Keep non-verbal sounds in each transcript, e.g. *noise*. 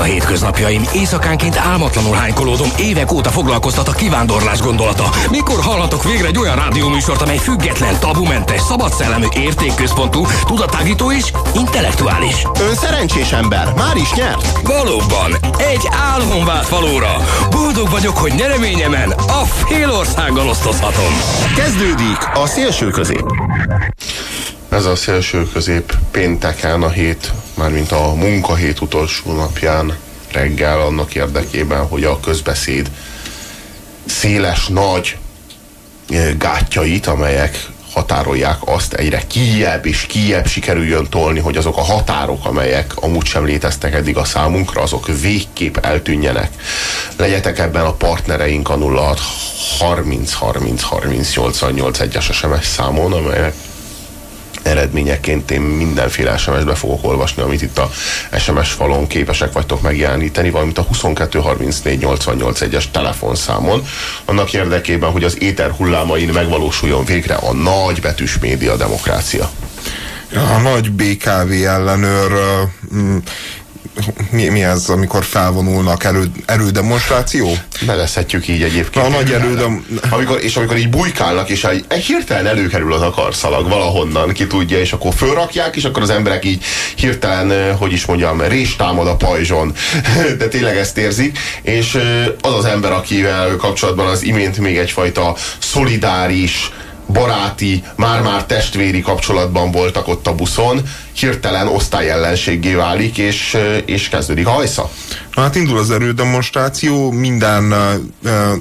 a hétköznapjaim, éjszakánként álmatlanul hánykolódom, évek óta foglalkoztat a kivándorlás gondolata. Mikor hallhatok végre egy olyan rádióműsort, amely független, tabumentes, szabadszellemű, értékközpontú, tudatágító és intellektuális? Ön szerencsés ember, már is nyert. Valóban, egy álom vált valóra. Boldog vagyok, hogy nyereményemen a fél országgal osztozhatom. Kezdődik a szélső közép. Ez a szélső közép pénteken a hét, mármint a munkahét utolsó napján reggel annak érdekében, hogy a közbeszéd széles, nagy gátjait, amelyek határolják azt, egyre kijebb és kijebb sikerüljön tolni, hogy azok a határok, amelyek amúgy sem léteztek eddig a számunkra, azok végképp eltűnjenek. Legyetek ebben a partnereink a 06 30 30 30 88 1-es SMS számon, amelyek eredményeként én mindenféle SMS-be fogok olvasni, amit itt a SMS falon képesek vagytok megjeleníteni, valamint a 223488 es telefonszámon, annak érdekében, hogy az éter hullámain megvalósuljon végre a nagy betűs média demokrácia. A nagy BKV ellenőr mi, mi ez, amikor felvonulnak erő, erődemonstráció? Nevezhetjük így egyébként. A nagy erődem... Amikor, és amikor így bujkálnak, és egy, egy hirtelen előkerül az akarszalag valahonnan, ki tudja, és akkor fölrakják, és akkor az emberek így hirtelen, hogy is mondjam, rés támad a pajzson. *laughs* De tényleg ezt érzik, és az az ember, akivel kapcsolatban az imént még egyfajta szolidáris, baráti, már-már testvéri kapcsolatban voltak ott a buszon, hirtelen osztályellenséggé válik, és, és kezdődik a hajsza. Hát indul az erődemonstráció, minden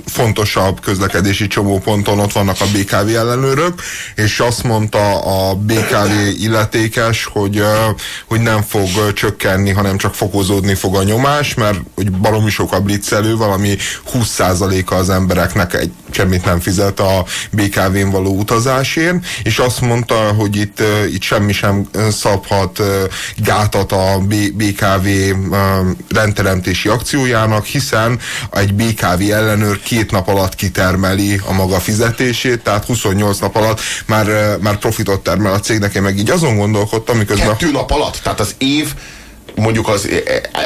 fontosabb közlekedési csomóponton ott vannak a BKV ellenőrök, és azt mondta a BKV illetékes, hogy, hogy nem fog csökkenni, hanem csak fokozódni fog a nyomás, mert hogy baromi sok a blitzelő, valami 20%-a az embereknek egy, semmit nem fizet a BKV-n való utazásért, és azt mondta, hogy itt, itt semmi sem szabhat gátat a BKV rendteremtés tüntetési akciójának, hiszen egy BKV ellenőr két nap alatt kitermeli a maga fizetését, tehát 28 nap alatt már, már profitot termel a cégnek. Én meg így azon gondolkodtam, miközben... Kettő nap alatt? Tehát az év mondjuk az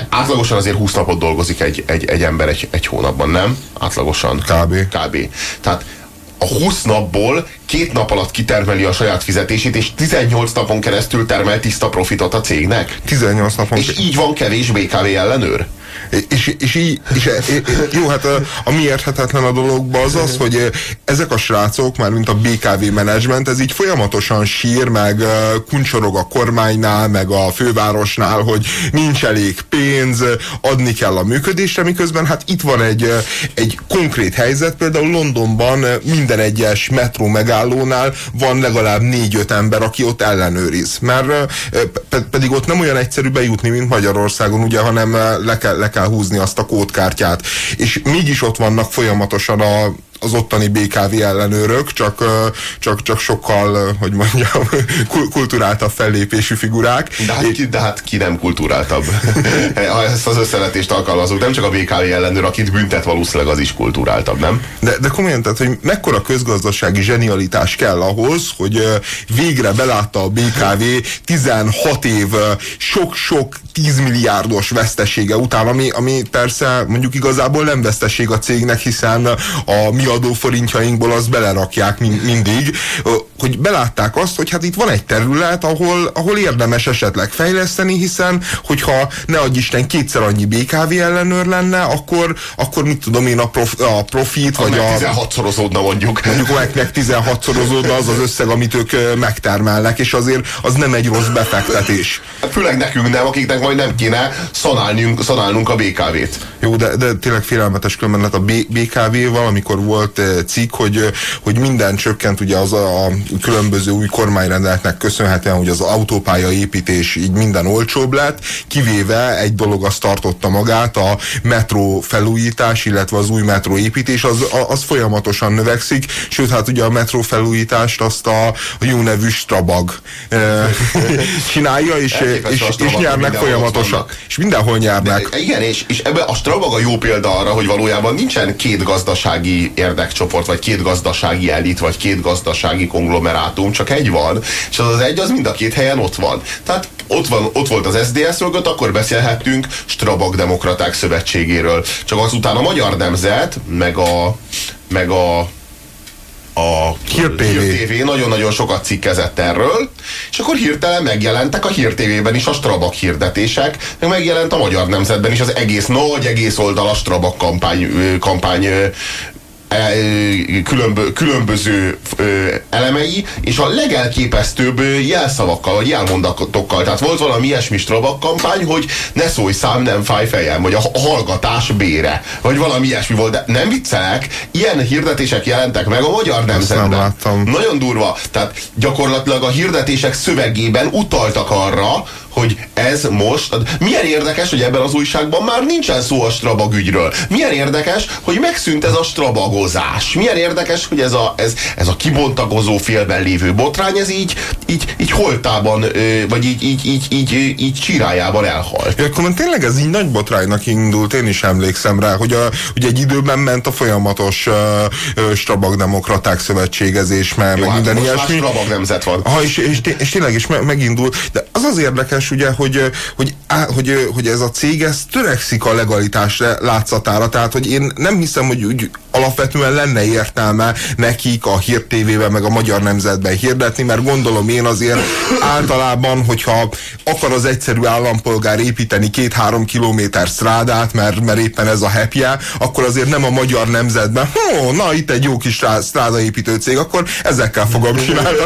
átlagosan azért 20 napot dolgozik egy, egy, egy ember egy, egy hónapban, nem? Átlagosan. Kb. Kb. Tehát a 20 napból két nap alatt kitermeli a saját fizetését, és 18 napon keresztül termel tiszta profitot a cégnek. 18 napon. És így van kevés BKV ellenőr? És, és így, és, jó, hát a, ami érthetetlen a dologban az az, hogy ezek a srácok, már mint a BKV menedzsment, ez így folyamatosan sír, meg kuncsorog a kormánynál, meg a fővárosnál, hogy nincs elég pénz, adni kell a működésre, miközben hát itt van egy, egy konkrét helyzet, például Londonban minden egyes metró megállónál van legalább négy-öt ember, aki ott ellenőriz, mert pedig ott nem olyan egyszerű bejutni, mint Magyarországon, ugye, hanem le kell, le kell húzni azt a kódkártyát. És mégis ott vannak folyamatosan a az ottani BKV ellenőrök, csak, csak, csak sokkal, hogy mondjam, *laughs* kulturáltabb fellépésű figurák. De hát, ki, de hát ki nem kulturáltabb? *laughs* Ezt az összevetést alkalmazunk. Nem csak a BKV ellenőr, akit büntet valószínűleg az is kulturáltabb, nem? De, de komolyan, tehát, hogy mekkora közgazdasági zsenialitás kell ahhoz, hogy végre belátta a BKV 16 év sok-sok 10 milliárdos vesztesége után, ami, ami persze mondjuk igazából nem veszteség a cégnek, hiszen a mi adóforintjainkból azt belerakják mindig, hogy belátták azt, hogy hát itt van egy terület, ahol, ahol érdemes esetleg fejleszteni, hiszen hogyha ne adj Isten kétszer annyi BKV ellenőr lenne, akkor, akkor mit tudom én a, prof, a profit, vagy a... 16-szorozódna mondjuk. Mondjuk meg, meg 16-szorozódna az az összeg, amit ők megtermelnek, és azért az nem egy rossz befektetés. Hát főleg nekünk nem, akiknek majd nem kéne szanálnunk, szanálnunk a BKV-t. Jó, de, de tényleg félelmetes különben, a BKV-val, amikor volt cikk, hogy, hogy minden csökkent ugye az a, a különböző új kormányrendeleteknek köszönhetően, hogy az autópálya építés így minden olcsóbb lett, kivéve egy dolog azt tartotta magát, a metró felújítás, illetve az új metró építés, az, az folyamatosan növekszik, sőt, hát ugye a metró felújítást azt a, a jó nevű Strabag e, *laughs* csinálja, és, és, és nyernek folyamatosan. És mindenhol nyernek. De, igen, és, és ebben a Strabag a jó példa arra, hogy valójában nincsen két gazdasági érdekcsoport, vagy két gazdasági elit, vagy két gazdasági konglomerátum, csak egy van, és az az egy az mind a két helyen ott van. Tehát ott, van, ott volt az SDS mögött, akkor beszélhettünk Strabag Demokraták Szövetségéről. Csak azután a Magyar Nemzet, meg a, meg a a Hír TV. Hír TV nagyon-nagyon sokat cikkezett erről, és akkor hirtelen megjelentek a Hír TV-ben is a Strabag hirdetések, meg megjelent a Magyar Nemzetben is az egész nagy, egész oldalas Strabag kampány, ö, kampány e, különbö, különböző ö, elemei, és a legelképesztőbb jelszavakkal, vagy jelmondatokkal. Tehát volt valami ilyesmi Strabag kampány, hogy ne szólj szám, nem fáj fejem, vagy a a hallgatás bére, vagy valami ilyesmi volt. De nem viccelek, ilyen hirdetések jelentek meg a Magyar Nemzetben. nem láttam. Nagyon durva. Tehát gyakorlatilag a hirdetések szövegében utaltak arra, hogy ez most, milyen érdekes, hogy ebben az újságban már nincsen szó a Strabag ügyről. Milyen érdekes, hogy megszűnt ez a strabagozás. Milyen érdekes, hogy ez a, ez, ez a kibontakozó félben lévő botrány, ez így, így, így holtában, vagy így, így, így, így, így csirájában elhalt. Ja, akkor tényleg ez így nagy botránynak indult, én is emlékszem rá, hogy, a, hogy egy időben ment a folyamatos uh, Strabag Demokraták Szövetségezés, mert Jó, meg hát minden ilyesmi. Strabag nemzet van. Ha, és, és, és tényleg is me- megindul, de az az érdekes, ugye, hogy, hogy, hogy, hogy ez a cég ez törekszik a legalitás látszatára, tehát hogy én nem hiszem, hogy úgy alapvetően lenne értelme nekik a Hír TV-ben, meg a Magyar Nemzetben hirdetni, mert gondolom én azért általában, hogyha akar az egyszerű állampolgár építeni két-három kilométer strádát, mert, mert éppen ez a hepje, akkor azért nem a Magyar Nemzetben, hó, na itt egy jó kis strá- strádaépítő cég, akkor ezekkel fogom csinálni.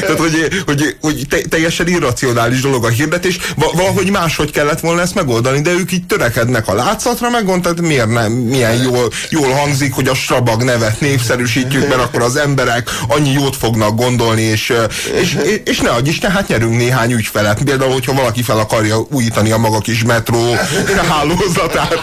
Tehát, hogy, hogy, hogy te, teljesen irracionális dolog a hirdetés, Va- valahogy máshogy kellett volna ezt megoldani, de ők így törekednek a látszatra, meg mondták, miért nem, milyen jól, jól hangzik, hogy a Strabag nevet népszerűsítjük, mert akkor az emberek annyi jót fognak gondolni, és, és, és ne adj Isten, hát nyerünk néhány ügyfelet. Például, hogyha valaki fel akarja újítani a maga kis metró hálózatát.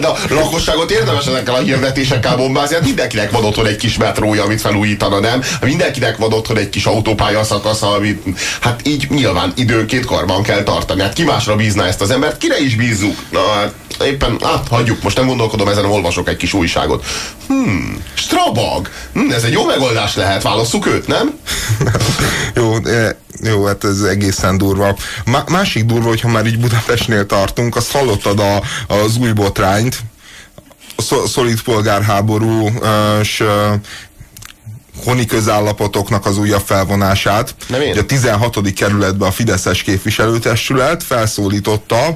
De a lakosságot érdemes ezekkel a hirdetésekkel bombázni, hát mindenkinek van otthon egy kis metrója, amit felújítana, nem? Mindenkinek van otthon egy kis autópálya szakasza, amit hát így nyilván időnként karban kell tartani. Hát ki másra bízná ezt az embert? Kire is bízzuk? Na, hát éppen, hát hagyjuk, most nem gondolkodom ezen, olvasok egy kis újságot. Hmm, Strabag! Hmm, ez egy jó megoldás lehet, válasszuk őt, nem? *laughs* jó, jó, hát ez egészen durva. Má- másik durva, hogyha már így Budapestnél tartunk, azt hallottad a, az új botrányt, a szol- szolid polgárháború és eh, honi közállapotoknak az újabb felvonását. Nem én. A 16. kerületben a Fideszes képviselőtestület felszólította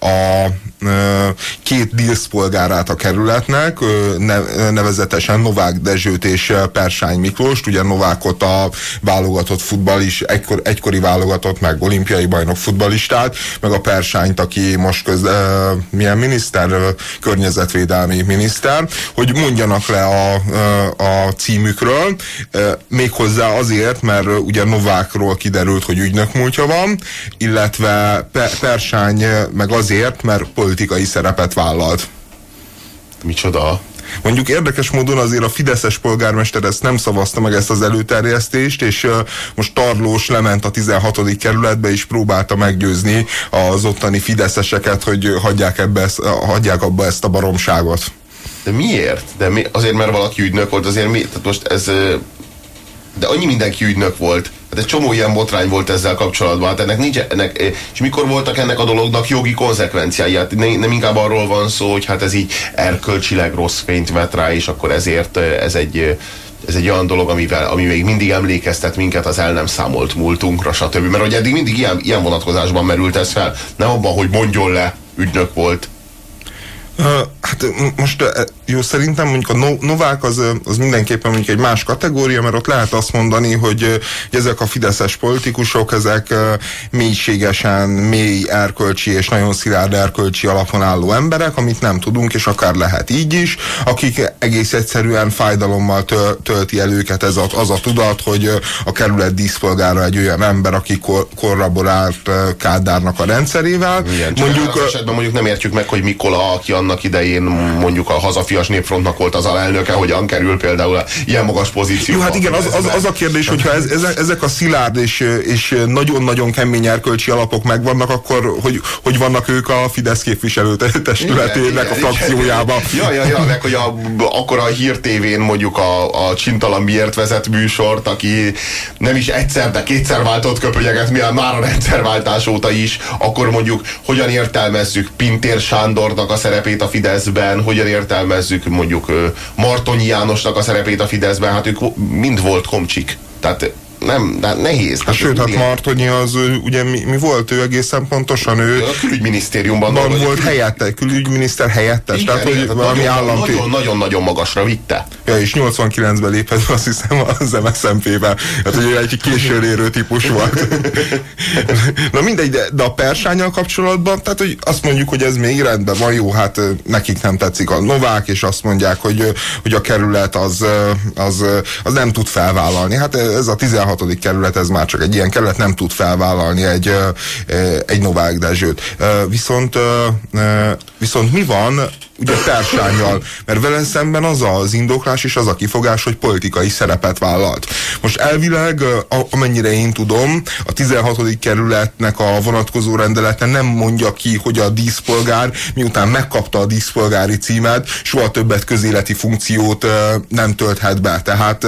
a ö, két díszpolgárát a kerületnek, ö, ne, nevezetesen Novák Dezsőt és Persány Miklóst, ugye Novákot a válogatott futballis, egykor, egykori válogatott, meg olimpiai bajnok futballistát, meg a Persányt, aki most köz, ö, milyen miniszter, Ö, környezetvédelmi miniszter, hogy mondjanak le a, a címükről, méghozzá azért, mert ugye Novákról kiderült, hogy ügynök múltja van, illetve Pe- Persány meg azért, mert politikai szerepet vállalt. Micsoda? Mondjuk érdekes módon azért a Fideszes polgármester ezt nem szavazta meg ezt az előterjesztést, és most Tarlós lement a 16. kerületbe, és próbálta meggyőzni az ottani fideszeseket, hogy hagyják, ebbe, hagyják abba ezt a baromságot. De miért? De mi? Azért, mert valaki ügynök volt, azért mi? Tehát most ez... De annyi mindenki ügynök volt. Hát egy csomó ilyen botrány volt ezzel kapcsolatban. Hát ennek nincs, ennek, és mikor voltak ennek a dolognak jogi konzekvenciái? Hát ne, nem inkább arról van szó, hogy hát ez így erkölcsileg rossz fényt vet rá, és akkor ezért ez egy ez egy olyan dolog, amivel, ami még mindig emlékeztet minket az el nem számolt múltunkra, stb. Mert hogy eddig mindig ilyen, ilyen vonatkozásban merült ez fel. Nem abban, hogy mondjon le, ügynök volt. Ö, Hát m- most ö, jó, szerintem mondjuk a No- Novák az, az mindenképpen mondjuk egy más kategória, mert ott lehet azt mondani, hogy, hogy ezek a fideszes politikusok, ezek mélységesen, mély erkölcsi és nagyon szilárd erkölcsi alapon álló emberek, amit nem tudunk, és akár lehet így is, akik egész egyszerűen fájdalommal töl- tölti el őket ez a, az a tudat, hogy a kerület díszpolgára egy olyan ember, aki kor- korraborált Kádárnak a rendszerével. Igen, mondjuk, esetben mondjuk nem értjük meg, hogy Mikola, aki annak idején mondjuk a hazafi nyugdíjas népfrontnak volt az alelnöke, hogyan kerül például ilyen magas pozícióba. Jó, hát igen, az, az, az a kérdés, hogyha ez, ezek a szilárd és, és nagyon-nagyon kemény erkölcsi alapok megvannak, akkor hogy, hogy vannak ők a Fidesz képviselő testületének a frakciójába. Ja, ja, ja, meg hogy a, akkor a Hír TV-n mondjuk a, a Csintalan miért vezet műsort, aki nem is egyszer, de kétszer váltott köpönyeget, milyen már a rendszerváltás óta is, akkor mondjuk hogyan értelmezzük Pintér Sándornak a szerepét a Fideszben, hogyan értelmezzük mondjuk Martonyi Jánosnak a szerepét a Fideszben, hát ők mind volt komcsik. Tehát nem, de nehéz. Hát sőt, hát Martonyi az, ugye mi, mi volt ő egészen pontosan? Ő a külügyminisztériumban van, volt helyette, külügyminiszter helyettes, igen, tehát hogy valami államfő. Nagyon-nagyon magasra vitte. Ja, és 89-ben lépett azt hiszem az MSZMP-be. Hát ugye egy későn érő típus volt. *laughs* Na mindegy, de, de a persányal kapcsolatban, tehát hogy azt mondjuk, hogy ez még rendben van, jó, hát nekik nem tetszik a Novák, és azt mondják, hogy, hogy a kerület az, az, az nem tud felvállalni. Hát ez a 16 16. kerület, ez már csak egy ilyen kerület, nem tud felvállalni egy, egy Novák Dezsőt. Viszont, viszont mi van ugye Persányjal, mert vele szemben az az indoklás és az a kifogás, hogy politikai szerepet vállalt. Most elvileg, amennyire én tudom, a 16. kerületnek a vonatkozó rendelete nem mondja ki, hogy a díszpolgár, miután megkapta a díszpolgári címet, soha többet közéleti funkciót nem tölthet be. Tehát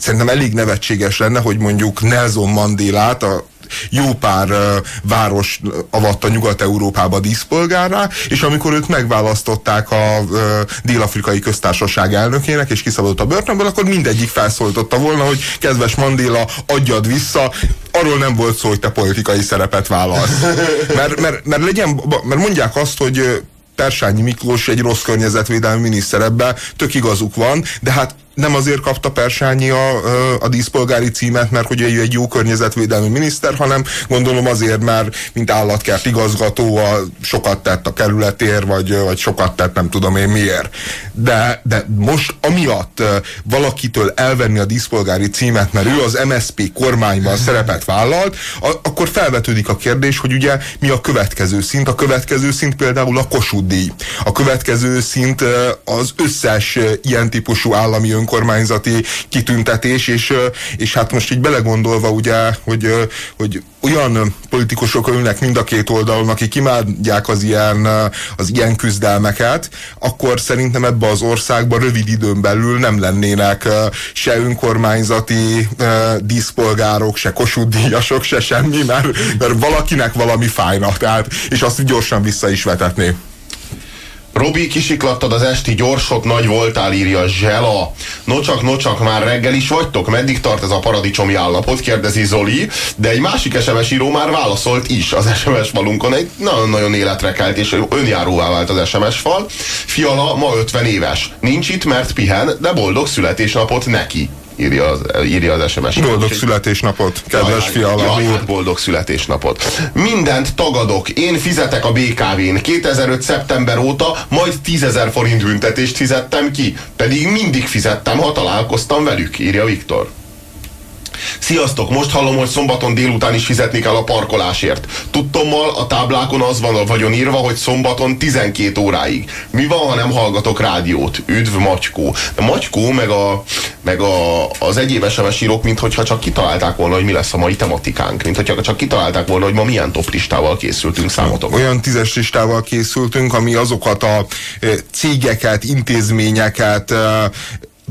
szerintem elég nevetséges lenne, hogy mondjuk Nelson Mandélát, a jó pár uh, város avatta Nyugat-Európába díszpolgárá, és amikor őt megválasztották a uh, Dél-Afrikai Köztársaság elnökének, és kiszabadult a börtönből, akkor mindegyik felszólította volna, hogy kedves Mandéla, adjad vissza, arról nem volt szó, hogy te politikai szerepet vállalsz. Mert, mert, mert, legyen, mert mondják azt, hogy Persányi Miklós egy rossz környezetvédelmi miniszter, ebben tök igazuk van, de hát nem azért kapta Persányi a, a díszpolgári címet, mert hogy ő egy jó környezetvédelmi miniszter, hanem gondolom azért, mert mint állatkert igazgató a, sokat tett a kerületér, vagy, vagy sokat tett nem tudom én miért. De, de most amiatt valakitől elvenni a díszpolgári címet, mert ő az MSP kormányban szerepet vállalt, a, akkor felvetődik a kérdés, hogy ugye mi a következő szint. A következő szint például a Kossuth díj. A következő szint az összes ilyen típusú állami ön önkormányzati kitüntetés, és, és hát most így belegondolva ugye, hogy, hogy olyan politikusok ülnek mind a két oldalon, akik imádják az ilyen, az ilyen küzdelmeket, akkor szerintem ebbe az országban rövid időn belül nem lennének se önkormányzati díszpolgárok, se kosudíjasok, se semmi, mert, mert valakinek valami fájna, tehát, és azt gyorsan vissza is vetetné. Robi, kisiklattad az esti gyorsot, nagy voltál, írja Zsela. Nocsak, nocsak, már reggel is vagytok? Meddig tart ez a paradicsomi állapot? Kérdezi Zoli, de egy másik SMS író már válaszolt is az SMS falunkon. Egy nagyon-nagyon életre kelt, és önjáróvá vált az SMS fal. Fiala ma 50 éves. Nincs itt, mert pihen, de boldog születésnapot neki írja az, írja az SMS. Boldog születésnapot, kedves fiala hát boldog születésnapot. Mindent tagadok. Én fizetek a BKV-n. 2005. szeptember óta majd 10.000 forint büntetést fizettem ki. Pedig mindig fizettem, ha találkoztam velük, írja Viktor. Sziasztok, most hallom, hogy szombaton délután is fizetni kell a parkolásért. Tudtommal a táblákon az van vagyon írva, hogy szombaton 12 óráig. Mi van, ha nem hallgatok rádiót? Üdv Macskó. De Macskó meg, a, meg a, az egyéb SMS írók, mintha csak kitalálták volna, hogy mi lesz a mai tematikánk. Mint hogyha csak kitalálták volna, hogy ma milyen top listával készültünk számotokra. Olyan tízes listával készültünk, ami azokat a cégeket, intézményeket,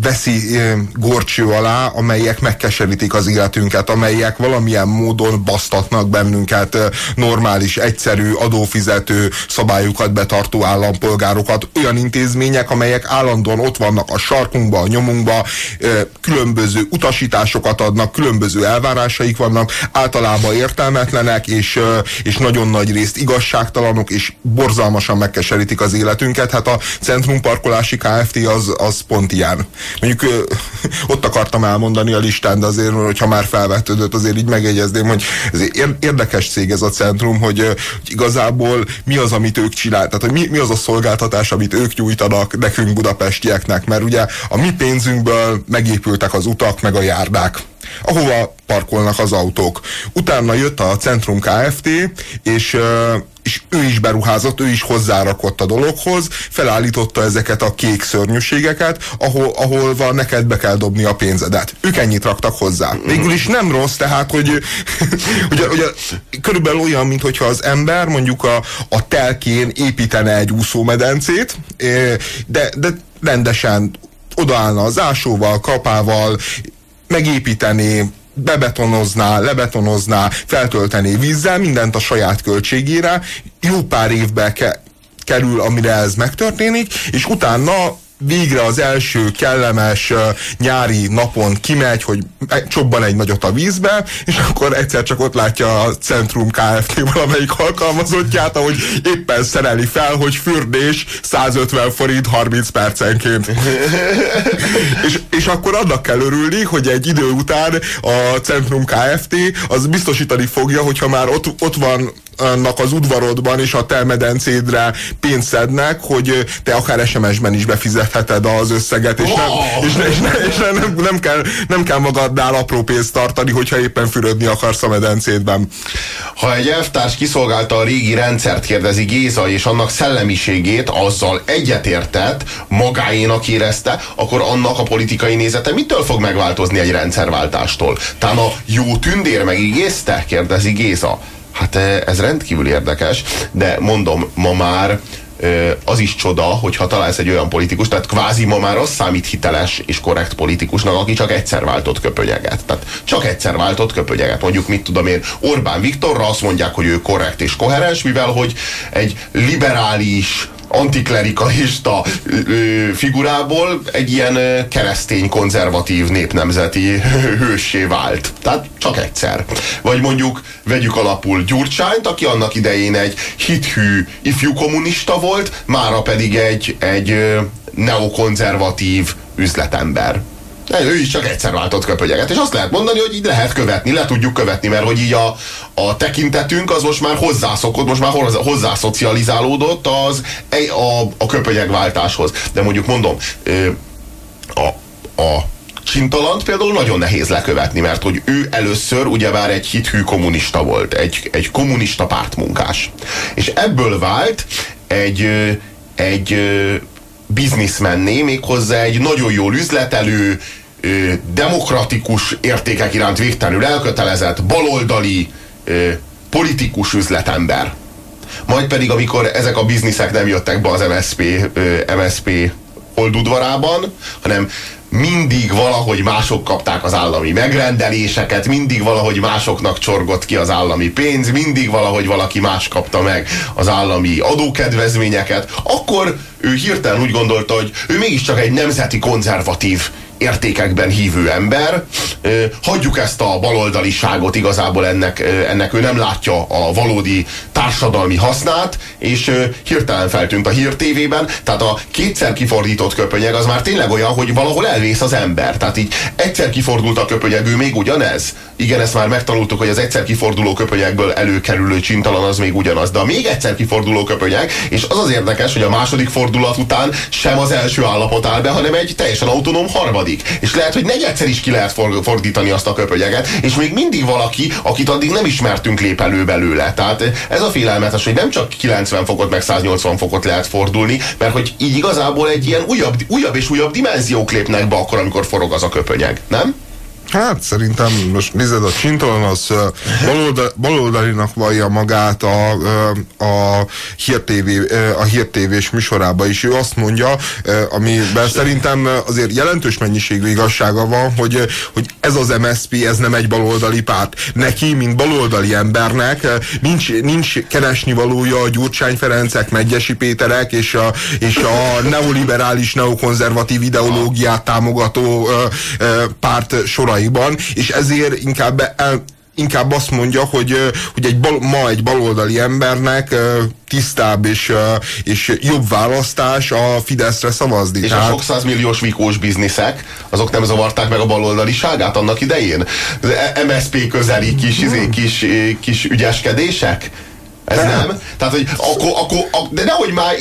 veszi gorcső alá, amelyek megkeserítik az életünket, amelyek valamilyen módon basztatnak bennünket normális, egyszerű, adófizető, szabályokat betartó állampolgárokat, olyan intézmények, amelyek állandóan ott vannak a sarkunkba, a nyomunkba, különböző utasításokat adnak, különböző elvárásaik vannak, általában értelmetlenek, és, és nagyon nagy részt igazságtalanok, és borzalmasan megkeserítik az életünket. Hát a Centrumparkolási Kft. az, az pont ilyen. Mondjuk *laughs* ott akartam elmondani a listán, de azért, hogyha már felvetődött, azért így megegyezném, hogy ez érdekes cég ez a centrum, hogy, hogy igazából mi az, amit ők csináltak, tehát hogy mi, mi az a szolgáltatás, amit ők nyújtanak nekünk budapestieknek, mert ugye a mi pénzünkből megépültek az utak, meg a járdák ahova parkolnak az autók. Utána jött a Centrum Kft. és és ő is beruházott, ő is hozzárakott a dologhoz, felállította ezeket a kék szörnyűségeket, ahol, ahol van neked be kell dobni a pénzedet. Ők ennyit raktak hozzá. Végül is nem rossz, tehát, hogy *laughs* ugye, ugye, körülbelül olyan, mint hogyha az ember mondjuk a, a telkén építene egy úszómedencét, de, de rendesen odaállna az ásóval, kapával, megépítené, bebetonozná, lebetonozná, feltöltené vízzel, mindent a saját költségére, jó pár évbe ke kerül, amire ez megtörténik, és utána végre az első kellemes nyári napon kimegy, hogy csobban egy nagyot a vízbe, és akkor egyszer csak ott látja a Centrum Kft. valamelyik alkalmazottját, ahogy éppen szereli fel, hogy fürdés 150 forint 30 percenként. *laughs* és, és akkor annak kell örülni, hogy egy idő után a Centrum Kft. az biztosítani fogja, hogyha már ott, ott van annak az udvarodban és a telmedencédre pénzt szednek, hogy te akár SMS-ben is befizetheted az összeget, és, nem, és, ne, és, ne, és ne, nem, nem, kell, nem kell magadnál apró pénzt tartani, hogyha éppen fürödni akarsz a medencédben. Ha egy elvtárs kiszolgálta a régi rendszert, kérdezi Géza, és annak szellemiségét azzal egyetértett, magáénak érezte, akkor annak a politikai nézete mitől fog megváltozni egy rendszerváltástól? Tán a jó tündér megígézte? kérdezi Géza. Hát eh, ez rendkívül érdekes, de mondom, ma már eh, az is csoda, hogyha találsz egy olyan politikus, tehát kvázi ma már az számít hiteles és korrekt politikusnak, aki csak egyszer váltott köpönyeget. Tehát csak egyszer váltott köpönyeget. Mondjuk, mit tudom én, Orbán Viktorra azt mondják, hogy ő korrekt és koherens, mivel hogy egy liberális, antiklerikalista figurából egy ilyen keresztény, konzervatív, népnemzeti *laughs* hőssé vált. Tehát csak egyszer. Vagy mondjuk vegyük alapul Gyurcsányt, aki annak idején egy hithű ifjú kommunista volt, mára pedig egy, egy neokonzervatív üzletember. Ő is csak egyszer váltott köpögyeget, és azt lehet mondani, hogy így lehet követni, le tudjuk követni, mert hogy így a, a tekintetünk az most már hozzászokott, most már hozzászocializálódott az, a, a köpönyegváltáshoz. De mondjuk mondom, a, a Csintalant például nagyon nehéz lekövetni, mert hogy ő először ugyebár egy hithű kommunista volt, egy, egy kommunista pártmunkás. És ebből vált egy, egy bizniszmenné, méghozzá egy nagyon jól üzletelő, demokratikus értékek iránt végtelenül elkötelezett, baloldali, politikus üzletember. Majd pedig, amikor ezek a bizniszek nem jöttek be az MSP, MSP oldudvarában, hanem mindig valahogy mások kapták az állami megrendeléseket, mindig valahogy másoknak csorgott ki az állami pénz, mindig valahogy valaki más kapta meg az állami adókedvezményeket, akkor ő hirtelen úgy gondolta, hogy ő mégiscsak egy nemzeti konzervatív értékekben hívő ember. Hagyjuk ezt a baloldaliságot, igazából ennek, ennek ő nem látja a valódi társadalmi hasznát, és hirtelen feltűnt a Hír TV-ben, tehát a kétszer kifordított köpönyeg az már tényleg olyan, hogy valahol elvész az ember. Tehát így egyszer kifordult a köpönyeg, ő még ugyanez. Igen, ezt már megtanultuk, hogy az egyszer kiforduló köpönyegből előkerülő csintalan az még ugyanaz, de a még egyszer kiforduló köpönyeg, és az az érdekes, hogy a második fordulat után sem az első állapot áll be, hanem egy teljesen autonóm harmadik. És lehet, hogy negyedszer is ki lehet fordítani azt a köpönyeget, és még mindig valaki, akit addig nem ismertünk, lép elő belőle. Tehát ez a félelmetes, hogy nem csak 90 fokot, meg 180 fokot lehet fordulni, mert hogy így igazából egy ilyen újabb, újabb és újabb dimenziók lépnek be akkor, amikor forog az a köpönyeg, nem? Hát szerintem most nézed, a Csintalan az baloldal, baloldalinak vallja magát a, a, Hír TV, a Hír TV-s műsorába is. Ő azt mondja, amiben szerintem azért jelentős mennyiségű igazsága van, hogy, hogy ez az MSP, ez nem egy baloldali párt. Neki, mint baloldali embernek nincs, nincs keresni valója a Gyurcsány Ferencek, Megyesi Péterek és a, és a neoliberális, neokonzervatív ideológiát támogató párt sorai soraiban, és ezért inkább el, inkább azt mondja, hogy, hogy egy bal, ma egy baloldali embernek tisztább és, és jobb választás a Fideszre szavazni. És Tehát... a sok százmilliós vikós bizniszek, azok nem zavarták meg a baloldaliságát annak idején? Az MSP közeli kis, izé, kis, kis ügyeskedések? Ez nem. nem. Tehát, hogy akkor, akkor, de nehogy már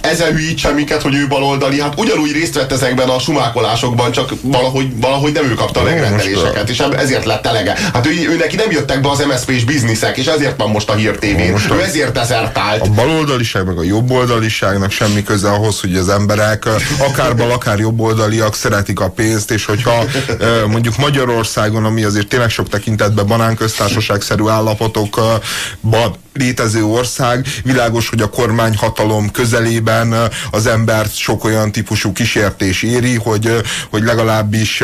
ezen hülyítsen minket, hogy ő baloldali, hát ugyanúgy részt vett ezekben a sumákolásokban, csak valahogy, valahogy nem ő kapta a megrendeléseket, és ezért lett elege. Hát ő, ő neki nem jöttek be az MSZP és bizniszek, és ezért van most a hír tévén. Ő ezért ezertált. A baloldaliság meg a jobboldaliságnak semmi köze ahhoz, hogy az emberek akár bal, akár jobboldaliak szeretik a pénzt, és hogyha mondjuk Magyarországon, ami azért tényleg sok tekintetben banánköztársaságszerű állapotokban létező ország. Világos, hogy a kormányhatalom közelében az embert sok olyan típusú kísértés éri, hogy, hogy legalábbis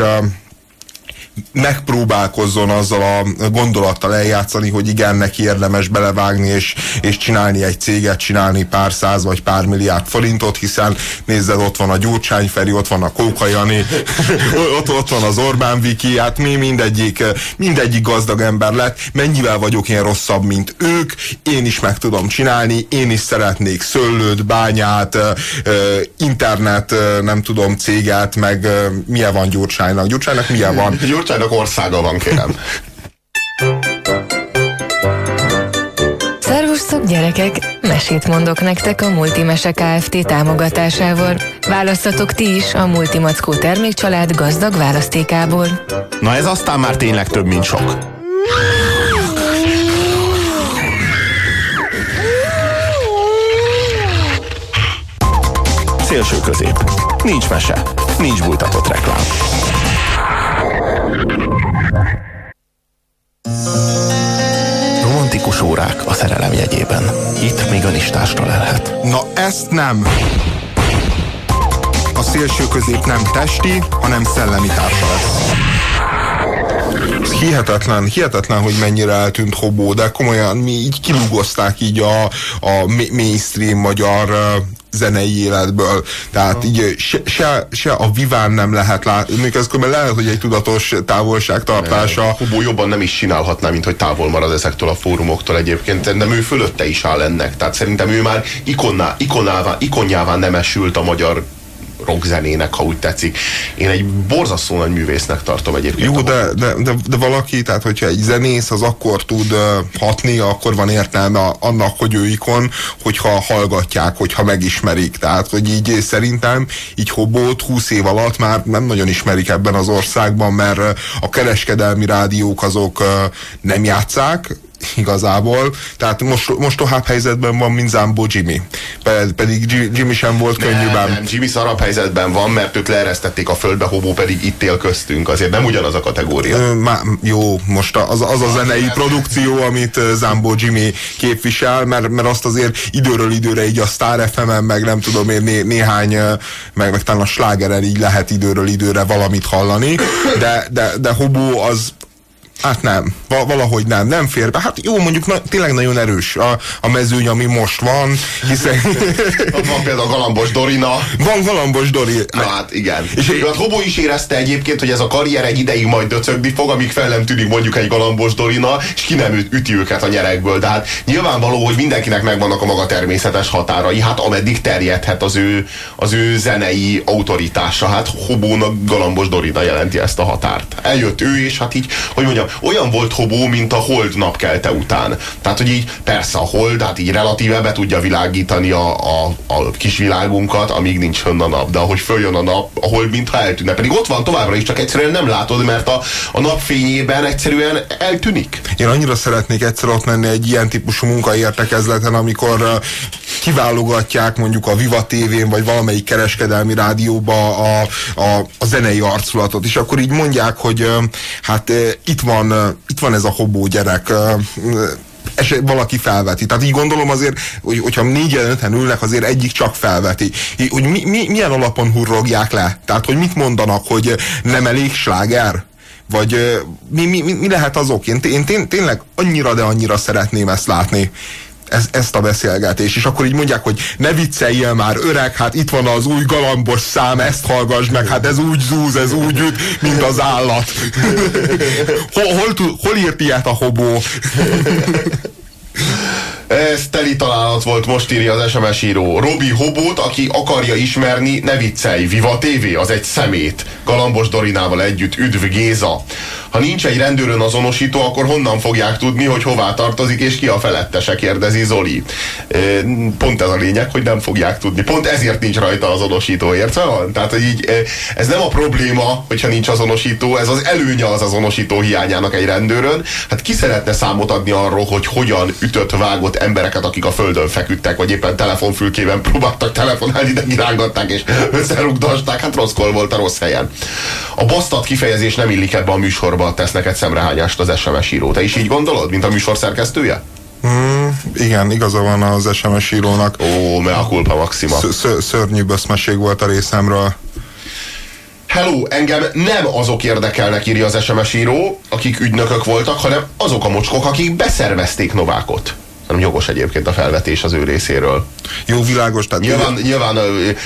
megpróbálkozzon azzal a gondolattal eljátszani, hogy igen, neki érdemes belevágni és, és csinálni egy céget, csinálni pár száz vagy pár milliárd forintot, hiszen nézzed, ott van a Gyurcsány Feri, ott van a Kóka Jani, *laughs* ott, ott van az Orbán Viki, hát mi mindegyik, mindegyik gazdag ember lett, mennyivel vagyok én rosszabb, mint ők, én is meg tudom csinálni, én is szeretnék szőlőt, bányát, internet, nem tudom, céget, meg milyen van Gyurcsánynak. Gyurcsánynak milyen van? Gyurcsánynak országa van, kérem. Szervusztok gyerekek! Mesét mondok nektek a Multimese Kft. támogatásával. Választatok ti is a Multimackó termékcsalád gazdag választékából. Na ez aztán már tényleg több, mint sok. Szélső közép. Nincs mese. Nincs bújtatott reklám. Romantikus órák a szerelem jegyében. Itt még a listásra lelhet. Na ezt nem! A szélső közép nem testi, hanem szellemi társa lesz. Hihetetlen, hihetetlen, hogy mennyire eltűnt Hobó, de komolyan mi így kilugozták így a, a mainstream magyar zenei életből. Tehát így se, se, se a viván nem lehet látni. Ez lehet, hogy egy tudatos távolságtartása. Hubó jobban nem is csinálhatná, mint hogy távol marad ezektől a fórumoktól egyébként, de ő fölötte is áll ennek. Tehát szerintem ő már ikonná, ikonává, ikonjává nemesült a magyar rockzenének, ha úgy tetszik. Én egy borzasztó nagy művésznek tartom egyébként. Jó, de, de, de, de valaki, tehát hogyha egy zenész az akkor tud hatni, akkor van értelme annak, hogy ő ikon, hogyha hallgatják, hogyha megismerik. Tehát, hogy így szerintem így Hobót 20 év alatt már nem nagyon ismerik ebben az országban, mert a kereskedelmi rádiók azok nem játszák, igazából. Tehát most, most tovább helyzetben van, mint Zambo Jimmy. Pedig Jimmy sem volt könnyűben. Nem, Jimmy szarabb helyzetben van, mert ők leeresztették a földbe, Hobó pedig itt él köztünk. Azért nem ugyanaz a kategória. Ö, má, jó, most az, az a zenei produkció, amit Zambo Jimmy képvisel, mert, mert azt azért időről időre így a Star FM-en, meg nem tudom én né, néhány, meg, meg talán a slágeren így lehet időről időre valamit hallani, de, de, de Hobó az, Hát nem, valahogy nem, nem fér be. Hát jó, mondjuk na, tényleg nagyon erős a, a mezőny, ami most van, hiszen... *laughs* van például Galambos Dorina. Van Galambos Dori. Na hát igen. És hát Hobó is érezte egyébként, hogy ez a karrier egy ideig majd döcögni fog, amíg fel nem tűnik mondjuk egy Galambos Dorina, és ki nem üti őket a nyerekből. De hát nyilvánvaló, hogy mindenkinek megvannak a maga természetes határai, hát ameddig terjedhet az ő, az ő zenei autoritása. Hát Hobónak Galambos Dorina jelenti ezt a határt. Eljött ő, és hát így, hogy mondjam, olyan volt Hobó, mint a hold napkelte után. Tehát, hogy így persze a hold, hát így relatíve be tudja világítani a, a, a kis világunkat, amíg nincs fönn a nap. De ahogy följön a nap, a hold mintha eltűnne. Pedig ott van továbbra is, csak egyszerűen nem látod, mert a, a napfényében egyszerűen eltűnik. Én annyira szeretnék egyszer ott menni egy ilyen típusú munkaértekezleten, amikor kiválogatják mondjuk a Viva TV-n, vagy valamelyik kereskedelmi rádióba a, a, a zenei arculatot, és akkor így mondják, hogy hát itt van van, itt van ez a hobó gyerek, és valaki felveti. Tehát így gondolom azért, hogy, hogyha négyen öten ülnek, azért egyik csak felveti. Hogy mi, mi, milyen alapon hurrogják le? Tehát, hogy mit mondanak, hogy nem elég sláger? Vagy mi, mi, mi lehet az ok? Én, én tényleg annyira, de annyira szeretném ezt látni ez, ezt a beszélgetést, és akkor így mondják, hogy ne vicceljél már, öreg, hát itt van az új galambos szám, ezt hallgass meg, hát ez úgy zúz, ez úgy üt, mint az állat. *laughs* hol, hol, hol írt ilyet a hobó? *laughs* Ez teli találat volt, most írja az SMS író. Robi Hobót, aki akarja ismerni, ne viccelj, Viva TV, az egy szemét. Galambos Dorinával együtt, üdv Géza. Ha nincs egy rendőrön azonosító, akkor honnan fogják tudni, hogy hová tartozik, és ki a felettese, kérdezi Zoli. Pont ez a lényeg, hogy nem fogják tudni. Pont ezért nincs rajta azonosító, értve van? Tehát, hogy így, ez nem a probléma, hogyha nincs azonosító, ez az előnye az azonosító hiányának egy rendőrön. Hát ki szeretne számot adni arról, hogy hogyan ütött, vágott embereket, akik a földön feküdtek, vagy éppen telefonfülkében próbáltak telefonálni, de irángatták és összerugdasták. Hát rossz volt a rossz helyen. A basztat kifejezés nem illik ebbe a műsorba, tesz neked szemrehányást az SMS író. Te is így gondolod, mint a műsor szerkesztője? Mm, igen, igaza van az SMS írónak. Ó, me a culpa maxima. Szörnyű böszmeség volt a részemről. Hello, engem nem azok érdekelnek, írja az SMS író, akik ügynökök voltak, hanem azok a mocskok, akik beszervezték Novákot hanem jogos egyébként a felvetés az ő részéről. Jó, világos. Tehát nyilván, nyilván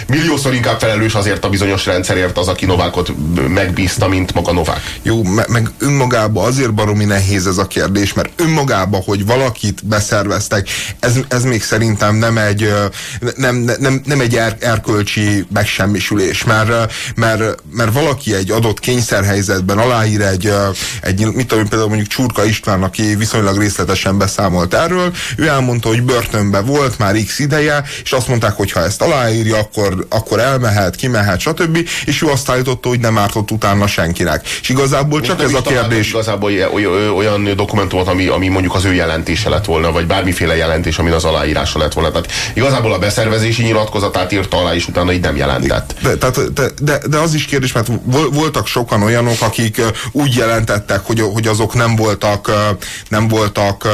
milliószor inkább felelős azért a bizonyos rendszerért az, aki Novákot megbízta, mint maga Novák. Jó, me meg önmagában azért baromi nehéz ez a kérdés, mert önmagában, hogy valakit beszerveztek, ez, ez még szerintem nem egy, nem, nem, nem egy er, erkölcsi megsemmisülés, mert, mert, mert valaki egy adott kényszerhelyzetben aláír egy, egy mit tudom, például mondjuk Csurka István, aki viszonylag részletesen beszámolt erről, ő elmondta, hogy börtönbe volt már x ideje, és azt mondták, hogy ha ezt aláírja, akkor, akkor elmehet, kimehet, stb. És ő azt állította, hogy nem ártott utána senkinek. És igazából csak ez a kérdés. Igazából olyan dokumentumot, ami, ami mondjuk az ő jelentése lett volna, vagy bármiféle jelentés, ami az aláírása lett volna. Tehát igazából a beszervezési nyilatkozatát írta alá, és utána így nem jelentett. De, tehát, de, de, de az is kérdés, mert voltak sokan olyanok, akik úgy jelentettek, hogy, hogy azok nem voltak nem voltak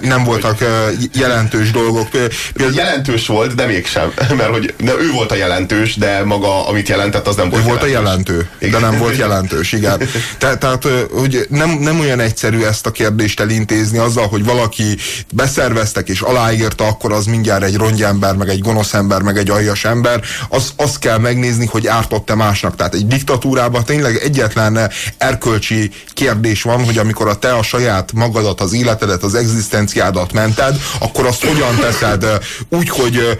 nem volt voltak jelentős dolgok. Például... Jelentős volt, de mégsem. *laughs* Mert hogy de ő volt a jelentős, de maga, amit jelentett, az nem volt Ő volt a jelentő, igen. de nem volt jelentős, igen. *laughs* Te, tehát, hogy nem, nem olyan egyszerű ezt a kérdést elintézni azzal, hogy valaki beszerveztek és aláírta, akkor az mindjárt egy rongyember, meg egy gonosz ember, meg egy aljas ember. Az, azt kell megnézni, hogy ártott-e másnak. Tehát egy diktatúrában tényleg egyetlen erkölcsi kérdés van, hogy amikor a te a saját magadat, az életedet, az egzisztenciádat mented, akkor azt hogyan teszed úgy, hogy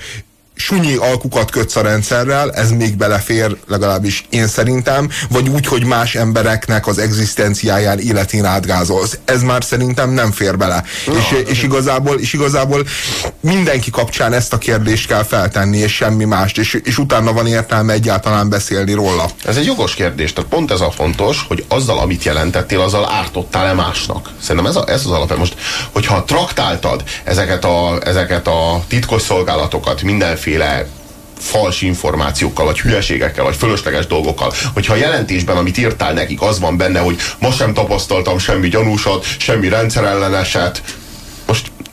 sunyi alkukat kötsz a rendszerrel, ez még belefér, legalábbis én szerintem, vagy úgy, hogy más embereknek az egzisztenciáján, életén átgázolsz. Ez már szerintem nem fér bele. No, és, és, igazából, és igazából mindenki kapcsán ezt a kérdést kell feltenni, és semmi mást, és, és utána van értelme egyáltalán beszélni róla. Ez egy jogos kérdés, tehát pont ez a fontos, hogy azzal, amit jelentettél, azzal ártottál-e másnak. Szerintem ez, a, ez az alapja. Most, hogyha traktáltad ezeket a, ezeket a titkos szolgálatokat mindenféle mindenféle fals információkkal, vagy hülyeségekkel, vagy fölösleges dolgokkal, hogyha a jelentésben, amit írtál nekik, az van benne, hogy ma sem tapasztaltam semmi gyanúsat, semmi rendszerelleneset,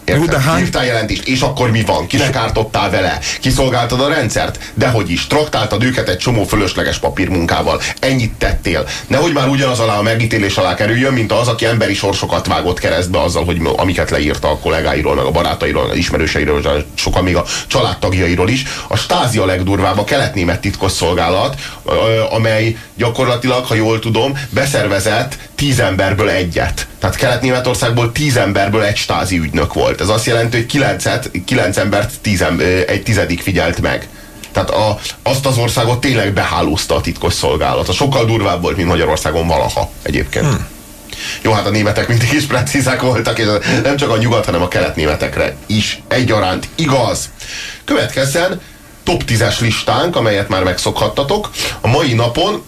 Érted? Jó, de hány... Írtál jelentést, és akkor mi van? Kinek ártottál vele? Kiszolgáltad a rendszert? Dehogy is. Traktáltad őket egy csomó fölösleges papírmunkával. Ennyit tettél. Nehogy már ugyanaz alá a megítélés alá kerüljön, mint az, aki emberi sorsokat vágott keresztbe azzal, hogy amiket leírta a kollégáiról, meg a barátairól, meg ismerőseiről, sokan még a családtagjairól is. A stázi a legdurvább, a kelet-német titkosszolgálat, amely gyakorlatilag, ha jól tudom, beszervezett tíz emberből egyet. Tehát Kelet-Németországból tíz emberből egy stázi ügynök volt. Ez azt jelenti, hogy kilencet, kilenc embert tíz, egy tizedik figyelt meg. Tehát a, azt az országot tényleg behálózta a titkos szolgálat. A sokkal durvább volt, mint Magyarországon valaha egyébként. Hmm. Jó, hát a németek mindig is precízek voltak, és nem csak a nyugat, hanem a kelet-németekre is egyaránt igaz. Következzen top 10-es listánk, amelyet már megszokhattatok. A mai napon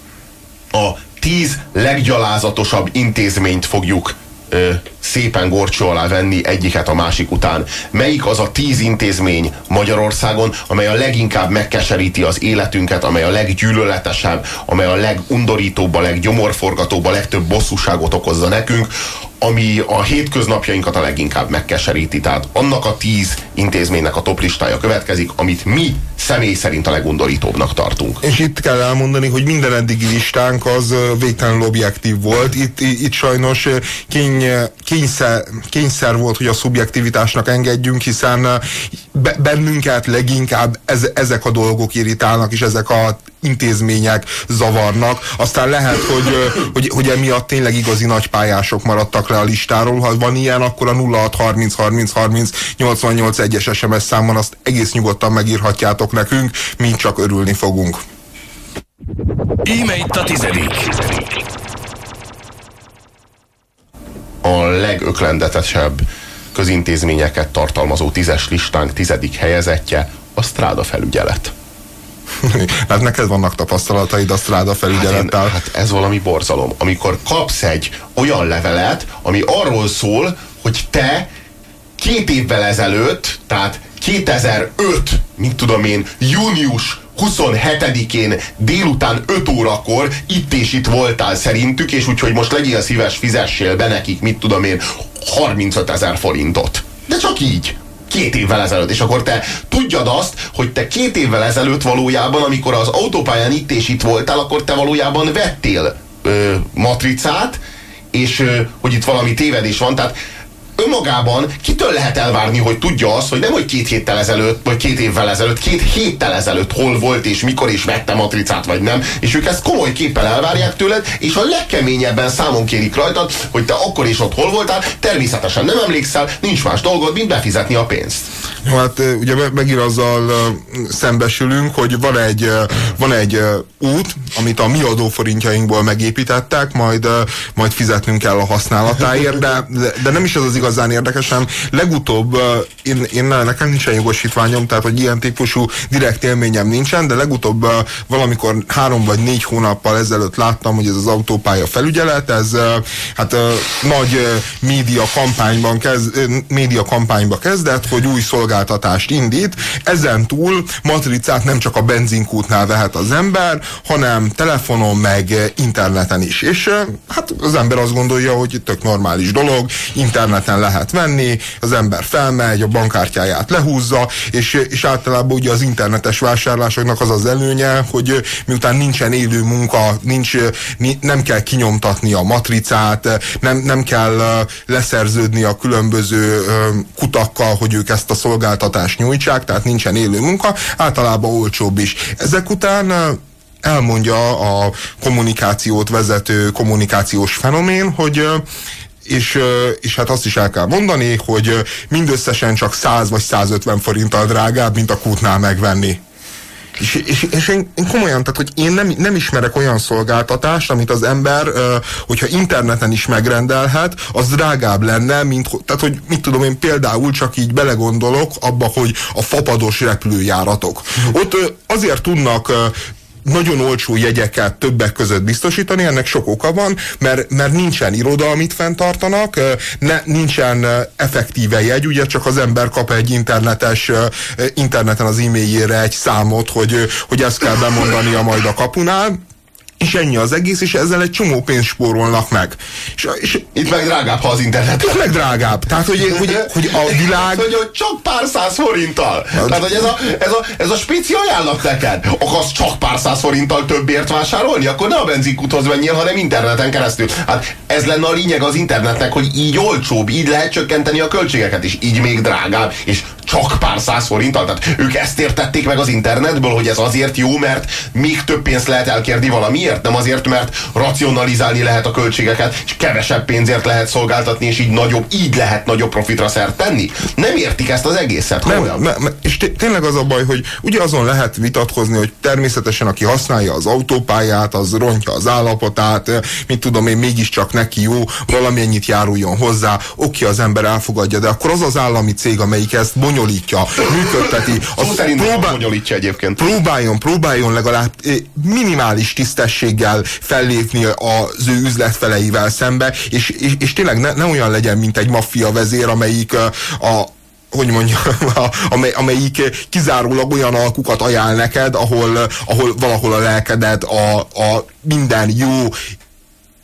a tíz leggyalázatosabb intézményt fogjuk ö, szépen gorcsó alá venni egyiket a másik után. Melyik az a tíz intézmény Magyarországon, amely a leginkább megkeseríti az életünket, amely a leggyűlöletesebb, amely a legundorítóbb, a leggyomorforgatóbb, a legtöbb bosszúságot okozza nekünk, ami a hétköznapjainkat a leginkább megkeseríti. Tehát annak a tíz intézménynek a toplistája következik, amit mi személy szerint a legundorítóbbnak tartunk. És itt kell elmondani, hogy minden eddigi listánk az végtelenül objektív volt. Itt, itt sajnos kény, kényszer, kényszer volt, hogy a szubjektivitásnak engedjünk, hiszen bennünket leginkább ez, ezek a dolgok irritálnak, és ezek a intézmények zavarnak. Aztán lehet, hogy, hogy, hogy emiatt tényleg igazi nagy pályások maradtak le a listáról. Ha van ilyen, akkor a 0630 30 30 88 1-es SMS számon azt egész nyugodtan megírhatjátok nekünk, mi csak örülni fogunk. Íme itt a tizedik. A legöklendetesebb közintézményeket tartalmazó tízes listánk tizedik helyezettje a Stráda felügyelet. *laughs* hát neked vannak tapasztalataid a Stráda felügyelettel. Hát, én, hát ez valami borzalom. Amikor kapsz egy olyan levelet, ami arról szól, hogy te két évvel ezelőtt, tehát 2005, mint tudom én, június 27-én délután 5 órakor itt és itt voltál szerintük, és úgyhogy most legyél szíves, fizessél be nekik, mit tudom én, 35 ezer forintot. De csak így. Két évvel ezelőtt. És akkor te tudjad azt, hogy te két évvel ezelőtt valójában, amikor az autópályán itt és itt voltál, akkor te valójában vettél ö, matricát, és ö, hogy itt valami tévedés van. Tehát önmagában kitől lehet elvárni, hogy tudja azt, hogy nem, hogy két héttel ezelőtt, vagy két évvel ezelőtt, két héttel ezelőtt hol volt, és mikor is vette matricát, vagy nem, és ők ezt komoly képpel elvárják tőled, és a legkeményebben számon kérik rajtad, hogy te akkor is ott hol voltál, természetesen nem emlékszel, nincs más dolgod, mint befizetni a pénzt. Hát ugye megint azzal szembesülünk, hogy van egy, van egy út, amit a mi adóforintjainkból megépítettek, majd, majd fizetnünk kell a használatáért, de, de nem is ez az igazán érdekes, hanem legutóbb én, én nekem nincsen jogosítványom, tehát hogy ilyen típusú direkt élményem nincsen, de legutóbb valamikor három vagy négy hónappal ezelőtt láttam, hogy ez az autópálya felügyelet, ez hát nagy média kampányban kezd, média kampányba kezdett, hogy új szolgáltatást indít. Ezen túl matricát nem csak a benzinkútnál vehet az ember, hanem telefonon meg interneten is. És hát az ember azt gondolja, hogy tök normális dolog, interneten lehet venni, az ember felmegy, a bankkártyáját lehúzza, és, és általában ugye az internetes vásárlásoknak az az előnye, hogy miután nincsen élő munka, nincs, nem kell kinyomtatni a matricát, nem, nem kell leszerződni a különböző kutakkal, hogy ők ezt a szolgáltatást nyújtsák, tehát nincsen élő munka, általában olcsóbb is. Ezek után elmondja a kommunikációt vezető kommunikációs fenomén, hogy és, és hát azt is el kell mondani, hogy mindösszesen csak 100 vagy 150 forinttal drágább, mint a kútnál megvenni. És, és, és én, én komolyan, tehát hogy én nem, nem ismerek olyan szolgáltatást, amit az ember, hogyha interneten is megrendelhet, az drágább lenne, mint, tehát hogy mit tudom én például csak így belegondolok abba, hogy a fapados repülőjáratok. Ott azért tudnak nagyon olcsó jegyeket többek között biztosítani, ennek sok oka van, mert, mert nincsen iroda, amit fenntartanak, ne, nincsen effektíve jegy, ugye csak az ember kap egy internetes, interneten az e-mailjére egy számot, hogy, hogy ezt kell bemondania majd a kapunál, és ennyi az egész, és ezzel egy csomó pénzt spórolnak meg. És, és itt meg drágább, ha az internet. Itt meg drágább. Tehát, hogy, hogy, hogy a világ... hogy, hogy csak pár száz forinttal. Hát- Tehát, hogy ez a, ez a, ez a spéci ajánlat neked. Akarsz csak pár száz forinttal többért vásárolni? Akkor ne a benzinkuthoz menjél, hanem interneten keresztül. Hát ez lenne a lényeg az internetnek, hogy így olcsóbb, így lehet csökkenteni a költségeket, és így még drágább, és csak pár száz forinttal. Tehát ők ezt értették meg az internetből, hogy ez azért jó, mert még több pénzt lehet elkérni valamiért, nem azért, mert racionalizálni lehet a költségeket, és kevesebb pénzért lehet szolgáltatni, és így nagyobb, így lehet nagyobb profitra szert tenni. Nem értik ezt az egészet. Nem, me, me, és tényleg az a baj, hogy ugye azon lehet vitatkozni, hogy természetesen aki használja az autópályát, az rontja az állapotát, mit tudom én, mégiscsak neki jó, valamennyit járuljon hozzá, oké, az ember elfogadja, de akkor az az állami cég, amelyik ezt bonyolítja, működteti. Az próbál, bonyolítja egyébként. Próbáljon, próbáljon legalább minimális tisztességgel fellépni az ő üzletfeleivel szembe, és, és, és tényleg ne, ne olyan legyen, mint egy maffia vezér, amelyik a, hogy mondjam, *laughs* amely, amelyik kizárólag olyan alkukat ajánl neked, ahol, ahol valahol a lelkedet, a, a minden jó,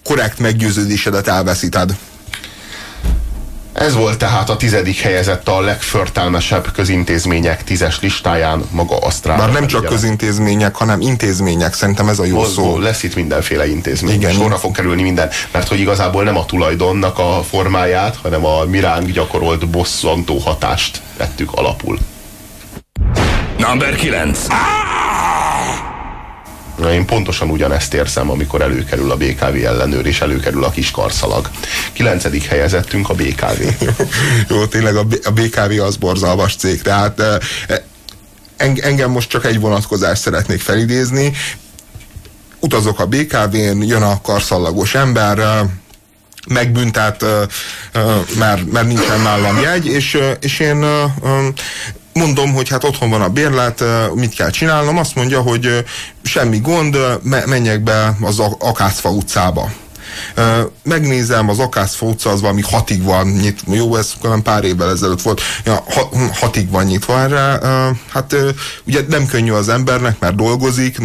korrekt meggyőződésedet elveszíted. Ez volt tehát a tizedik helyezett a legförtelmesebb közintézmények tízes listáján maga Asztrál. Bár nem csak közintézmények, hanem intézmények, szerintem ez a jó Mozgó, szó. Lesz itt mindenféle intézmény. Igen. Sorra fog kerülni minden, mert hogy igazából nem a tulajdonnak a formáját, hanem a miránk gyakorolt bosszantó hatást vettük alapul. Number 9. Na, én pontosan ugyanezt érzem, amikor előkerül a BKV ellenőr, és előkerül a kis karszalag. Kilencedik helyezettünk a BKV. *laughs* Jó, tényleg a, BKV az borzalmas cég, tehát engem most csak egy vonatkozást szeretnék felidézni. Utazok a BKV-n, jön a karszallagos ember, megbüntet, mert, mert nincsen nálam jegy, és, és én mondom, hogy hát otthon van a bérlet, mit kell csinálnom, azt mondja, hogy semmi gond, menjek be az Akácfa utcába megnézem, az Akász utca az valami hatig van nyitva, jó, ez nem pár évvel ezelőtt volt, ja, hatig van nyitva erre, hát ugye nem könnyű az embernek, mert dolgozik,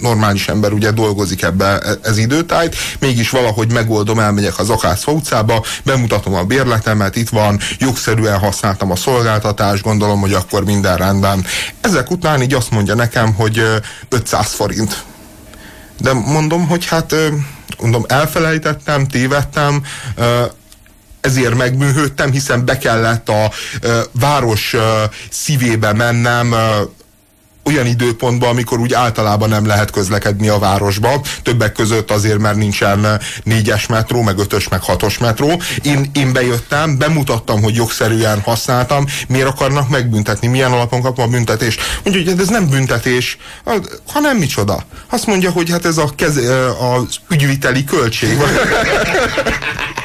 normális ember ugye dolgozik ebbe e, ez időtájt, mégis valahogy megoldom, elmegyek az Akász utcába, bemutatom a bérletemet, itt van, jogszerűen használtam a szolgáltatást, gondolom, hogy akkor minden rendben. Ezek után így azt mondja nekem, hogy 500 forint. De mondom, hogy hát mondom, elfelejtettem, tévedtem, ezért megműhődtem, hiszen be kellett a város szívébe mennem, olyan időpontban, amikor úgy általában nem lehet közlekedni a városba, többek között azért, mert nincsen négyes metró, meg ötös, meg hatos metró. Én, én bejöttem, bemutattam, hogy jogszerűen használtam, miért akarnak megbüntetni, milyen alapon kapom a büntetést. Mondja, hogy hát ez nem büntetés, hanem micsoda. Azt mondja, hogy hát ez a kez, az ügyviteli költség. *laughs*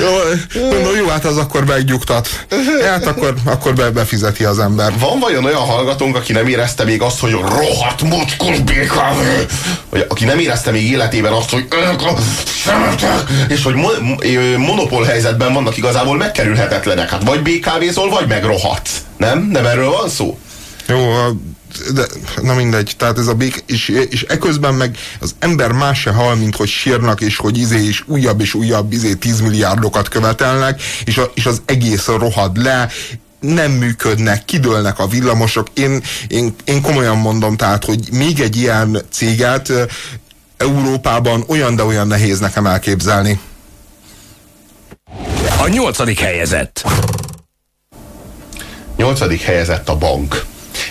jó, mondom, jó, hát az akkor megnyugtat. Hát akkor, akkor be, befizeti az ember. Van vajon olyan hallgatónk, aki nem érezte még azt, hogy rohadt mocskos BKV, vagy aki nem érezte még életében azt, hogy ők a szemetek, és hogy mo monopól helyzetben vannak igazából megkerülhetetlenek. Hát vagy BKV-zol, vagy megrohatsz. Nem? Nem erről van szó? Jó, de, na mindegy, tehát ez a bék, és, és eközben meg az ember más se hal, mint hogy sírnak, és hogy izé és újabb és újabb izé 10 milliárdokat követelnek, és, a, és az egész rohad le, nem működnek, kidőlnek a villamosok. Én, én, én komolyan mondom, tehát, hogy még egy ilyen céget Európában olyan, de olyan nehéz nekem elképzelni. A nyolcadik helyezett. Nyolcadik helyezett a bank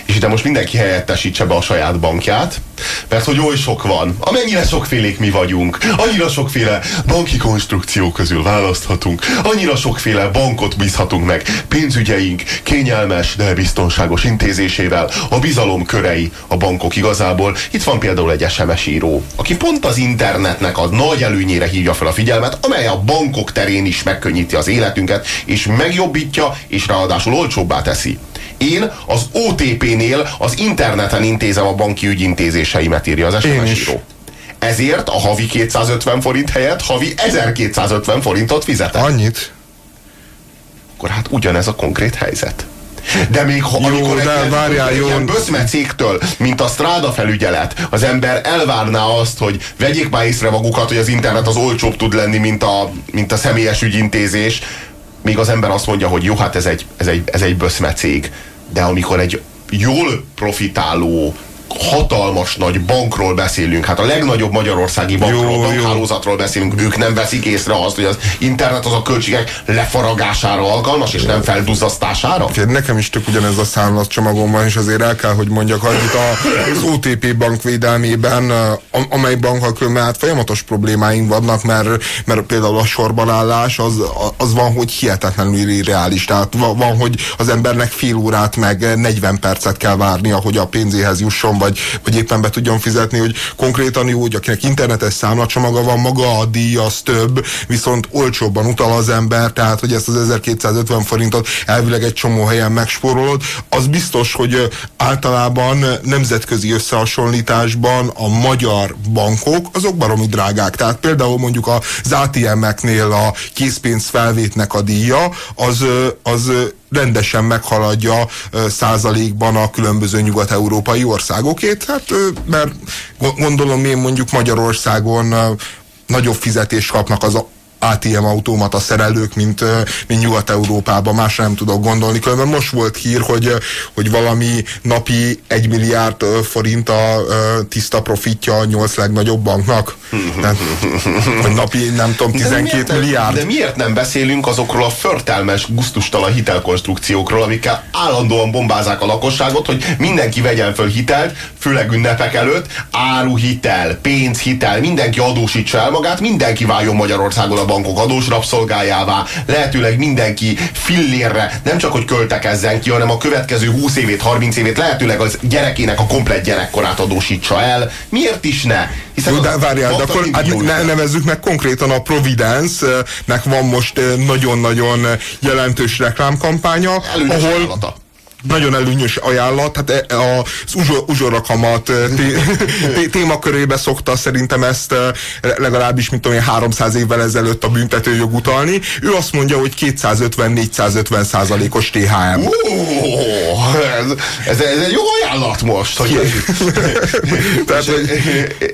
és ide most mindenki helyettesítse be a saját bankját, mert hogy oly sok van, amennyire sokfélék mi vagyunk, annyira sokféle banki konstrukció közül választhatunk, annyira sokféle bankot bízhatunk meg, pénzügyeink kényelmes, de biztonságos intézésével, a bizalom körei a bankok igazából. Itt van például egy SMS író, aki pont az internetnek a nagy előnyére hívja fel a figyelmet, amely a bankok terén is megkönnyíti az életünket, és megjobbítja, és ráadásul olcsóbbá teszi. Én az OTP-nél az interneten intézem a banki ügyintézéseimet, írja az SMS író. Ezért a havi 250 forint helyett havi 1250 forintot fizetek. Annyit? Akkor hát ugyanez a konkrét helyzet. De még ha jó, amikor de egy, várjál, egy ilyen böszme cégtől, mint a Strada felügyelet, az ember elvárná azt, hogy vegyék már észre magukat, hogy az internet az olcsóbb tud lenni, mint a, mint a személyes ügyintézés, még az ember azt mondja, hogy jó, hát ez egy, ez egy, ez egy böszme cég. De amikor egy jól profitáló hatalmas nagy bankról beszélünk, hát a legnagyobb magyarországi bankról, jó, bankhálózatról jó. beszélünk, ők nem veszik észre azt, hogy az internet az a költségek lefaragására alkalmas, és nem felduzzasztására? Nekem is tök ugyanez a számlatcsomagom van, és azért el kell, hogy mondjak annyit az OTP bank védelmében, amely bankkal különben hát folyamatos problémáink vannak, mert, mert például a sorbanállás az, az van, hogy hihetetlenül irreális. Tehát van, hogy az embernek fél órát meg 40 percet kell várnia, hogy a pénzéhez jusson, vagy, vagy éppen be tudjon fizetni, hogy konkrétan jó, hogy akinek internetes számlacsomaga van, maga a díj az több, viszont olcsóbban utal az ember, tehát hogy ezt az 1250 forintot elvileg egy csomó helyen megspórolod, az biztos, hogy általában nemzetközi összehasonlításban a magyar bankok azok baromi drágák. Tehát például mondjuk az ATM-eknél a készpénz felvétnek a díja, az, az rendesen meghaladja százalékban a különböző nyugat-európai országokét, hát mert gondolom én mondjuk Magyarországon nagyobb fizetést kapnak az ATM automata szerelők, mint, mint Nyugat-Európában, másra nem tudok gondolni. Különben most volt hír, hogy, hogy valami napi egy milliárd forint a tiszta profitja a nyolc legnagyobb banknak. Tehát, hogy napi, nem tudom, 12 de milliárd. Nem, de miért nem beszélünk azokról a förtelmes, guztustalan hitelkonstrukciókról, amikkel állandóan bombázák a lakosságot, hogy mindenki vegyen föl hitelt, főleg ünnepek előtt, áruhitel, pénzhitel, mindenki adósítsa el magát, mindenki váljon Magyarországon a bankok adós rabszolgájává, lehetőleg mindenki fillérre nem csak hogy költekezzen ki, hanem a következő 20 évét, 30 évét lehetőleg az gyerekének a komplet gyerekkorát adósítsa el. Miért is ne? Hiszen Jó, de várjál, de akkor hát ne, nevezzük meg konkrétan a Providence-nek van most nagyon-nagyon jelentős reklámkampánya, Előnyös ahol... Állata nagyon előnyös ajánlat, hát e, az uzsorakamat *laughs* témakörébe szokta szerintem ezt legalábbis, mint én, 300 évvel ezelőtt a büntetőjog utalni. Ő azt mondja, hogy 250-450 százalékos THM. Oh, ez, ez, ez egy jó ajánlat most. Hogy *laughs* Tehát, és,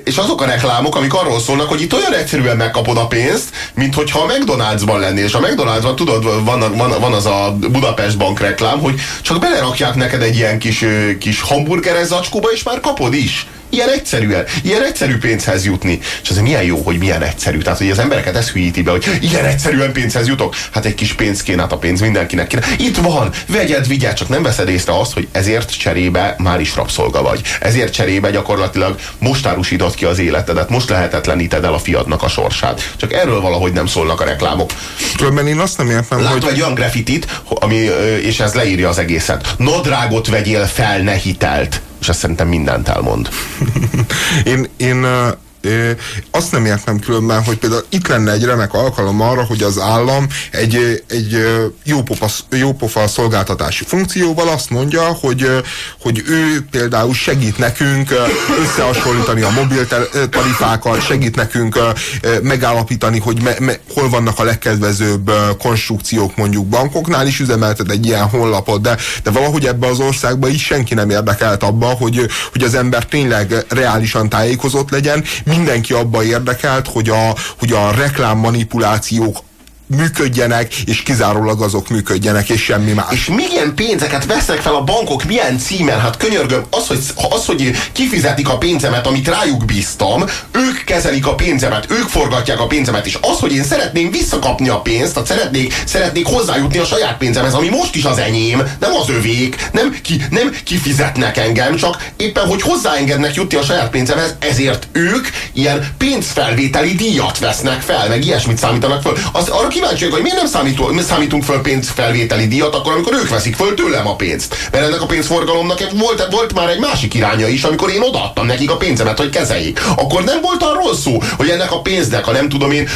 és azok a reklámok, amik arról szólnak, hogy itt olyan egyszerűen megkapod a pénzt, mint hogyha a McDonald'sban lennél, és a McDonald'sban tudod, van, van, van az a Budapest bank reklám, hogy csak bele belerakják neked egy ilyen kis, kis hamburgeres zacskóba, és már kapod is. Ilyen egyszerűen, ilyen egyszerű pénzhez jutni. És ez milyen jó, hogy milyen egyszerű. Tehát, hogy az embereket ez hülyíti be, hogy ilyen egyszerűen pénzhez jutok. Hát egy kis pénz kéne, hát a pénz mindenkinek kéne. Itt van, vegyed, vigyed, csak nem veszed észre azt, hogy ezért cserébe már is rabszolga vagy. Ezért cserébe gyakorlatilag most árusítod ki az életedet, most lehetetleníted el a fiadnak a sorsát. Csak erről valahogy nem szólnak a reklámok. Különben én azt nem értem, Látva hogy... egy olyan grafitit, ami, és ez leírja az egészet. Nadrágot vegyél fel, ne hitelt és ez szerintem mindent elmond. én, én azt nem értem különben, hogy például itt lenne egy remek alkalom arra, hogy az állam egy, egy jópofa, jópofa szolgáltatási funkcióval azt mondja, hogy, hogy ő például segít nekünk összehasonlítani a mobil tarifákat, segít nekünk megállapítani, hogy me, me, hol vannak a legkedvezőbb konstrukciók mondjuk bankoknál is üzemeltet egy ilyen honlapot, de, de valahogy ebbe az országba is senki nem érdekelt abba, hogy, hogy az ember tényleg reálisan tájékozott legyen, mindenki abba érdekelt, hogy a, hogy a reklám manipulációk működjenek, és kizárólag azok működjenek, és semmi más. És milyen pénzeket vesznek fel a bankok, milyen címen? Hát könyörgöm, az, hogy, az, hogy kifizetik a pénzemet, amit rájuk bíztam, ők kezelik a pénzemet, ők forgatják a pénzemet, és az, hogy én szeretném visszakapni a pénzt, tehát szeretnék, szeretnék hozzájutni a saját pénzemhez, ami most is az enyém, nem az övék, nem, ki, nem kifizetnek engem, csak éppen, hogy hozzáengednek jutni a saját pénzemhez, ezért ők ilyen pénzfelvételi díjat vesznek fel, meg ilyesmit számítanak föl. Az, kíváncsiak, hogy miért nem számítunk, számítunk föl pénzfelvételi díjat, akkor amikor ők veszik föl tőlem a pénzt. Mert ennek a pénzforgalomnak volt, volt már egy másik iránya is, amikor én odaadtam nekik a pénzemet, hogy kezeljék. Akkor nem volt arról szó, hogy ennek a pénznek, ha nem tudom én,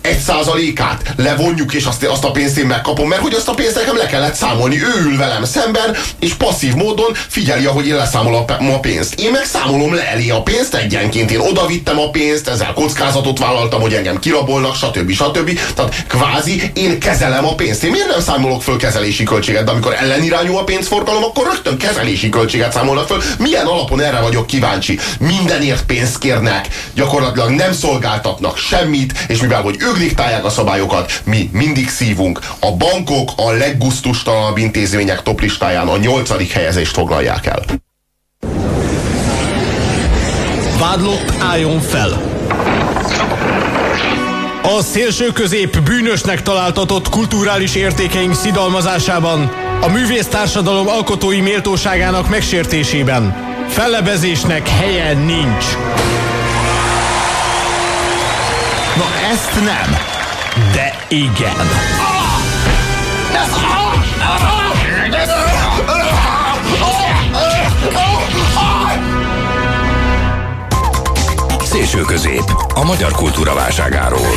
egy százalékát levonjuk, és azt, azt a pénzt én megkapom, mert hogy azt a pénzt nekem le kellett számolni. Ő ül velem szemben, és passzív módon figyeli, ahogy én leszámolom a pénzt. Én meg számolom le elé a pénzt egyenként. Én oda vittem a pénzt, ezzel kockázatot vállaltam, hogy engem kirabolnak, stb. stb. Tehát kvázi én kezelem a pénzt. Én miért nem számolok föl kezelési költséget, de amikor ellenirányú a pénzforgalom, akkor rögtön kezelési költséget számolnak föl. Milyen alapon erre vagyok kíváncsi? Mindenért pénzt kérnek, gyakorlatilag nem szolgáltatnak semmit, és mivel hogy ők diktálják a szabályokat, mi mindig szívunk. A bankok a leggusztustalanabb intézmények toplistáján a nyolcadik helyezést foglalják el. Vádlott álljon fel! A szélső közép bűnösnek találtatott kulturális értékeink szidalmazásában, a művésztársadalom alkotói méltóságának megsértésében fellebezésnek helye nincs. Ezt nem, de igen. Szélső közép, a magyar kultúra válságáról.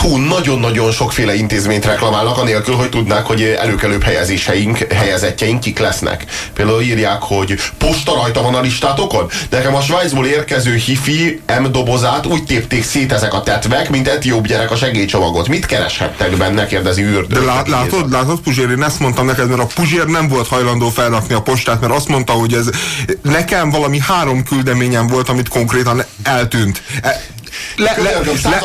Hú, nagyon-nagyon sokféle intézményt reklamálnak, anélkül, hogy tudnák, hogy előkelőbb helyezéseink, helyezetjeink kik lesznek. Például írják, hogy posta rajta van a listátokon. Nekem a Svájcból érkező hifi M dobozát úgy tépték szét ezek a tetvek, mint etióp gyerek a segélycsomagot. Mit kereshettek benne, kérdezi űrdő. De lát, látod, látod, Puzsér, én ezt mondtam neked, mert a Puzsér nem volt hajlandó felrakni a postát, mert azt mondta, hogy ez nekem valami három küldeményem volt, amit konkrétan eltűnt. E, le,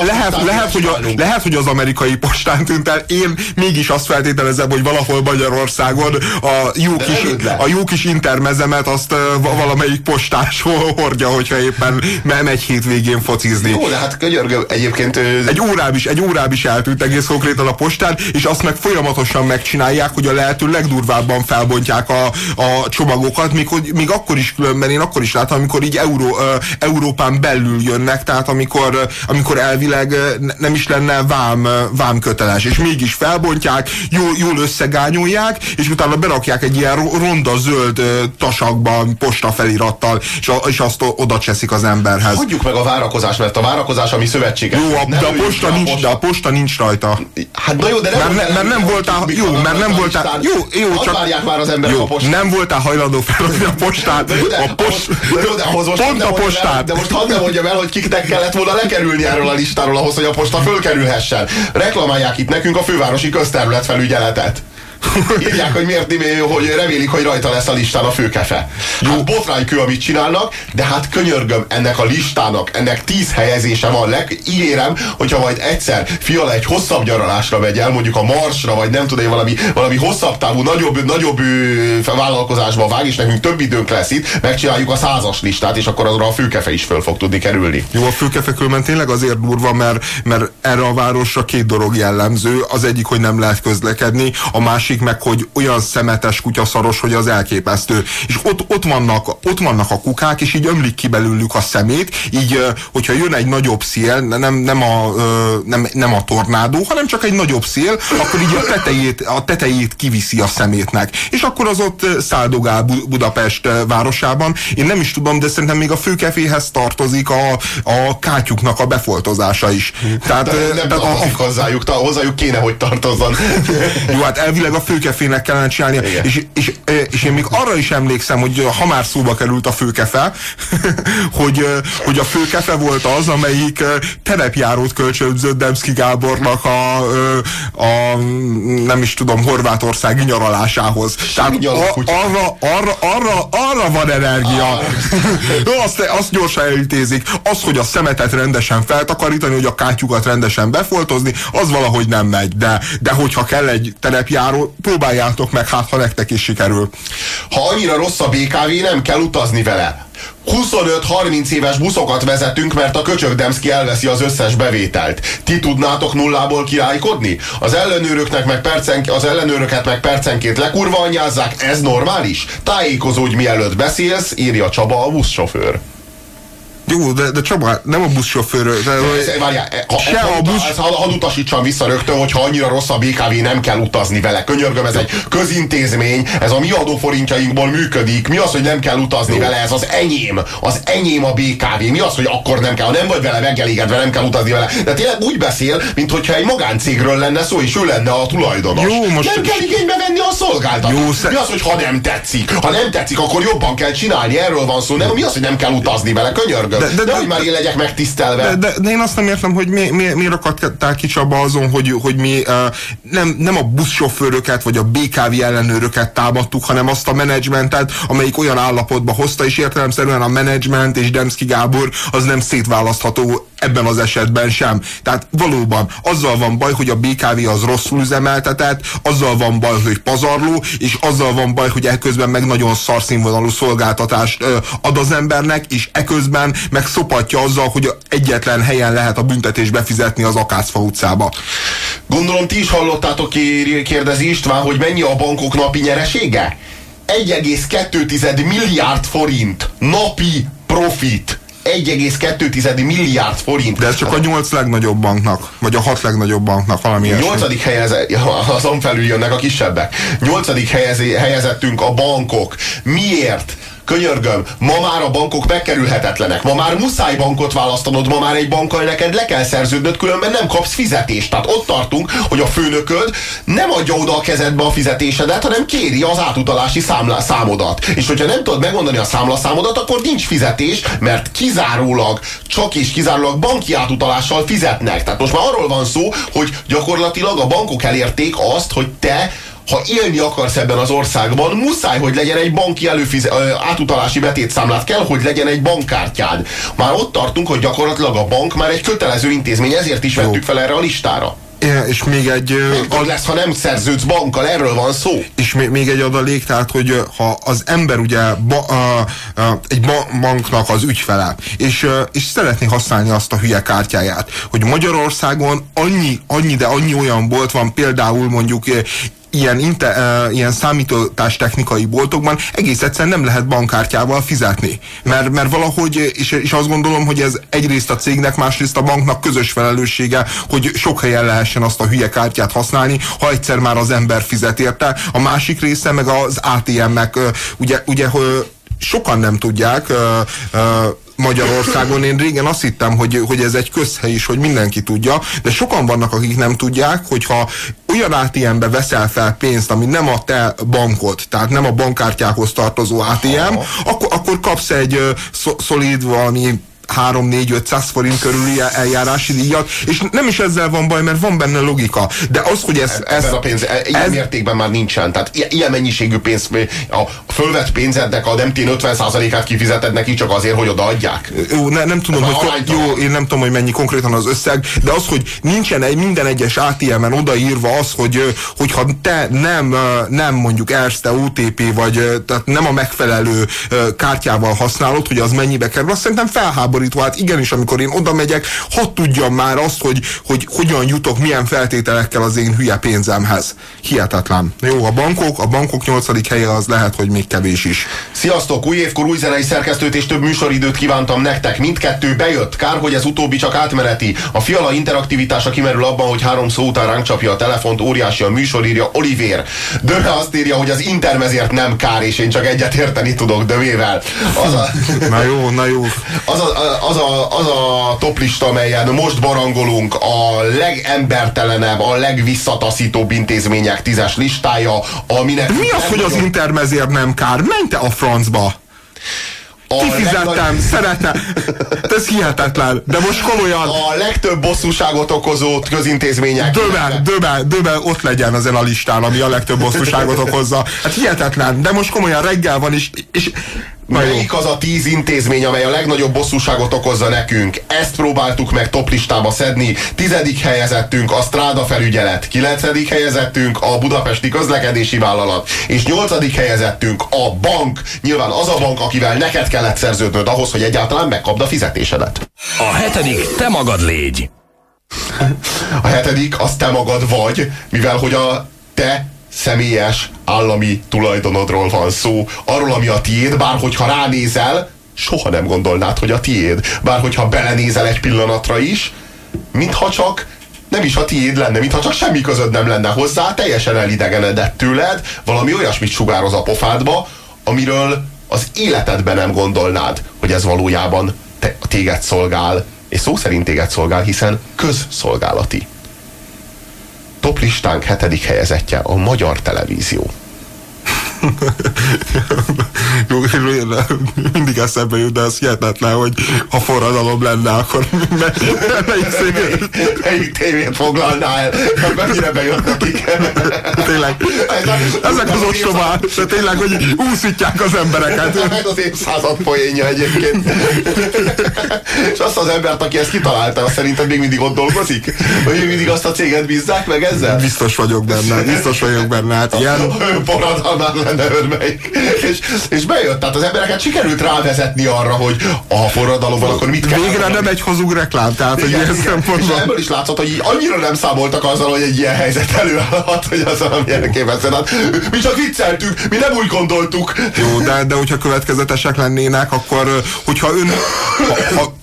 lehet, lehet, hogy a, csinálunk. lehet, hogy az amerikai postán tűnt el. Én mégis azt feltételezem, hogy valahol Magyarországon a jó, kis, nem a jó kis intermezemet azt valamelyik postás hordja, hogyha éppen me- megy hétvégén focizni. Jó, de hát könyörgöm, egyébként Egy órám is, egy órám is eltűnt egész konkrétan a postán, és azt meg folyamatosan megcsinálják, hogy a lehető legdurvábban felbontják a, a csomagokat, még, hogy, még akkor is különben, én akkor is látom, amikor így Euró, Európán belül jönnek, tehát amikor, ö, amikor elvileg ne- nem is lenne vám, ö, vám köteles, és mégis felbontják, jól, jól összegányolják, és utána berakják egy ilyen ro- ronda zöld ö, tasakba, posta felirattal, és, a, és azt oda cseszik az emberhez. hagyjuk meg a várakozást, mert a várakozás a mi szövetséges. Jó, a, de a posta nincs, de a posta nincs rajta. Hát na jó, de nem Mert, el, mert nem voltál, jó, mert nem voltál, jó, jó, csak, várják már az emberek jó, a postán. nem voltál hajlandó feladni a postát, De de, a post, ahhoz, de jó, de ahhoz most pont a postát. de most hadd ne mondjam el, hogy kiknek kellett volna lekerülni erről a listáról ahhoz, hogy a posta fölkerülhessen. Reklamálják itt nekünk a fővárosi közterület felügyeletet. Írják, hogy miért, hogy remélik, hogy rajta lesz a listán a főkefe. Hát botránykő, amit csinálnak, de hát könyörgöm ennek a listának, ennek tíz helyezése van. Leg, ígérem, hogyha majd egyszer fiala egy hosszabb nyaralásra megy el, mondjuk a Marsra, vagy nem tudom, valami, valami hosszabb távú, nagyobb, nagyobb vállalkozásba vág, és nekünk több időnk lesz itt, megcsináljuk a százas listát, és akkor azra a főkefe is föl fog tudni kerülni. Jó, a főkefekülmen tényleg azért durva, mert, mert erre a városra két dolog jellemző. Az egyik, hogy nem lehet közlekedni, a másik meg, hogy olyan szemetes kutyaszaros, hogy az elképesztő. És ott, ott, vannak, ott vannak a kukák, és így ömlik ki belőlük a szemét, így, hogyha jön egy nagyobb szél, nem, nem, a, nem, nem a tornádó, hanem csak egy nagyobb szél, akkor így a tetejét, a tetejét kiviszi a szemétnek. És akkor az ott száldogál Bu- Budapest városában. Én nem is tudom, de szerintem még a főkeféhez tartozik a, a kátyuknak a befoltozása is. Tehát, De nem tehát a, a, hozzájuk, hozzájuk kéne, hogy tartozzon. jó, hát elvileg a főkefének kellene csinálnia. Igen. És, és, és én még arra is emlékszem, hogy ha már szóba került a főkefe, *laughs* hogy, hogy a főkefe volt az, amelyik terepjárót kölcsönzött Demszki Gábornak a, a nem is tudom, horvátországi nyaralásához. Tehát a, arra, arra, arra, arra van energia. *laughs* azt, azt gyorsan elintézik. Az, hogy a szemetet rendesen feltakarítani, hogy a kátyukat rendesen befoltozni, az valahogy nem megy. De, de hogyha kell egy terepjáró, próbáljátok meg, hát ha nektek is sikerül. Ha annyira rossz a BKV, nem kell utazni vele. 25-30 éves buszokat vezetünk, mert a köcsög Demszki elveszi az összes bevételt. Ti tudnátok nullából királykodni? Az ellenőröknek meg percen, az ellenőröket meg percenként lekurva anyázzák, ez normális? Tájékozódj mielőtt beszélsz, írja Csaba a buszsofőr. Jó, de, de Csaba, nem a buszsofőr. De, Várjál, e- ha, Se ha, a busz- ha, hadd utasítsam vissza rögtön, hogyha annyira rossz a BKV, nem kell utazni vele. Könyörgöm, ez egy közintézmény, ez a mi adóforintjainkból működik. Mi az, hogy nem kell utazni vele? Ez az enyém. Az enyém a BKV. Mi az, hogy akkor nem kell? Ha nem vagy vele megelégedve, nem kell utazni vele. De tényleg úgy beszél, mintha egy magáncégről lenne szó, és ő lenne a tulajdonos. Jó, most- Nem kell igénybe venni a szolgáltatást. Jó, sze- Mi az, hogy ha nem tetszik? Ha nem tetszik, akkor jobban kell csinálni. Erről van szó. Nem, mi az, hogy nem kell utazni vele? Könyörgöm. De- De, de- de, hogy már én legyek megtisztelve. De, de, de én azt nem értem, hogy mi, mi, miért akadtál ki Csaba azon, hogy, hogy mi uh, nem, nem a buszsofőröket vagy a BKV ellenőröket támadtuk, hanem azt a menedzsmentet, amelyik olyan állapotba hozta, és értelemszerűen a menedzsment és Demszki Gábor az nem szétválasztható ebben az esetben sem. Tehát valóban azzal van baj, hogy a BKV az rosszul üzemeltetett, azzal van baj, hogy pazarló, és azzal van baj, hogy eközben meg nagyon szarszínvonalú szolgáltatást ad az embernek, és eközben meg szopatja azzal, hogy egyetlen helyen lehet a büntetés befizetni az Akácfa utcába. Gondolom ti is hallottátok, kér- kérdezi István, hogy mennyi a bankok napi nyeresége? 1,2 milliárd forint napi profit. 1,2 milliárd forint. De ez csak a nyolc legnagyobb banknak, vagy a hat legnagyobb banknak valami. Nyolcadik helyeze, ja, azon felül jönnek a kisebbek. Nyolcadik helyezettünk a bankok. Miért? Könyörgöm, ma már a bankok megkerülhetetlenek. Ma már muszáj bankot választanod, ma már egy bankkal neked le kell szerződnöd, különben nem kapsz fizetést. Tehát ott tartunk, hogy a főnököd nem adja oda a kezedbe a fizetésedet, hanem kéri az átutalási számla, számodat. És hogyha nem tudod megmondani a számlaszámodat, akkor nincs fizetés, mert kizárólag, csak és kizárólag banki átutalással fizetnek. Tehát most már arról van szó, hogy gyakorlatilag a bankok elérték azt, hogy te ha élni akarsz ebben az országban, muszáj, hogy legyen egy banki előfize, ö, átutalási betétszámlát, kell, hogy legyen egy bankkártyád. Már ott tartunk, hogy gyakorlatilag a bank már egy kötelező intézmény, ezért is vettük fel erre a listára. Igen, és még egy... tud lesz, ha nem szerződsz bankkal, erről van szó. És még, még egy adalék, tehát, hogy ha az ember ugye ba, a, a, egy ba, banknak az ügyfele, és, és szeretné használni azt a hülye kártyáját, hogy Magyarországon annyi, annyi, de annyi olyan bolt van, például mondjuk ilyen, inte, uh, ilyen számítás technikai boltokban egész egyszerűen nem lehet bankkártyával fizetni. Mert, mert valahogy, és, és azt gondolom, hogy ez egyrészt a cégnek, másrészt a banknak közös felelőssége, hogy sok helyen lehessen azt a hülye kártyát használni, ha egyszer már az ember fizet érte. A másik része meg az ATM-ek, uh, ugye, ugye hogy sokan nem tudják, uh, uh, Magyarországon. Én régen azt hittem, hogy, hogy ez egy közhely is, hogy mindenki tudja, de sokan vannak, akik nem tudják, hogyha olyan ATM-be veszel fel pénzt, ami nem a te bankod, tehát nem a bankkártyához tartozó ATM, akkor, akkor kapsz egy szolid valami 3-4-500 forint körüli eljárási díjat, és nem is ezzel van baj, mert van benne logika. De az, hogy ez... ez Ez a pénz, e- ilyen ez- mértékben már nincsen. Tehát ilyen mennyiségű pénz, a fölvett pénzednek a nem tény 50%-át kifizeted neki csak azért, hogy odaadják. Jó, ne, nem tudom, Ez hogy aránytalan. jó, én nem tudom, hogy mennyi konkrétan az összeg, de az, hogy nincsen egy minden egyes ATM-en odaírva az, hogy hogyha te nem, nem mondjuk Erste OTP vagy tehát nem a megfelelő kártyával használod, hogy az mennyibe kerül, azt szerintem felháborító. Hát igenis, amikor én oda megyek, hadd tudjam már azt, hogy, hogy hogyan jutok, milyen feltételekkel az én hülye pénzemhez. Hihetetlen. Jó, a bankok, a bankok nyolcadik helye az lehet, hogy még kevés is. Sziasztok! Új évkor új zenei szerkesztőt és több műsoridőt kívántam nektek. Mindkettő bejött. Kár, hogy ez utóbbi csak átmeneti. A fiala interaktivitása kimerül abban, hogy három szó után ránk csapja a telefont, óriási a műsorírja Olivér. Döme azt írja, hogy az intermezért nem kár, és én csak egyet érteni tudok Dömével. Az a, Na jó, na jó. az a, az a, az a toplista, amelyen most barangolunk, a legembertelenebb, a legvisszataszítóbb intézmények tízes listája, aminek... Mi az, hogy az intermezért nem kár? Menj te a francba! a Kifizettem, legnagy- szeretem. Ez hihetetlen. De most komolyan, A legtöbb bosszúságot okozó közintézmények. döbe, döbe, döbe ott legyen ezen a listán, ami a legtöbb bosszúságot okozza. Hát hihetetlen. De most komolyan reggel van, és, és. Melyik az a tíz intézmény, amely a legnagyobb bosszúságot okozza nekünk? Ezt próbáltuk meg toplistába szedni. Tizedik helyezettünk a Stráda felügyelet, kilencedik helyezettünk a Budapesti Közlekedési Vállalat, és nyolcadik helyezettünk a bank. Nyilván az a bank, akivel neked kellett szerződnöd ahhoz, hogy egyáltalán megkapd a fizetésedet. A hetedik te magad légy. A hetedik, az te magad vagy, mivel hogy a te személyes állami tulajdonodról van szó, arról, ami a tiéd, bár hogyha ránézel, soha nem gondolnád, hogy a tiéd. Bár hogyha belenézel egy pillanatra is, mintha csak nem is a tiéd lenne, mintha csak semmi közöd nem lenne hozzá, teljesen elidegenedett tőled, valami olyasmit sugároz a pofádba, amiről az életedben nem gondolnád, hogy ez valójában te, téged szolgál, és szó szerint téged szolgál, hiszen közszolgálati. Toplistánk hetedik helyezettje a Magyar Televízió. Jó, mindig eszembe jut, de az hihetetlen, hogy ha forradalom lenne, akkor me- melyik szék... Melyik tévét foglalná el? Mennyire bejött nekik? Tényleg, ezek az ostobák, de tényleg, hogy úszítják az embereket. Ez az évszázad poénja egyébként. És azt az embert, aki ezt kitalálta, azt szerinted még mindig ott dolgozik? Vagy még mindig azt a céget bízzák meg ezzel? Biztos vagyok benne, biztos vagyok benne. Hát ilyen, forradalmán lenne örmeik. És, és bejött, tehát az embereket sikerült rávezetni arra, hogy a forradalom van, akkor mit kell végre nem egy hazug reklám, tehát hogy ilyen igen. És szempontból. ebből is látszott, hogy annyira nem számoltak azzal, hogy egy ilyen helyzet előállhat, hogy az valamilyen képezzen. Hát, mi csak vicceltük, mi nem úgy gondoltuk. Jó, de, de hogyha következetesek lennének, akkor hogyha ön, ha, ha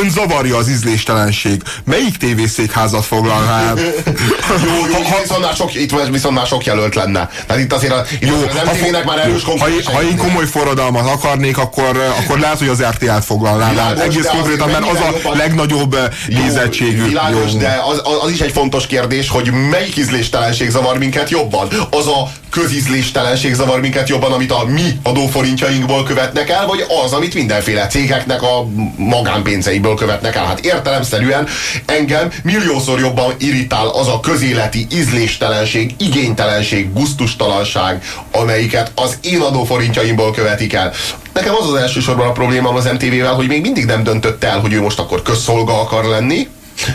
ön zavarja az ízléstelenség, melyik tévészékházat foglalná el? *laughs* Jó, jó, itt viszont már sok, itt viszont már sok jelölt lenne. Tehát itt azért a, Jó, az MTV-nek már erős ha, ha én komoly forradalmat akarnék, akkor, akkor lehet, hogy az RTL-t foglalnám. Egész konkrétan, mert az a jobban- legnagyobb eh, nézettségű. Világos, Jó. de az, az is egy fontos kérdés, hogy melyik ízléstelenség zavar minket jobban. Az a közízléstelenség zavar minket jobban, amit a mi adóforintjainkból követnek el, vagy az, amit mindenféle cégeknek a magánpénzeiből követnek el. Hát értelemszerűen engem milliószor jobban irritál az a közéleti ízléstelenség, igénytelenség, guztustalanság, amelyiket az én adóforintjaimból követik el. Nekem az az elsősorban a problémám az MTV-vel, hogy még mindig nem döntött el, hogy ő most akkor közszolga akar lenni,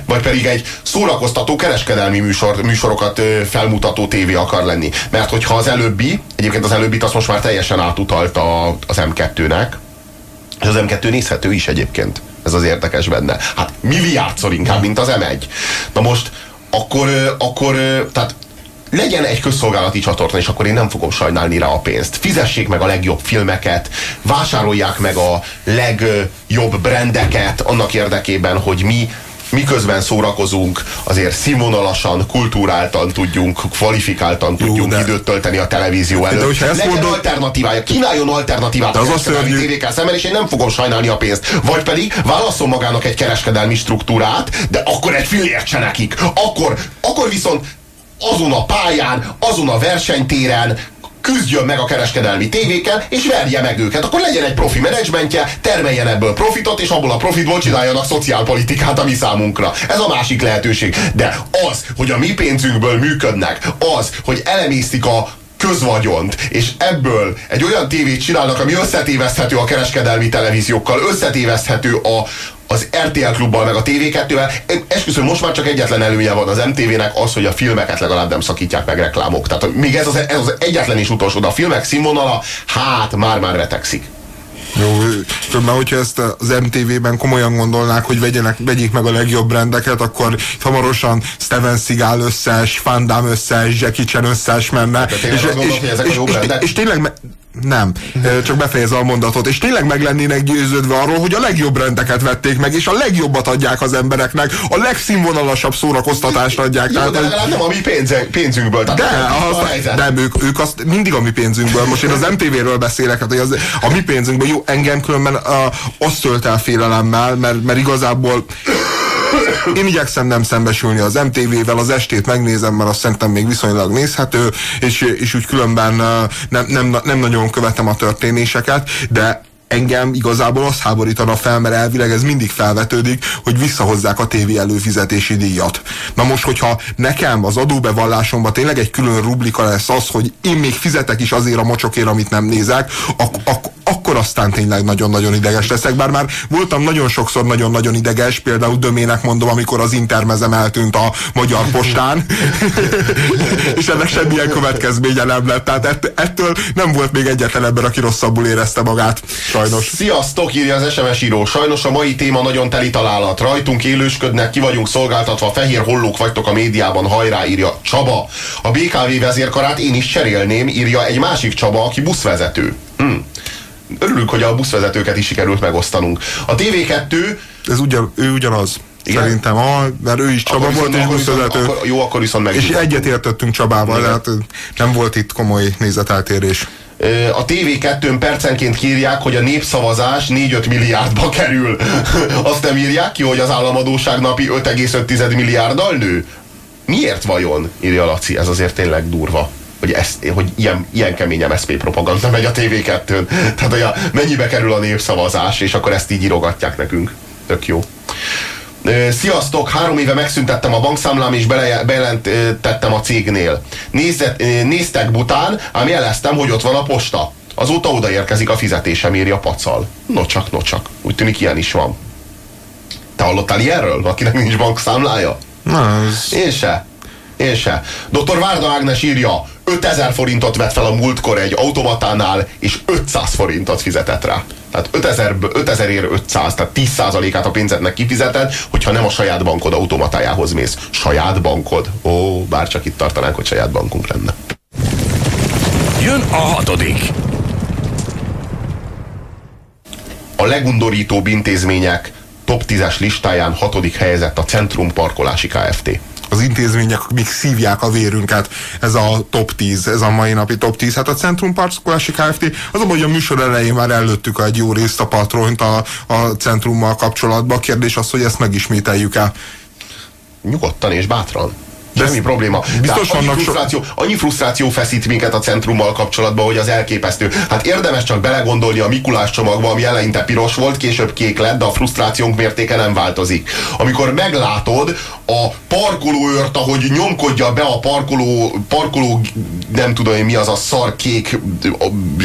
vagy pedig egy szórakoztató kereskedelmi műsor, műsorokat felmutató tévé akar lenni. Mert hogyha az előbbi, egyébként az előbbit azt most már teljesen átutalt a, az M2-nek, és az M2 nézhető is egyébként. Ez az érdekes benne. Hát milliárdszor inkább, mint az M1. Na most, akkor, akkor tehát legyen egy közszolgálati csatorna, és akkor én nem fogom sajnálni rá a pénzt. Fizessék meg a legjobb filmeket, vásárolják meg a legjobb brendeket annak érdekében, hogy mi miközben szórakozunk, azért színvonalasan, kultúráltan tudjunk, kvalifikáltan tudjunk de- időt tölteni a televízió előtt. hogyha ezt Legyen mondod- alternatívája, kínáljon alternatívát De a az azt kereskedelmi szörnyű- tévékkel szemben, és én nem fogom sajnálni a pénzt. Vagy pedig válasszon magának egy kereskedelmi struktúrát, de akkor egy fillért se nekik. Akkor, akkor viszont azon a pályán, azon a versenytéren küzdjön meg a kereskedelmi tévékkel, és verje meg őket. Akkor legyen egy profi menedzsmentje, termeljen ebből profitot, és abból a profitból csináljanak szociálpolitikát a mi számunkra. Ez a másik lehetőség. De az, hogy a mi pénzünkből működnek, az, hogy elemésztik a közvagyont, és ebből egy olyan tévét csinálnak, ami összetéveszthető a kereskedelmi televíziókkal, összetéveszthető a, az RTL klubbal, meg a TV2-vel. Én Esküszöm, most már csak egyetlen előnye van az MTV-nek az, hogy a filmeket legalább nem szakítják meg reklámok. Tehát még ez az, ez az egyetlen is utolsó, de a filmek színvonala, hát már-már vetekszik. Jó, különben, hogyha ezt az MTV-ben komolyan gondolnák, hogy vegyenek, vegyék meg a legjobb rendeket, akkor hamarosan Steven Seagal összes, Van Damme összes, Jackie Chan összes menne. és, jó és, brandek? és tényleg nem, csak befejezze a mondatot, és tényleg meg lennének győződve arról, hogy a legjobb rendeket vették meg, és a legjobbat adják az embereknek, a legszínvonalasabb szórakoztatást adják. Jó, Tehát, de legalább nem a mi pénze, pénzünkből. Tehát de, az, de ők, ők azt mindig a mi pénzünkből. Most én az MTV-ről beszélek, hát, hogy az, a mi pénzünkből jó, engem különben a, azt tölt el félelemmel, mert, mert igazából én igyekszem nem szembesülni az MTV-vel, az estét megnézem, mert azt szerintem még viszonylag nézhető, és, és úgy különben nem, nem, nem nagyon követem a történéseket, de engem igazából az háborítana fel, mert elvileg ez mindig felvetődik, hogy visszahozzák a tévé előfizetési díjat. Na most, hogyha nekem az adóbevallásomban tényleg egy külön rublika lesz az, hogy én még fizetek is azért a mocsokért, amit nem nézek, ak- ak- akkor aztán tényleg nagyon-nagyon ideges leszek. Bár már voltam nagyon sokszor nagyon-nagyon ideges, például Dömének mondom, amikor az intermezem eltűnt a Magyar Postán, *laughs* és ennek semmilyen következménye nem lett. Tehát ett- ettől nem volt még egyetlen ember, aki rosszabbul érezte magát, sajnos. Sziasztok, írja az SMS író. Sajnos a mai téma nagyon teli találat. Rajtunk élősködnek, ki vagyunk szolgáltatva, fehér hollók vagytok a médiában, hajrá, írja Csaba. A BKV vezérkarát én is cserélném, írja egy másik Csaba, aki buszvezető. Hm. Örülünk, hogy a buszvezetőket is sikerült megosztanunk. A TV2 Ez ugyan, ő ugyanaz. Igen? Szerintem, ah, mert ő is Csaba akkor volt, és buszvezető. akkor- Jó, akkor viszont meg. És egyet értettünk Csabával, Igen. tehát nem volt itt komoly nézeteltérés. A TV2-n percenként kírják, hogy a népszavazás 4-5 milliárdba kerül. *laughs* Azt nem írják ki, hogy az államadóság napi 5,5 milliárddal nő? Miért vajon? Írja Laci, ez azért tényleg durva. Hogy, ez, hogy ilyen, ilyen kemény MSZP propaganda megy a TV2-n. Tehát, hogy a, mennyibe kerül a népszavazás, és akkor ezt így írogatják nekünk. Tök jó. Sziasztok, három éve megszüntettem a bankszámlám és bejelentettem a cégnél. Nézett, ö, néztek bután, ám jeleztem, hogy ott van a posta. Azóta odaérkezik a fizetésem, írja Pacal. Nocsak, nocsak. Úgy tűnik ilyen is van. Te hallottál ilyenről? Akinek nincs bankszámlája? Na, ez... Én se. Én se. Dr. Várda Ágnes írja, 5000 forintot vett fel a múltkor egy automatánál, és 500 forintot fizetett rá. Tehát 5000, 5000 ér 500, tehát 10%-át a pénzednek kifizeted, hogyha nem a saját bankod automatájához mész. Saját bankod? Ó, bár csak itt tartanánk, hogy saját bankunk lenne. Jön a hatodik. A legundorítóbb intézmények top 10-es listáján hatodik helyezett a Centrum Parkolási Kft. Az intézmények még szívják a vérünket. Ez a top 10, ez a mai napi top 10. Hát a Centrum Parkolási Kft. Az a baj, hogy a műsor elején már előttük egy jó részt a patront a, a centrummal kapcsolatban. A kérdés az, hogy ezt megismételjük el. Nyugodtan és bátran. Semmi probléma. biztos Tehát annyi, vannak so- frusztráció, annyi frusztráció feszít minket a centrummal kapcsolatban, hogy az elképesztő. Hát érdemes csak belegondolni a Mikulás csomagba, ami eleinte piros volt, később kék lett, de a frusztrációnk mértéke nem változik. Amikor meglátod a parkolóőrt, ahogy nyomkodja be a parkoló, parkoló nem tudom én mi az a szar kék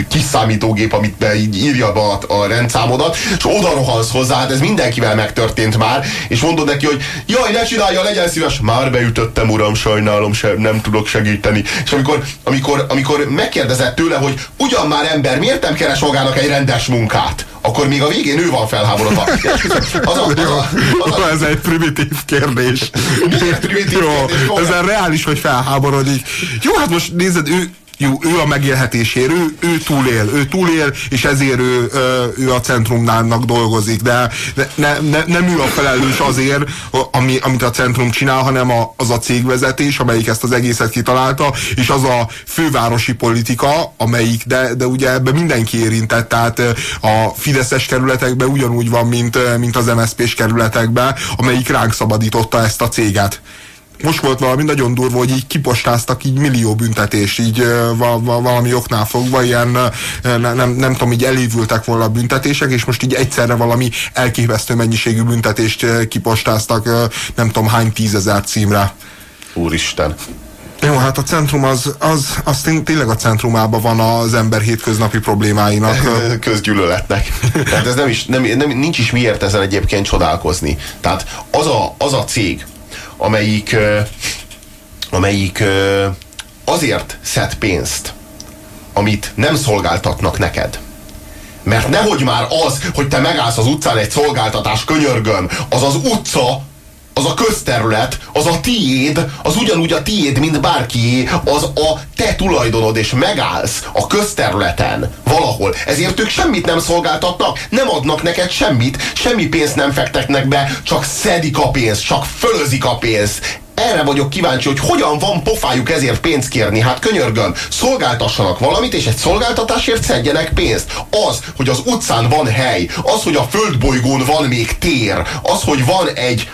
kis számítógép, amit be így írja be a, a rendszámodat, és oda rohansz hozzá, hát ez mindenkivel megtörtént már, és mondod neki, hogy jaj, ne csinálja, legyen szíves, már beütöttem, uram, sajnálom, se, nem tudok segíteni. És amikor, amikor, amikor megkérdezett tőle, hogy ugyan már ember, miért nem keres magának egy rendes munkát? Akkor még a végén ő van felháborodva. *laughs* Az a, az a, az a, ez egy primitív kérdés. Miért primitív Jó, kérdés? Ezzel reális, hogy felháborodik. Jó, hát most nézed, ő, jó, ő a megélhetésért, ő, ő túlél, ő túlél, és ezért ő, ő a centrumnálnak dolgozik, de ne, ne, ne, nem ő a felelős azért, ami, amit a centrum csinál, hanem a, az a cégvezetés, amelyik ezt az egészet kitalálta, és az a fővárosi politika, amelyik, de, de ugye ebben mindenki érintett, tehát a Fideszes kerületekben ugyanúgy van, mint, mint az MSZP-s kerületekben, amelyik ránk szabadította ezt a céget most volt valami nagyon durva, hogy így kipostáztak így millió büntetést, így valami oknál fogva, ilyen ö, ne, nem, nem tudom, így elévültek volna a büntetések, és most így egyszerre valami elképesztő mennyiségű büntetést kipostáztak, nem tudom hány tízezer címre. Úristen. Jó, hát a centrum az, az, az tény- tényleg a centrumában van az ember hétköznapi problémáinak. *laughs* Közgyűlöletnek. Tehát ez nem is, nem, nem, nincs is miért ezen egyébként csodálkozni. Tehát az a, az a cég, amelyik, amelyik azért szed pénzt, amit nem szolgáltatnak neked. Mert nehogy már az, hogy te megállsz az utcán egy szolgáltatás könyörgöm, az az utca, az a közterület, az a tiéd, az ugyanúgy a tiéd, mint bárkié, az a te tulajdonod, és megállsz a közterületen valahol. Ezért ők semmit nem szolgáltatnak, nem adnak neked semmit, semmi pénzt nem fektetnek be, csak szedik a pénzt, csak fölözik a pénzt. Erre vagyok kíváncsi, hogy hogyan van pofájuk ezért pénzt kérni. Hát könyörgöm, szolgáltassanak valamit, és egy szolgáltatásért szedjenek pénzt. Az, hogy az utcán van hely, az, hogy a földbolygón van még tér, az, hogy van egy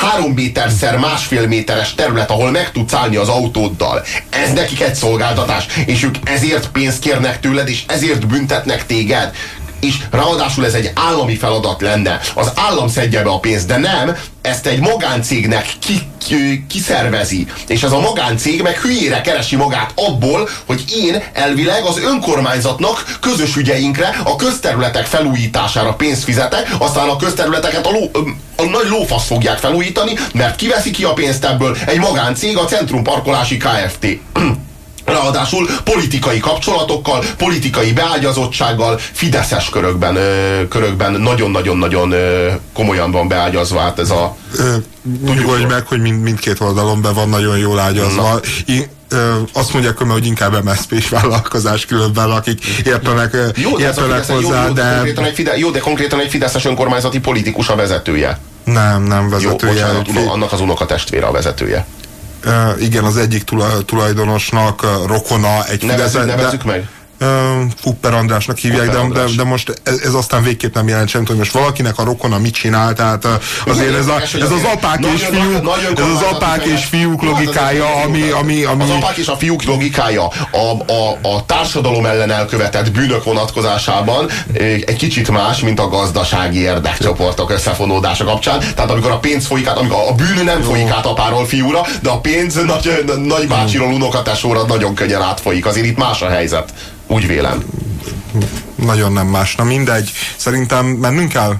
három méterszer másfél méteres terület, ahol meg tudsz állni az autóddal. Ez nekik egy szolgáltatás, és ők ezért pénzt kérnek tőled, és ezért büntetnek téged. És ráadásul ez egy állami feladat lenne. Az állam szedje be a pénzt, de nem, ezt egy magáncégnek ki, ki, kiszervezi. És ez a magáncég meg hülyére keresi magát abból, hogy én elvileg az önkormányzatnak közös ügyeinkre, a közterületek felújítására pénzt fizetek, aztán a közterületeket a, ló, a nagy lófasz fogják felújítani, mert kiveszi ki a pénzt ebből egy magáncég, a Centrum Parkolási Kft. *clears throat* Ráadásul politikai kapcsolatokkal, politikai beágyazottsággal, fideszes körökben, ö, körökben nagyon-nagyon-nagyon komolyan van beágyazva hát ez a... ö, Nyugodj meg, hogy mind, mindkét oldalon be van nagyon jól ágyazva. Ö, azt mondják, hogy inkább MSZP-s vállalkozás különben, akik értenek, Jó, értenek Fidesz, jó, hozzá, jó, de, de konkrétan egy Fide, jó, de konkrétan egy fideszes önkormányzati politikus a vezetője. nem, nem Jó, vezetője. bocsánat, uno, annak az unoka testvére a vezetője. Igen, az egyik tula- tulajdonosnak rokona egy Nevezzük, Fidesz- nevezzük meg. Fupper Andrásnak hívják, Fupper de, de, András. de most ez, ez aztán végképp nem jelent semmit, hogy most valakinek a rokona mit csinál, tehát azért ez, a, ez az apák és fiúk, ez az apák és fiúk hát logikája, ami, ami, ami Az apák és a fiúk logikája a, a, a társadalom ellen elkövetett bűnök vonatkozásában egy kicsit más, mint a gazdasági érdekcsoportok összefonódása kapcsán. Tehát amikor a pénz folyik át, amikor a bűn nem folyik át apáról fiúra, de a pénz nagy, nagybácsiról unokatesóra nagyon könnyen átfolyik. Azért itt más a helyzet. Úgy vélem. nagyon nem más. Na mindegy, szerintem mennünk kell?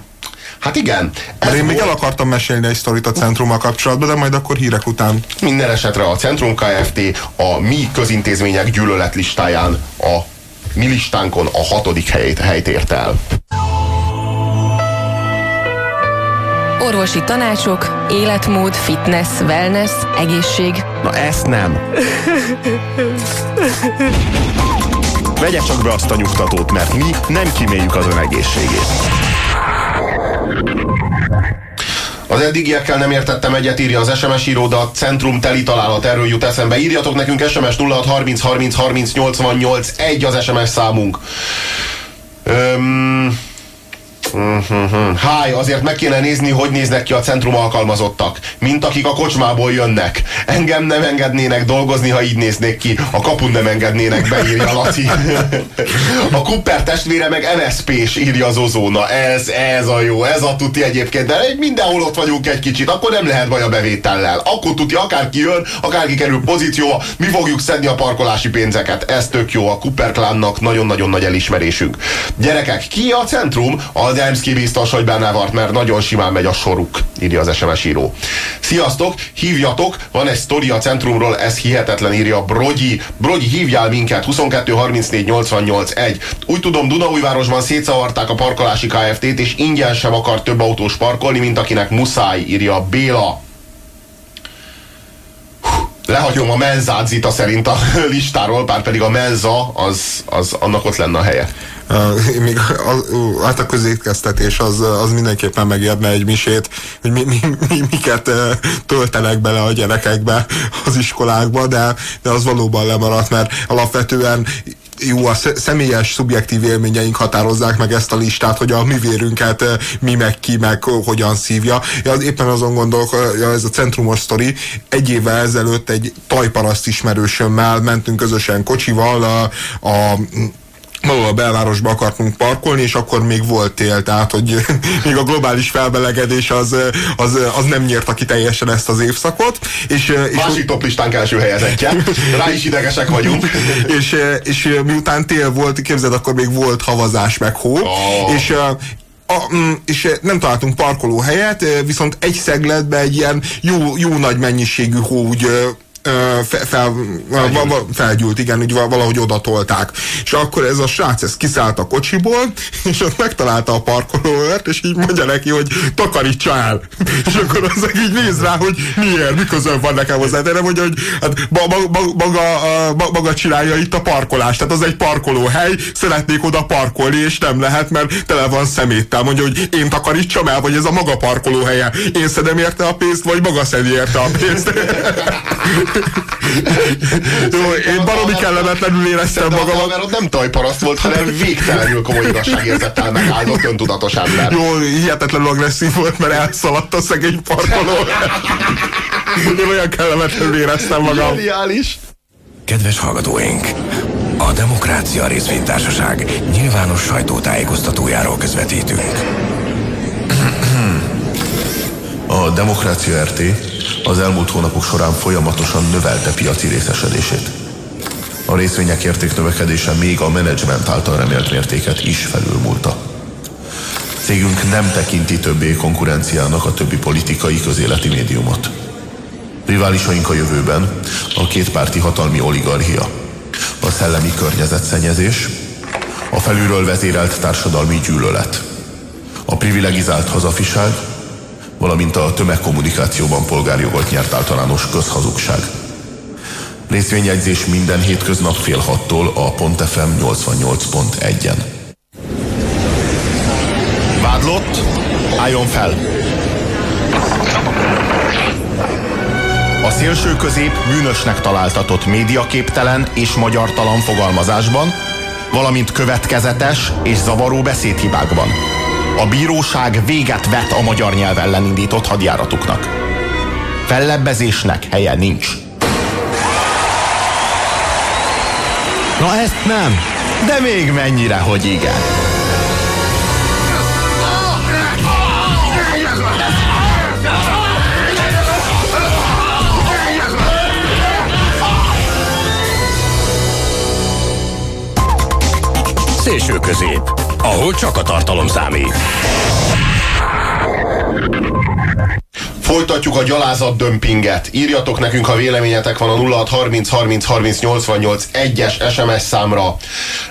Hát igen. Mert én még volt- el akartam mesélni egy sztorit a centrummal kapcsolatban, de majd akkor hírek után. Minden esetre a Centrum Kft. a mi közintézmények gyűlöletlistáján a mi listánkon a hatodik helyét, helyt ért el. Orvosi tanácsok, életmód, fitness, wellness, egészség. Na ezt nem. *laughs* Vegye csak be azt a nyugtatót, mert mi nem kíméljük az ön egészségét. Az eddigiekkel nem értettem egyet, írja az SMS író, de a centrum teli találat erről jut eszembe. Írjatok nekünk SMS 06 30 30 30 88 1 az SMS számunk. Öm, Háj, azért meg kéne nézni, hogy néznek ki a centrum alkalmazottak. Mint akik a kocsmából jönnek. Engem nem engednének dolgozni, ha így néznék ki. A kapun nem engednének be, írja Laci. A Cooper testvére meg MSZP-s, írja Zozóna. Ez, ez a jó, ez a tuti egyébként. De mindenhol ott vagyunk egy kicsit, akkor nem lehet baj a bevétellel. Akkor tuti, akárki jön, akárki kerül pozícióba, mi fogjuk szedni a parkolási pénzeket. Ez tök jó, a Cooper klánnak nagyon-nagyon nagy elismerésünk. Gyerekek, ki a centrum? A Demszki biztos, hogy benne volt, mert nagyon simán megy a soruk, írja az SMS író. Sziasztok, hívjatok, van egy sztori a centrumról, ez hihetetlen, írja Brogyi. Brogyi, hívjál minket, 22 34 88 1. Úgy tudom, Dunaújvárosban szétszavarták a parkolási KFT-t, és ingyen sem akar több autós parkolni, mint akinek muszáj, írja Béla. Lehagyom a menzát Zita szerint a *laughs* listáról, bár pedig a menza, az, az annak ott lenne a helye. Még a, hát a közétkeztetés az, az mindenképpen megérne egy misét, hogy mi, mi, mi, miket töltenek bele a gyerekekbe az iskolákba, de, de az valóban lemaradt, mert alapvetően jó, a személyes, szubjektív élményeink határozzák meg ezt a listát, hogy a mi vérünket mi meg ki, meg hogyan szívja. Ja, az éppen azon gondolok, ez a centrumos sztori, egy évvel ezelőtt egy tajparaszt ismerősömmel mentünk közösen kocsival a, a valahol a belvárosba akartunk parkolni, és akkor még volt tél, tehát hogy *laughs* még a globális felbelegedés az, az, az nem nyírta ki teljesen ezt az évszakot. És, és Másik toplistánk első helyezettje. *laughs* Rá is idegesek vagyunk. *laughs* és, és miután tél volt, képzeld, akkor még volt havazás meg hó, oh. és a, mm, és nem találtunk parkolóhelyet, viszont egy szegletbe egy ilyen jó, jó nagy mennyiségű hó úgy fel, fel, felgyűlt, igen, úgy valahogy oda tolták. És akkor ez a srác, ez kiszállt a kocsiból, és ott megtalálta a parkolóért, és így mondja neki, hogy takarítsa el. És akkor az így néz rá, hogy miért, mi közön van nekem hozzá. De nem mondja, hogy hát maga, maga, maga csinálja itt a parkolást. Tehát az egy parkolóhely, szeretnék oda parkolni, és nem lehet, mert tele van szeméttel. Mondja, hogy én takarítsam el, vagy ez a maga parkolóhelye. Én szedem érte a pénzt, vagy maga szedi érte a pénzt. *laughs* Jó, én baromi kellemetlenül éreztem magam. Mert ott nem tajparaszt volt, hanem végtelenül komoly igazságérzettel megáldott öntudatos ember. Jó, hihetetlenül agresszív volt, mert elszaladt a szegény parkoló. Én olyan kellemetlenül éreztem magam. Geniális. Kedves hallgatóink! A Demokrácia Részvénytársaság nyilvános sajtótájékoztatójáról közvetítünk. A Demokrácia RT az elmúlt hónapok során folyamatosan növelte piaci részesedését. A részvények értéknövekedése még a menedzsment által remélt mértéket is felülmúlta. Cégünk nem tekinti többé konkurenciának a többi politikai közéleti médiumot. Riválisaink a jövőben a kétpárti hatalmi oligarchia, a szellemi környezetszennyezés, a felülről vezérelt társadalmi gyűlölet, a privilegizált hazafiság, valamint a tömegkommunikációban polgárjogot nyert általános közhazugság. Részvényjegyzés minden hétköznap fél hattól a .fm 88.1-en. Vádlott, álljon fel! A szélső közép bűnösnek találtatott médiaképtelen és magyartalan fogalmazásban, valamint következetes és zavaró beszédhibákban a bíróság véget vet a magyar nyelv ellen indított hadjáratuknak. Fellebbezésnek helye nincs. Na ezt nem, de még mennyire, hogy igen. Szélső közép, ahol csak a tartalom számít. Folytatjuk a gyalázat dömpinget. Írjatok nekünk, ha véleményetek van a 0630 30 30 88 1-es SMS számra.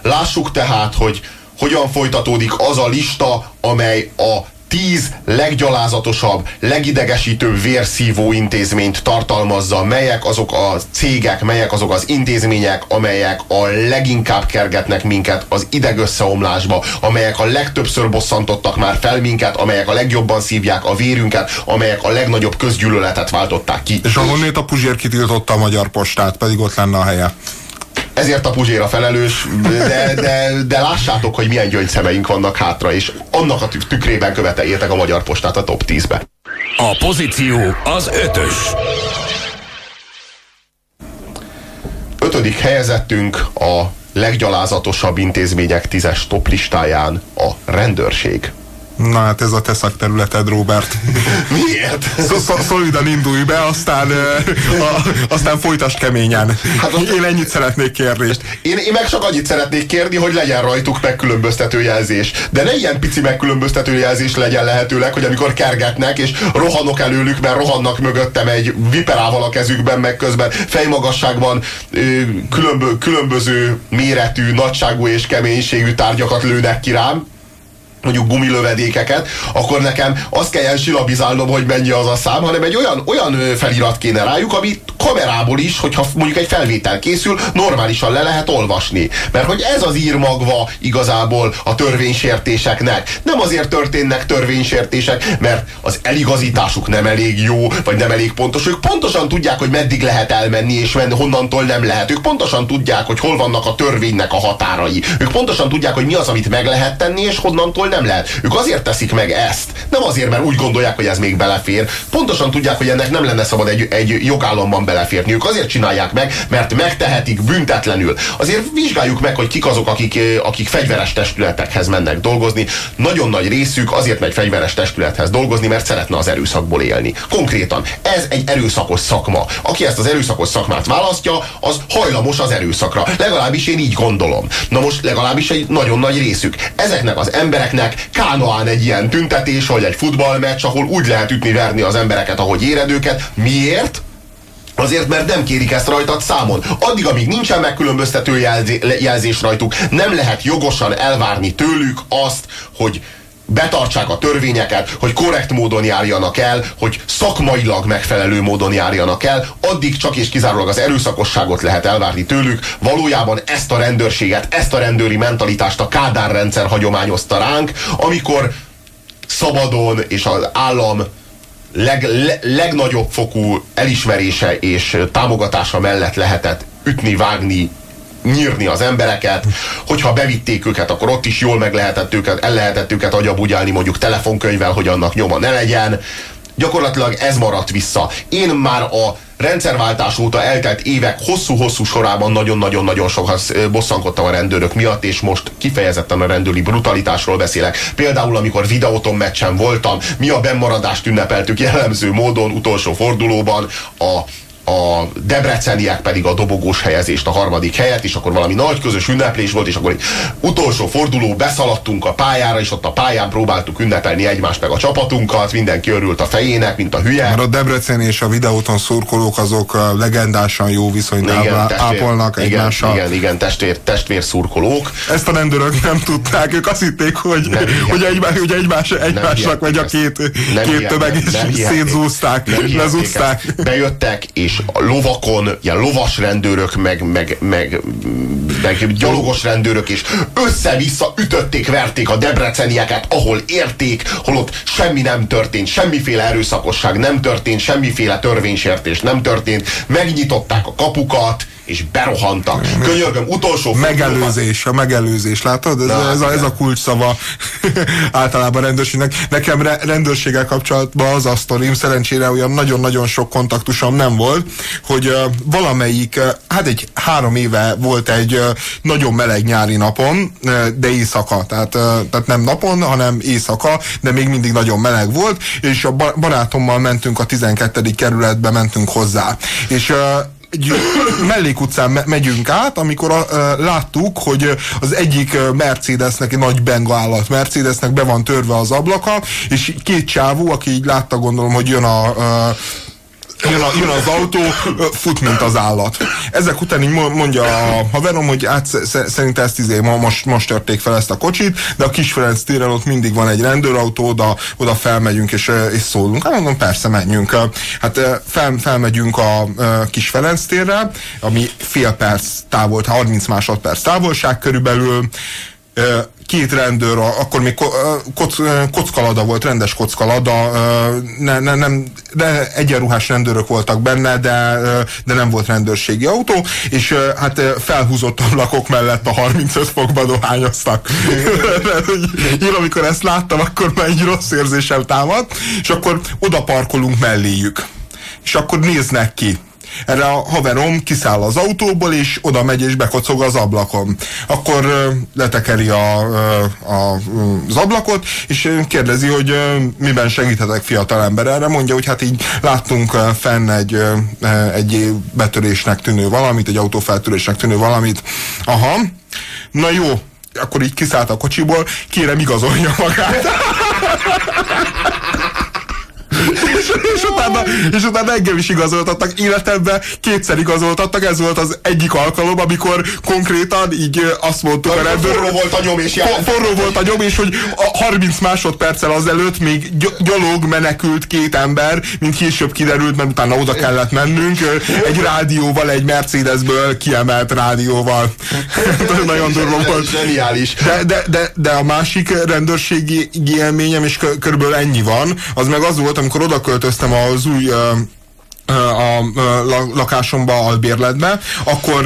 Lássuk tehát, hogy hogyan folytatódik az a lista, amely a tíz leggyalázatosabb, legidegesítőbb vérszívó intézményt tartalmazza, melyek azok a cégek, melyek azok az intézmények, amelyek a leginkább kergetnek minket az idegösszeomlásba, amelyek a legtöbbször bosszantottak már fel minket, amelyek a legjobban szívják a vérünket, amelyek a legnagyobb közgyűlöletet váltották ki. És ahonnét a Puzsér kitiltotta a Magyar Postát, pedig ott lenne a helye. Ezért a Puzséra felelős, de, de, de lássátok, hogy milyen gyöngyszemeink vannak hátra, és annak a tükrében követeljétek a Magyar Postát a top 10-be. A pozíció az ötös. Ötödik helyezettünk a leggyalázatosabb intézmények tízes top listáján a rendőrség. Na hát ez a te szakterületed, Robert. *laughs* Miért? Szolidan indulj be, aztán, a, aztán folytasd keményen. Hát az... Én ennyit szeretnék kérni. Én, én meg csak annyit szeretnék kérni, hogy legyen rajtuk megkülönböztető jelzés. De ne ilyen pici megkülönböztető jelzés legyen lehetőleg, hogy amikor kergetnek, és rohanok előlük, mert rohannak mögöttem egy viperával a kezükben, meg közben fejmagasságban különbö, különböző méretű, nagyságú és keménységű tárgyakat lőnek ki rám mondjuk gumilövedékeket, akkor nekem azt kelljen silabizálnom, hogy mennyi az a szám, hanem egy olyan, olyan felirat kéne rájuk, ami kamerából is, hogyha mondjuk egy felvétel készül, normálisan le lehet olvasni. Mert hogy ez az írmagva igazából a törvénysértéseknek. Nem azért történnek törvénysértések, mert az eligazításuk nem elég jó, vagy nem elég pontos. Ők pontosan tudják, hogy meddig lehet elmenni, és honnantól nem lehet. Ők pontosan tudják, hogy hol vannak a törvénynek a határai. Ők pontosan tudják, hogy mi az, amit meg lehet tenni, és honnantól nem lehet. Ők azért teszik meg ezt. Nem azért, mert úgy gondolják, hogy ez még belefér. Pontosan tudják, hogy ennek nem lenne szabad egy, egy jogállamban beleférni. Ők azért csinálják meg, mert megtehetik büntetlenül. Azért vizsgáljuk meg, hogy kik azok, akik, akik fegyveres testületekhez mennek dolgozni. Nagyon nagy részük azért megy fegyveres testülethez dolgozni, mert szeretne az erőszakból élni. Konkrétan, ez egy erőszakos szakma. Aki ezt az erőszakos szakmát választja, az hajlamos az erőszakra. Legalábbis én így gondolom. Na most legalábbis egy nagyon nagy részük. Ezeknek az embereknek meg Kánoán egy ilyen tüntetés, vagy egy futballmeccs, ahol úgy lehet ütni-verni az embereket, ahogy éred őket. Miért? Azért, mert nem kérik ezt rajtad számon. Addig, amíg nincsen megkülönböztető jelzés rajtuk, nem lehet jogosan elvárni tőlük azt, hogy betartsák a törvényeket, hogy korrekt módon járjanak el, hogy szakmailag megfelelő módon járjanak el, addig csak és kizárólag az erőszakosságot lehet elvárni tőlük. Valójában ezt a rendőrséget, ezt a rendőri mentalitást a Kádár rendszer hagyományozta ránk, amikor szabadon és az állam leg, le, legnagyobb fokú elismerése és támogatása mellett lehetett ütni, vágni, nyírni az embereket, hogyha bevitték őket, akkor ott is jól meg lehetett őket, el lehetett őket agyabugyálni mondjuk telefonkönyvvel, hogy annak nyoma ne legyen. Gyakorlatilag ez maradt vissza. Én már a rendszerváltás óta eltelt évek hosszú-hosszú sorában nagyon-nagyon-nagyon sokat bosszankodtam a rendőrök miatt, és most kifejezetten a rendőri brutalitásról beszélek. Például, amikor videóton meccsen voltam, mi a bennmaradást ünnepeltük jellemző módon utolsó fordulóban a a debreceniek pedig a dobogós helyezést, a harmadik helyet, és akkor valami nagy közös ünneplés volt, és akkor egy utolsó forduló beszaladtunk a pályára, és ott a pályán próbáltuk ünnepelni egymást meg a csapatunkat, mindenki örült a fejének, mint a hülye. Mert a Debrecen és a videóton szurkolók azok legendásan jó viszonynál igen, testvér, ápolnak igen, egymással. Igen, igen, testvér, testvér szurkolók. Ezt a rendőrök nem tudták, ők azt hitték, hogy, nem, hogy, egymás, hogy egymás, egymásnak vagy a két, két tömeg is szétzúzták, lezúzták. Bejöttek, és a lovakon, ilyen lovas rendőrök, meg, meg, meg, meg gyalogos rendőrök, és össze-vissza ütötték, verték a debrecenieket, ahol érték, holott semmi nem történt, semmiféle erőszakosság nem történt, semmiféle törvénysértés nem történt, megnyitották a kapukat, és berohantak. Könyörgöm, utolsó Megelőzés, a megelőzés, látod? Ez, Na, ez, a, ez a kulcs szava *laughs* általában rendőrségnek. Nekem re, rendőrséggel kapcsolatban az a sztorim, szerencsére olyan nagyon-nagyon sok kontaktusom nem volt, hogy uh, valamelyik, uh, hát egy három éve volt egy uh, nagyon meleg nyári napon, uh, de éjszaka, tehát, uh, tehát nem napon, hanem éjszaka, de még mindig nagyon meleg volt, és a barátommal mentünk a 12. kerületbe, mentünk hozzá. És uh, egy mellékutcán me megyünk át, amikor a, uh, láttuk, hogy az egyik Mercedesnek, egy nagy benga állat. Mercedesnek be van törve az ablaka, és két csávú, aki így látta, gondolom, hogy jön a uh, jön, a, jön az autó, fut, mint az állat. Ezek után így mondja a haverom, hogy át, szerint ezt izé, ma, most, most törték fel ezt a kocsit, de a kis Ferenc téren ott mindig van egy rendőrautó, oda, oda felmegyünk és, és szólunk. Hát mondom, persze, menjünk. Hát fel, felmegyünk a kis Ferenc térre, ami fél perc távol, 30 másodperc távolság körülbelül, két rendőr, akkor még koc, kockalada volt, rendes kockalada, ne, ne, nem, de egyenruhás rendőrök voltak benne, de, de nem volt rendőrségi autó, és hát felhúzott ablakok mellett a 35 fokba dohányoztak. *laughs* Én amikor ezt láttam, akkor már egy rossz érzésem támadt, és akkor oda parkolunk melléjük. És akkor néznek ki erre a haverom kiszáll az autóból, és oda megy és bekocog az ablakon. Akkor letekeri a, a, az ablakot, és kérdezi, hogy miben segíthetek fiatalember. Erre mondja, hogy hát így láttunk fenn egy, egy betörésnek tűnő valamit, egy autófeltörésnek tűnő valamit. Aha, na jó, akkor így kiszállt a kocsiból, kérem igazolja magát. *laughs* és, és, utána, és utána engem is igazoltattak. Életemben kétszer igazoltattak, ez volt az egyik alkalom, amikor konkrétan így azt mondtuk a rendőr. Forró volt a nyom, és for, Forró volt a nyom, és hogy a 30 másodperccel azelőtt még gyalog menekült két ember, mint később kiderült, mert utána oda kellett mennünk, egy rádióval, egy Mercedesből kiemelt rádióval. *laughs* *laughs* Nagyon durva volt. Zseniális. De, de, de, de a másik rendőrségi élményem, és körülbelül ennyi van, az meg az volt, amikor oda költöztem az új a, a, a lakásomba, albérletbe, akkor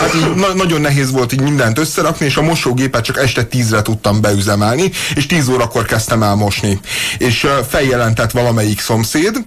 hát így na nagyon nehéz volt így mindent összerakni, és a mosógépet csak este tízre tudtam beüzemelni, és tíz órakor kezdtem el mosni. És feljelentett valamelyik szomszéd,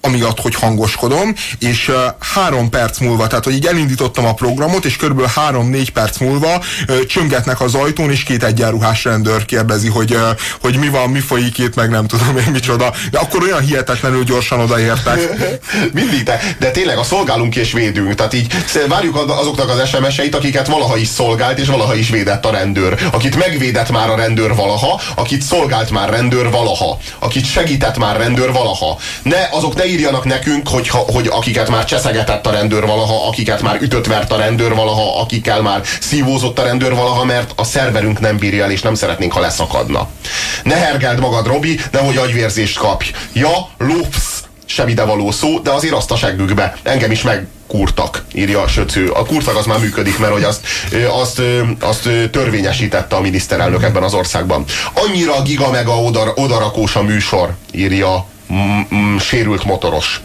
amiatt, hogy hangoskodom, és uh, három perc múlva, tehát hogy így elindítottam a programot, és körülbelül három-négy perc múlva uh, csöngetnek az ajtón, és két egyenruhás rendőr kérdezi, hogy, uh, hogy mi van, mi folyik itt, meg nem tudom én micsoda. De akkor olyan hihetetlenül gyorsan odaértek. *laughs* Mindig, de, de tényleg a szolgálunk és védünk. Tehát így várjuk azoknak az SMS-eit, akiket valaha is szolgált, és valaha is védett a rendőr. Akit megvédett már a rendőr valaha, akit szolgált már rendőr valaha, akit segített már rendőr valaha. Ne, azok ne írjanak nekünk, hogy, hogy akiket már cseszegetett a rendőr valaha, akiket már ütött vert a rendőr valaha, akikkel már szívózott a rendőr valaha, mert a szerverünk nem bírja el, és nem szeretnénk, ha leszakadna. Ne hergeld magad, Robi, nehogy agyvérzést kapj. Ja, lopsz, sem való szó, de azért azt a seggükbe. Engem is megkúrtak, írja a Söcő. A kurtak az már működik, mert hogy azt, azt, azt törvényesítette a miniszterelnök ebben az országban. Annyira giga meg a odar, odarakós a műsor, írja sérült motoros.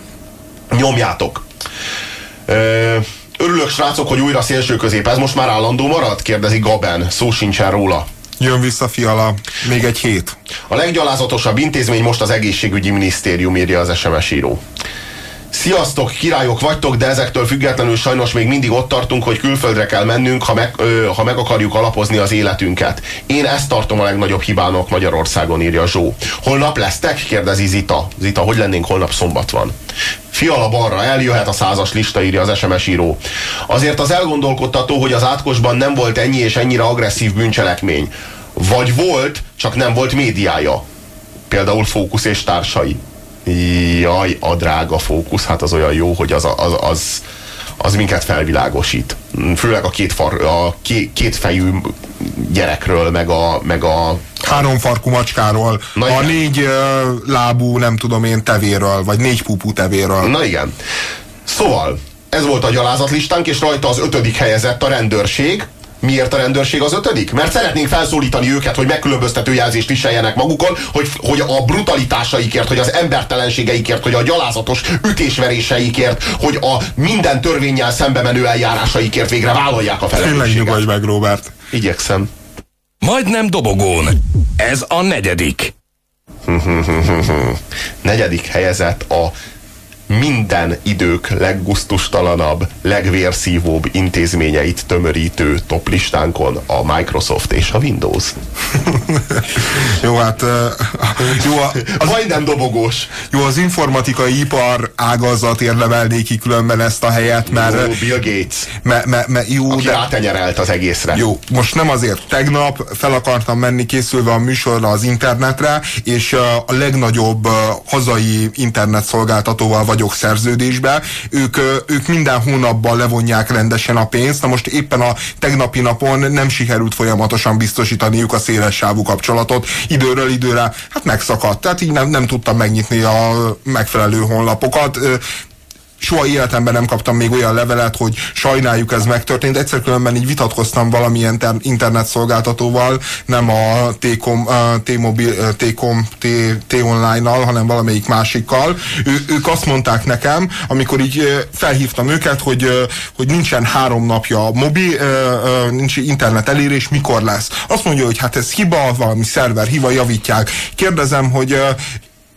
Nyomjátok. Ö, örülök, srácok, hogy újra szélső közép. Ez most már állandó marad? Kérdezi Gaben. Szó sincsen róla. Jön vissza, fiala. Még egy hét. A leggyalázatosabb intézmény most az egészségügyi minisztérium, írja az SMS író. Sziasztok, királyok vagytok, de ezektől függetlenül sajnos még mindig ott tartunk, hogy külföldre kell mennünk, ha meg, ö, ha meg akarjuk alapozni az életünket. Én ezt tartom a legnagyobb hibának Magyarországon, írja Zsó. Holnap lesztek? kérdezi Zita. Zita, hogy lennénk, holnap szombat van. Fiala balra eljöhet a százas lista, írja az SMS író. Azért az elgondolkodtató, hogy az átkosban nem volt ennyi és ennyire agresszív bűncselekmény. Vagy volt, csak nem volt médiája. Például Fókusz és társai. Jaj, a drága fókusz, hát az olyan jó, hogy az, az, az, az minket felvilágosít. Főleg a két, far, a két, kétfejű gyerekről, meg a, meg a három farkú macskáról, Na a igen. négy uh, lábú, nem tudom én, tevéről, vagy négy pupú tevéről. Na igen. Szóval, ez volt a gyalázatlistánk, és rajta az ötödik helyezett a rendőrség, Miért a rendőrség az ötödik? Mert szeretnénk felszólítani őket, hogy megkülönböztető jelzést viseljenek magukon, hogy, hogy a brutalitásaikért, hogy az embertelenségeikért, hogy a gyalázatos ütésveréseikért, hogy a minden törvényel szembe menő eljárásaikért végre vállalják a felelősséget. Tényleg nyugodj meg, Robert. Igyekszem. Majdnem dobogón. Ez a negyedik. *laughs* negyedik helyezett a minden idők leggusztustalanabb, legvérszívóbb intézményeit tömörítő toplistánkon a Microsoft és a Windows. *laughs* jó, hát... jó, az, Majdnem dobogós. Jó, az informatikai ipar ágazat érdemelné ki különben ezt a helyet, mert... Jó, Bill Gates. Me, me, me, jó, aki de, rátenyerelt az egészre. Jó, most nem azért. Tegnap fel akartam menni készülve a műsorra az internetre, és a legnagyobb hazai internetszolgáltatóval vagy vagyok szerződésbe, ők, ők minden hónapban levonják rendesen a pénzt, na most éppen a tegnapi napon nem sikerült folyamatosan biztosítaniuk a széles sávú kapcsolatot, időről időre hát megszakadt, tehát így nem, nem tudtam megnyitni a megfelelő honlapokat, soha életemben nem kaptam még olyan levelet, hogy sajnáljuk ez megtörtént. Egyszer különben így vitatkoztam valamilyen ter- internetszolgáltatóval, nem a T-Com, T-Mobil, T-Com, T-Online-nal, hanem valamelyik másikkal. Ő, ők azt mondták nekem, amikor így felhívtam őket, hogy, hogy nincsen három napja mobil, nincs internet elérés, mikor lesz. Azt mondja, hogy hát ez hiba, valami szerver hiba, javítják. Kérdezem, hogy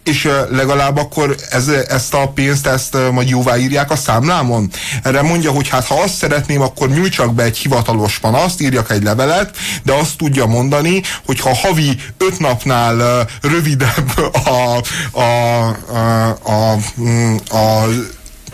és legalább akkor ez, ezt a pénzt ezt majd jóvá írják a számlámon. Erre mondja, hogy hát ha azt szeretném, akkor nyújtsak be egy hivatalos panaszt, írjak egy levelet, de azt tudja mondani, hogy ha havi öt napnál rövidebb a, a, a, a, a, a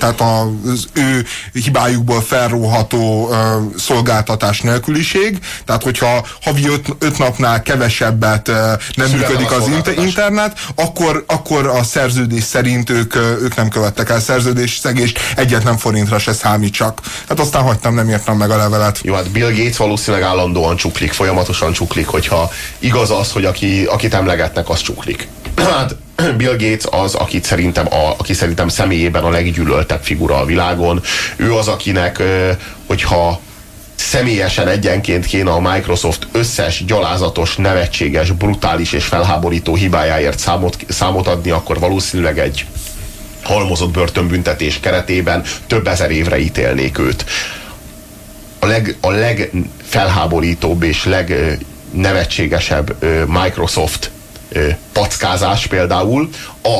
tehát az ő hibájukból felróható uh, szolgáltatás nélküliség, tehát hogyha havi öt, öt napnál kevesebbet nem Születem működik az inter internet, akkor, akkor a szerződés szerint ők, ők nem követtek el szerződés szegést, egyetlen forintra se számít csak. Hát aztán hagytam, nem írtam meg a levelet. Jó, hát Bill Gates valószínűleg állandóan csuklik, folyamatosan csuklik, hogyha igaz az, hogy aki, akit emlegetnek, az csuklik. *clears throat* Hát *clears throat* Bill Gates az, akit szerintem, a, aki szerintem személyében a leggyűlöltebb figura a világon. Ő az, akinek, hogyha személyesen egyenként kéne a Microsoft összes gyalázatos, nevetséges, brutális és felháborító hibájáért számot, számot adni, akkor valószínűleg egy halmozott börtönbüntetés keretében több ezer évre ítélnék őt. A, leg, a legfelháborítóbb és legnevetségesebb Microsoft packázás például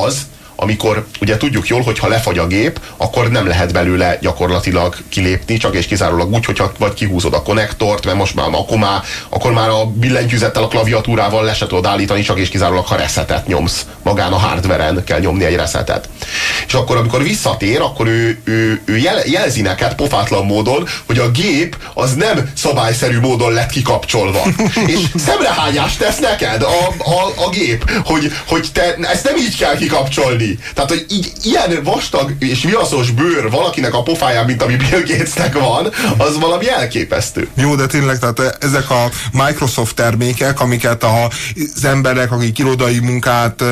az, amikor ugye tudjuk jól, hogy ha lefagy a gép, akkor nem lehet belőle gyakorlatilag kilépni, csak és kizárólag úgy, hogyha vagy kihúzod a konnektort, mert most már akkor már, akkor már a billentyűzettel, a klaviatúrával le se tudod állítani, csak és kizárólag ha reszetet nyomsz. Magán a hardveren kell nyomni egy reszetet. És akkor, amikor visszatér, akkor ő, ő, ő jel, jelzi neked pofátlan módon, hogy a gép az nem szabályszerű módon lett kikapcsolva. *laughs* és szemrehányást tesz neked a, a, a gép, hogy, hogy te ezt nem így kell kikapcsolni. Tehát, hogy így ilyen vastag és viaszos bőr valakinek a pofáján, mint ami Bill Gatesnek van, az valami elképesztő. Jó, de tényleg, tehát ezek a Microsoft termékek, amiket az emberek, akik irodai munkát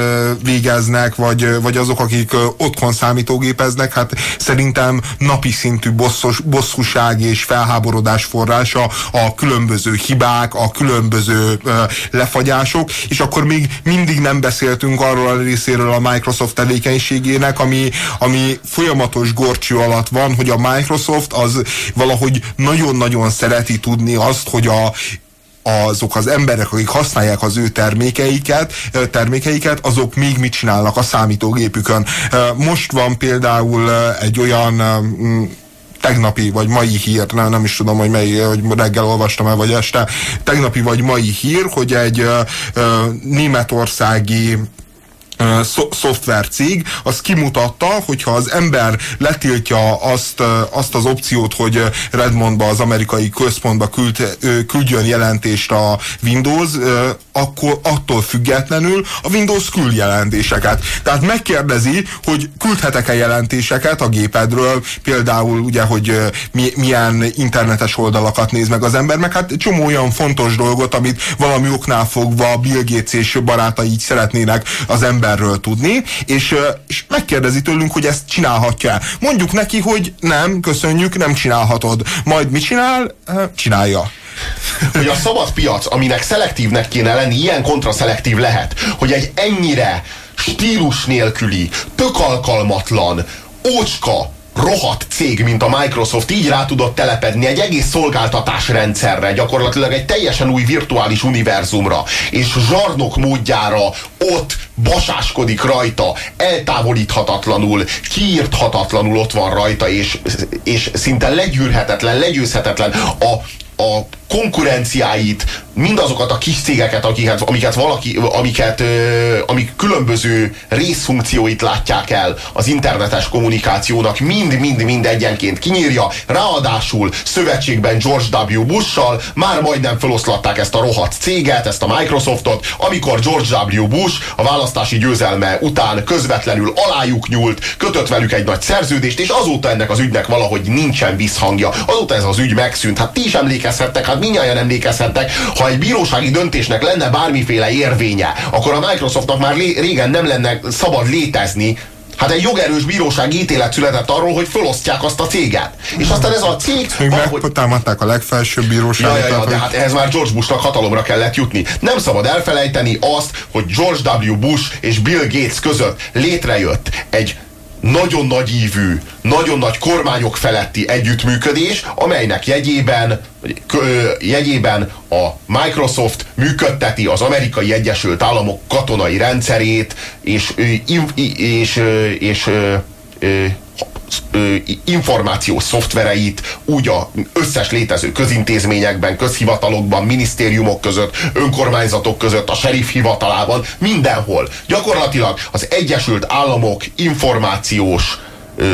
végeznek, vagy, vagy azok, akik otthon számítógépeznek, hát szerintem napi szintű bosszos, bosszúság és felháborodás forrása a különböző hibák, a különböző lefagyások, és akkor még mindig nem beszéltünk arról a részéről a Microsoft tevékenységének, ami, ami folyamatos gorcső alatt van, hogy a Microsoft az valahogy nagyon-nagyon szereti tudni azt, hogy a azok az emberek, akik használják az ő termékeiket, termékeiket, azok még mit csinálnak a számítógépükön. Most van például egy olyan tegnapi vagy mai hír, nem, nem is tudom, hogy mely, hogy reggel olvastam el, vagy este, tegnapi vagy mai hír, hogy egy uh, németországi szoftvercég, az kimutatta, hogyha az ember letiltja azt, azt az opciót, hogy Redmondba, az amerikai központba küld, küldjön jelentést a Windows, akkor attól függetlenül a Windows küld jelentéseket. Tehát megkérdezi, hogy küldhetek-e jelentéseket a gépedről, például ugye, hogy mi, milyen internetes oldalakat néz meg az ember, meg hát csomó olyan fontos dolgot, amit valami oknál fogva Bill Gates és barátai így szeretnének az emberről tudni, és, és megkérdezi tőlünk, hogy ezt csinálhatja. Mondjuk neki, hogy nem, köszönjük, nem csinálhatod. Majd mit csinál? Csinálja hogy a szabad piac, aminek szelektívnek kéne lenni, ilyen kontraszelektív lehet, hogy egy ennyire stílus nélküli, tök alkalmatlan, ócska, rohadt cég, mint a Microsoft így rá tudott telepedni egy egész szolgáltatásrendszerre, gyakorlatilag egy teljesen új virtuális univerzumra, és zsarnok módjára ott basáskodik rajta, eltávolíthatatlanul, kiírthatatlanul ott van rajta, és, és szinte legyűrhetetlen, legyőzhetetlen a, a konkurenciáit, mindazokat a kis cégeket, akiket, amiket valaki, amiket, amik különböző részfunkcióit látják el az internetes kommunikációnak, mind-mind-mind egyenként kinyírja, ráadásul szövetségben George W. Bush-sal már majdnem feloszlatták ezt a rohadt céget, ezt a Microsoftot, amikor George W. Bush a választási győzelme után közvetlenül alájuk nyúlt, kötött velük egy nagy szerződést, és azóta ennek az ügynek valahogy nincsen visszhangja. Azóta ez az ügy megszűnt. Hát ti is emlékezhettek, hát minnyáján emlékezhettek, ha egy bírósági döntésnek lenne bármiféle érvénye, akkor a Microsoftnak már régen nem lenne szabad létezni, Hát egy jogerős bírósági ítélet született arról, hogy felosztják azt a céget. És aztán ez a cég Még valahogy... megtámadták a legfelsőbb bíróságot. Ja, ja, ja, tehát, de hogy- hát ehhez már George Bushnak hatalomra kellett jutni. Nem szabad elfelejteni azt, hogy George W. Bush és Bill Gates között létrejött egy nagyon nagy ívű, nagyon nagy kormányok feletti együttműködés, amelynek jegyében, jegyében a Microsoft működteti az amerikai Egyesült Államok katonai rendszerét, és, és, és, ö, ö, információs szoftvereit úgy a összes létező közintézményekben, közhivatalokban, minisztériumok között, önkormányzatok között, a sheriff hivatalában, mindenhol. Gyakorlatilag az Egyesült Államok információs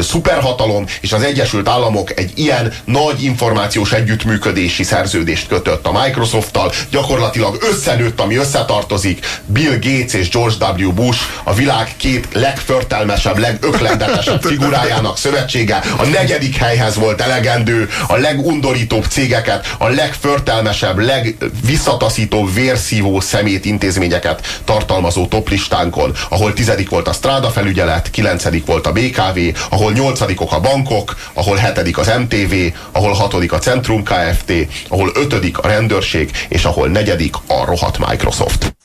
szuperhatalom, és az Egyesült Államok egy ilyen nagy információs együttműködési szerződést kötött a Microsofttal, gyakorlatilag összenőtt, ami összetartozik, Bill Gates és George W. Bush, a világ két legförtelmesebb, legöklendetesebb *laughs* figurájának szövetsége, a negyedik helyhez volt elegendő, a legundorítóbb cégeket, a legförtelmesebb, legvisszataszítóbb, vérszívó szemét intézményeket tartalmazó toplistánkon, ahol tizedik volt a Strada felügyelet, kilencedik volt a BKV, ahol nyolcadikok a bankok, ahol hetedik az MTV, ahol hatodik a Centrum Kft., ahol ötödik a rendőrség, és ahol negyedik a rohadt Microsoft.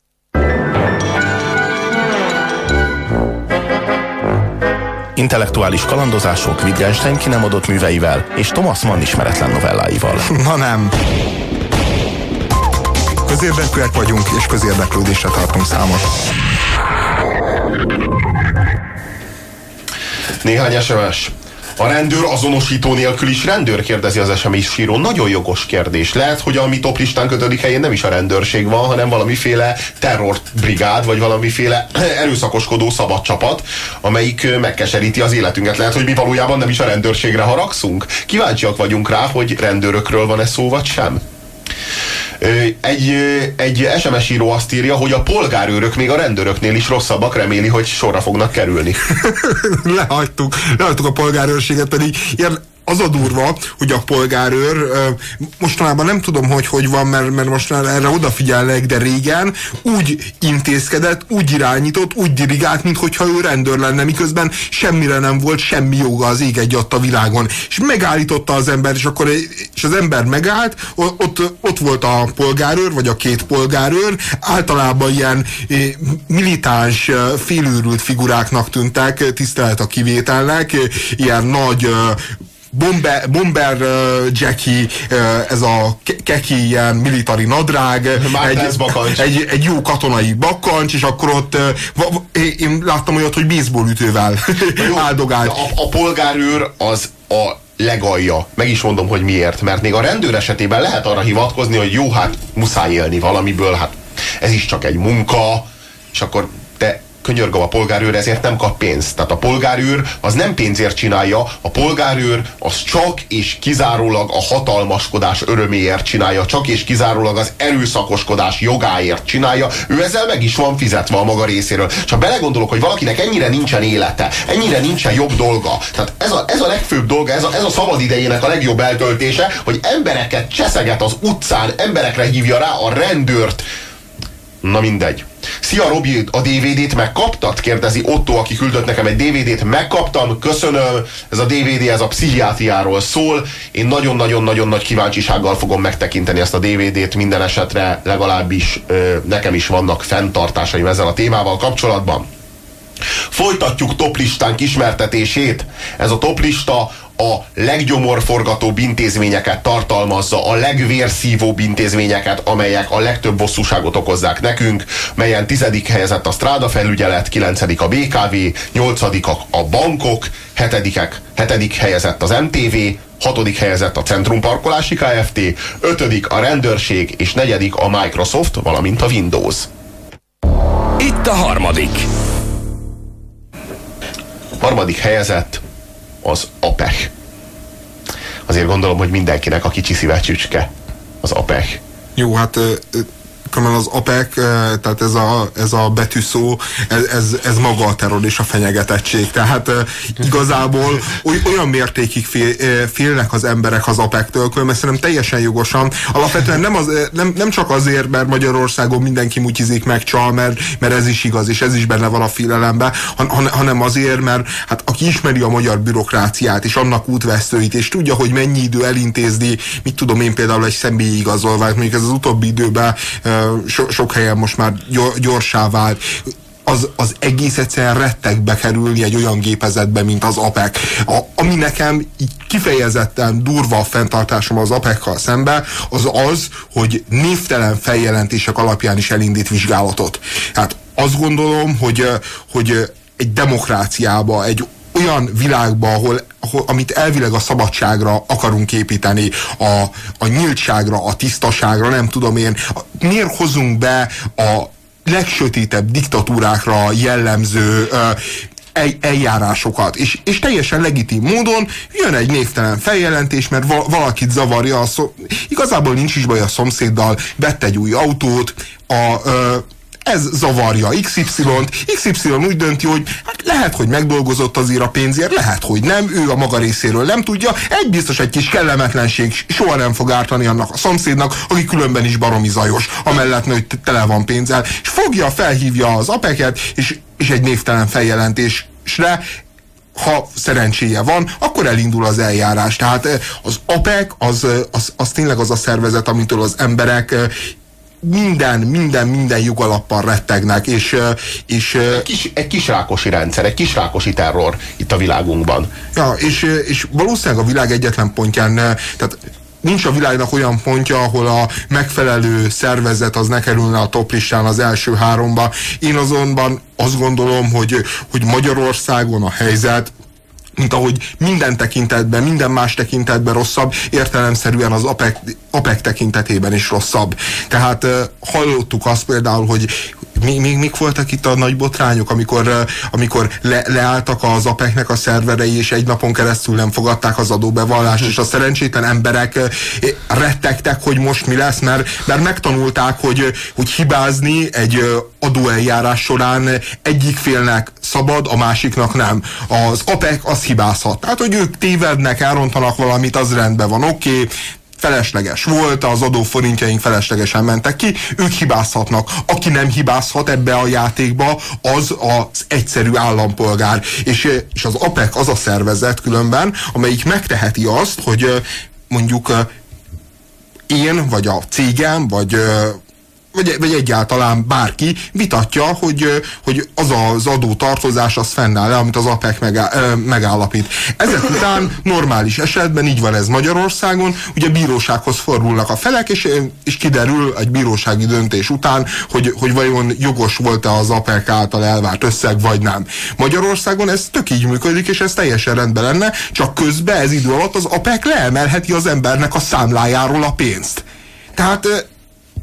Intellektuális kalandozások Wittgenstein ki nem adott műveivel és Thomas Mann ismeretlen novelláival. Na nem. Közérdekűek vagyunk, és közérdeklődésre tartunk számot. Néhány SMS. A rendőr azonosító nélkül is rendőr kérdezi az SMS író. Nagyon jogos kérdés. Lehet, hogy a mi top listánk ötödik helyén nem is a rendőrség van, hanem valamiféle terrorbrigád, vagy valamiféle *clears throat* erőszakoskodó szabad csapat, amelyik megkeseríti az életünket. Lehet, hogy mi valójában nem is a rendőrségre haragszunk. Kíváncsiak vagyunk rá, hogy rendőrökről van-e szó, vagy sem. Egy, egy SMS író azt írja, hogy a polgárőrök még a rendőröknél is rosszabbak, reméli, hogy sorra fognak kerülni. *laughs* lehagytuk, lehagytuk a polgárőrséget, pedig ilyen az a durva, hogy a polgárőr, mostanában nem tudom, hogy hogy van, mert, mert most erre odafigyelnek, de régen úgy intézkedett, úgy irányított, úgy dirigált, mintha ő rendőr lenne, miközben semmire nem volt semmi joga az ég egy a világon. És megállította az ember, és akkor és az ember megállt, ott, ott volt a polgárőr, vagy a két polgárőr, általában ilyen militáns, félőrült figuráknak tűntek, tisztelet a kivételnek, ilyen nagy Bomber, bomber uh, Jackie, uh, ez a ke- keki ilyen militari nadrág, bakancs. egy, egy jó katonai bakkancs, és akkor ott uh, én- láttam olyat, hogy baseball ütővel Jó, áldogált. A, a polgárőr az a legalja. Meg is mondom, hogy miért. Mert még a rendőr esetében lehet arra hivatkozni, hogy jó, hát muszáj élni valamiből, hát ez is csak egy munka, és akkor könyörgöm a polgárőr, ezért nem kap pénzt. Tehát a polgárőr az nem pénzért csinálja, a polgárőr az csak és kizárólag a hatalmaskodás öröméért csinálja, csak és kizárólag az erőszakoskodás jogáért csinálja. Ő ezzel meg is van fizetve a maga részéről. Csak belegondolok, hogy valakinek ennyire nincsen élete, ennyire nincsen jobb dolga. Tehát ez a, ez a legfőbb dolga, ez a, ez a szabad idejének a legjobb eltöltése, hogy embereket cseszeget az utcán, emberekre hívja rá a rendőrt, Na mindegy. Szia Robi, a DVD-t megkaptad? Kérdezi Otto, aki küldött nekem egy DVD-t. Megkaptam, köszönöm. Ez a DVD, ez a pszichiátriáról szól. Én nagyon-nagyon-nagyon nagy kíváncsisággal fogom megtekinteni ezt a DVD-t minden esetre, legalábbis ö, nekem is vannak fenntartásaim ezzel a témával kapcsolatban. Folytatjuk toplistánk ismertetését. Ez a toplista a leggyomorforgatóbb intézményeket tartalmazza, a legvérszívóbb intézményeket, amelyek a legtöbb bosszúságot okozzák nekünk, melyen tizedik helyezett a Stráda felügyelet, kilencedik a BKV, nyolcadik a, bankok, hetedikek, hetedik helyezett az MTV, hatodik helyezett a Centrum Parkolási Kft., ötödik a rendőrség, és negyedik a Microsoft, valamint a Windows. Itt a harmadik. Harmadik helyezett az APEC. Azért gondolom, hogy mindenkinek a kicsi szívecsücske az APEC. Jó, hát különben az APEC, tehát ez a, ez a betűszó, ez, ez, ez maga a terror és a fenyegetettség. Tehát igazából olyan mértékig fél, félnek az emberek az APEC-től, különben szerintem teljesen jogosan. Alapvetően nem, az, nem, nem csak azért, mert Magyarországon mindenki mutyizik meg csal, mert, mert ez is igaz, és ez is benne van a félelemben, han, hanem azért, mert hát aki ismeri a magyar bürokráciát, és annak útvesztőit, és tudja, hogy mennyi idő elintézni, mit tudom én például egy személyi igazolványt, mondjuk ez az utóbbi időben so, sok helyen most már gyorsá vált, az, az egész egyszerűen rettek bekerülni egy olyan gépezetbe, mint az APEC. A, ami nekem így kifejezetten durva a fenntartásom az APEC-kal szembe, az az, hogy névtelen feljelentések alapján is elindít vizsgálatot. Hát azt gondolom, hogy, hogy egy demokráciába, egy olyan világba, ahol, ahol amit elvileg a szabadságra akarunk építeni, a, a nyíltságra, a tisztaságra, nem tudom én, miért hozunk be a legsötétebb diktatúrákra jellemző eljárásokat, és, és teljesen legitim módon jön egy névtelen feljelentés, mert valakit zavarja, a szó, igazából nincs is baj a szomszéddal, vett egy új autót, a, ö, ez zavarja XY-t, XY úgy dönti, hogy hát lehet, hogy megdolgozott azért a pénzért, lehet, hogy nem, ő a maga részéről nem tudja, egy biztos egy kis kellemetlenség soha nem fog ártani annak a szomszédnak, aki különben is baromi zajos, amellett, hogy tele van pénzzel, és fogja, felhívja az apeket, és, és egy névtelen feljelentésre ha szerencséje van, akkor elindul az eljárás. Tehát az APEC az, az, az tényleg az a szervezet, amitől az emberek minden, minden, minden jogalappal rettegnek, és... és egy, kis, egy kisrákosi rendszer, egy kisrákosi terror itt a világunkban. Ja, és, és valószínűleg a világ egyetlen pontján, tehát nincs a világnak olyan pontja, ahol a megfelelő szervezet az ne kerülne a toplistán az első háromba. Én azonban azt gondolom, hogy, hogy Magyarországon a helyzet mint ahogy minden tekintetben, minden más tekintetben rosszabb, értelemszerűen az APEC, APEC tekintetében is rosszabb. Tehát hallottuk azt például, hogy még, még mik voltak itt a nagy botrányok, amikor, amikor le, leálltak az APEC-nek a szerverei, és egy napon keresztül nem fogadták az adóbevallást, és a szerencsétlen emberek rettegtek, hogy most mi lesz, mert, mert megtanulták, hogy, hogy hibázni egy adóeljárás során egyik félnek szabad, a másiknak nem. Az APEC az hibázhat. Tehát, hogy ők tévednek, elrontanak valamit, az rendben van, oké, okay, felesleges volt, az adóforintjaink feleslegesen mentek ki, ők hibázhatnak. Aki nem hibázhat ebbe a játékba, az az egyszerű állampolgár. És, és az APEC az a szervezet különben, amelyik megteheti azt, hogy mondjuk én, vagy a cégem, vagy vagy, vagy egyáltalán bárki vitatja, hogy, hogy az az adó tartozás az fennáll amit az APEC megállapít. Ezek után normális esetben, így van ez Magyarországon, ugye bírósághoz fordulnak a felek, és, és kiderül egy bírósági döntés után, hogy, hogy vajon jogos volt-e az APEC által elvárt összeg, vagy nem. Magyarországon ez tök így működik, és ez teljesen rendben lenne, csak közben ez idő alatt az APEC leemelheti az embernek a számlájáról a pénzt. Tehát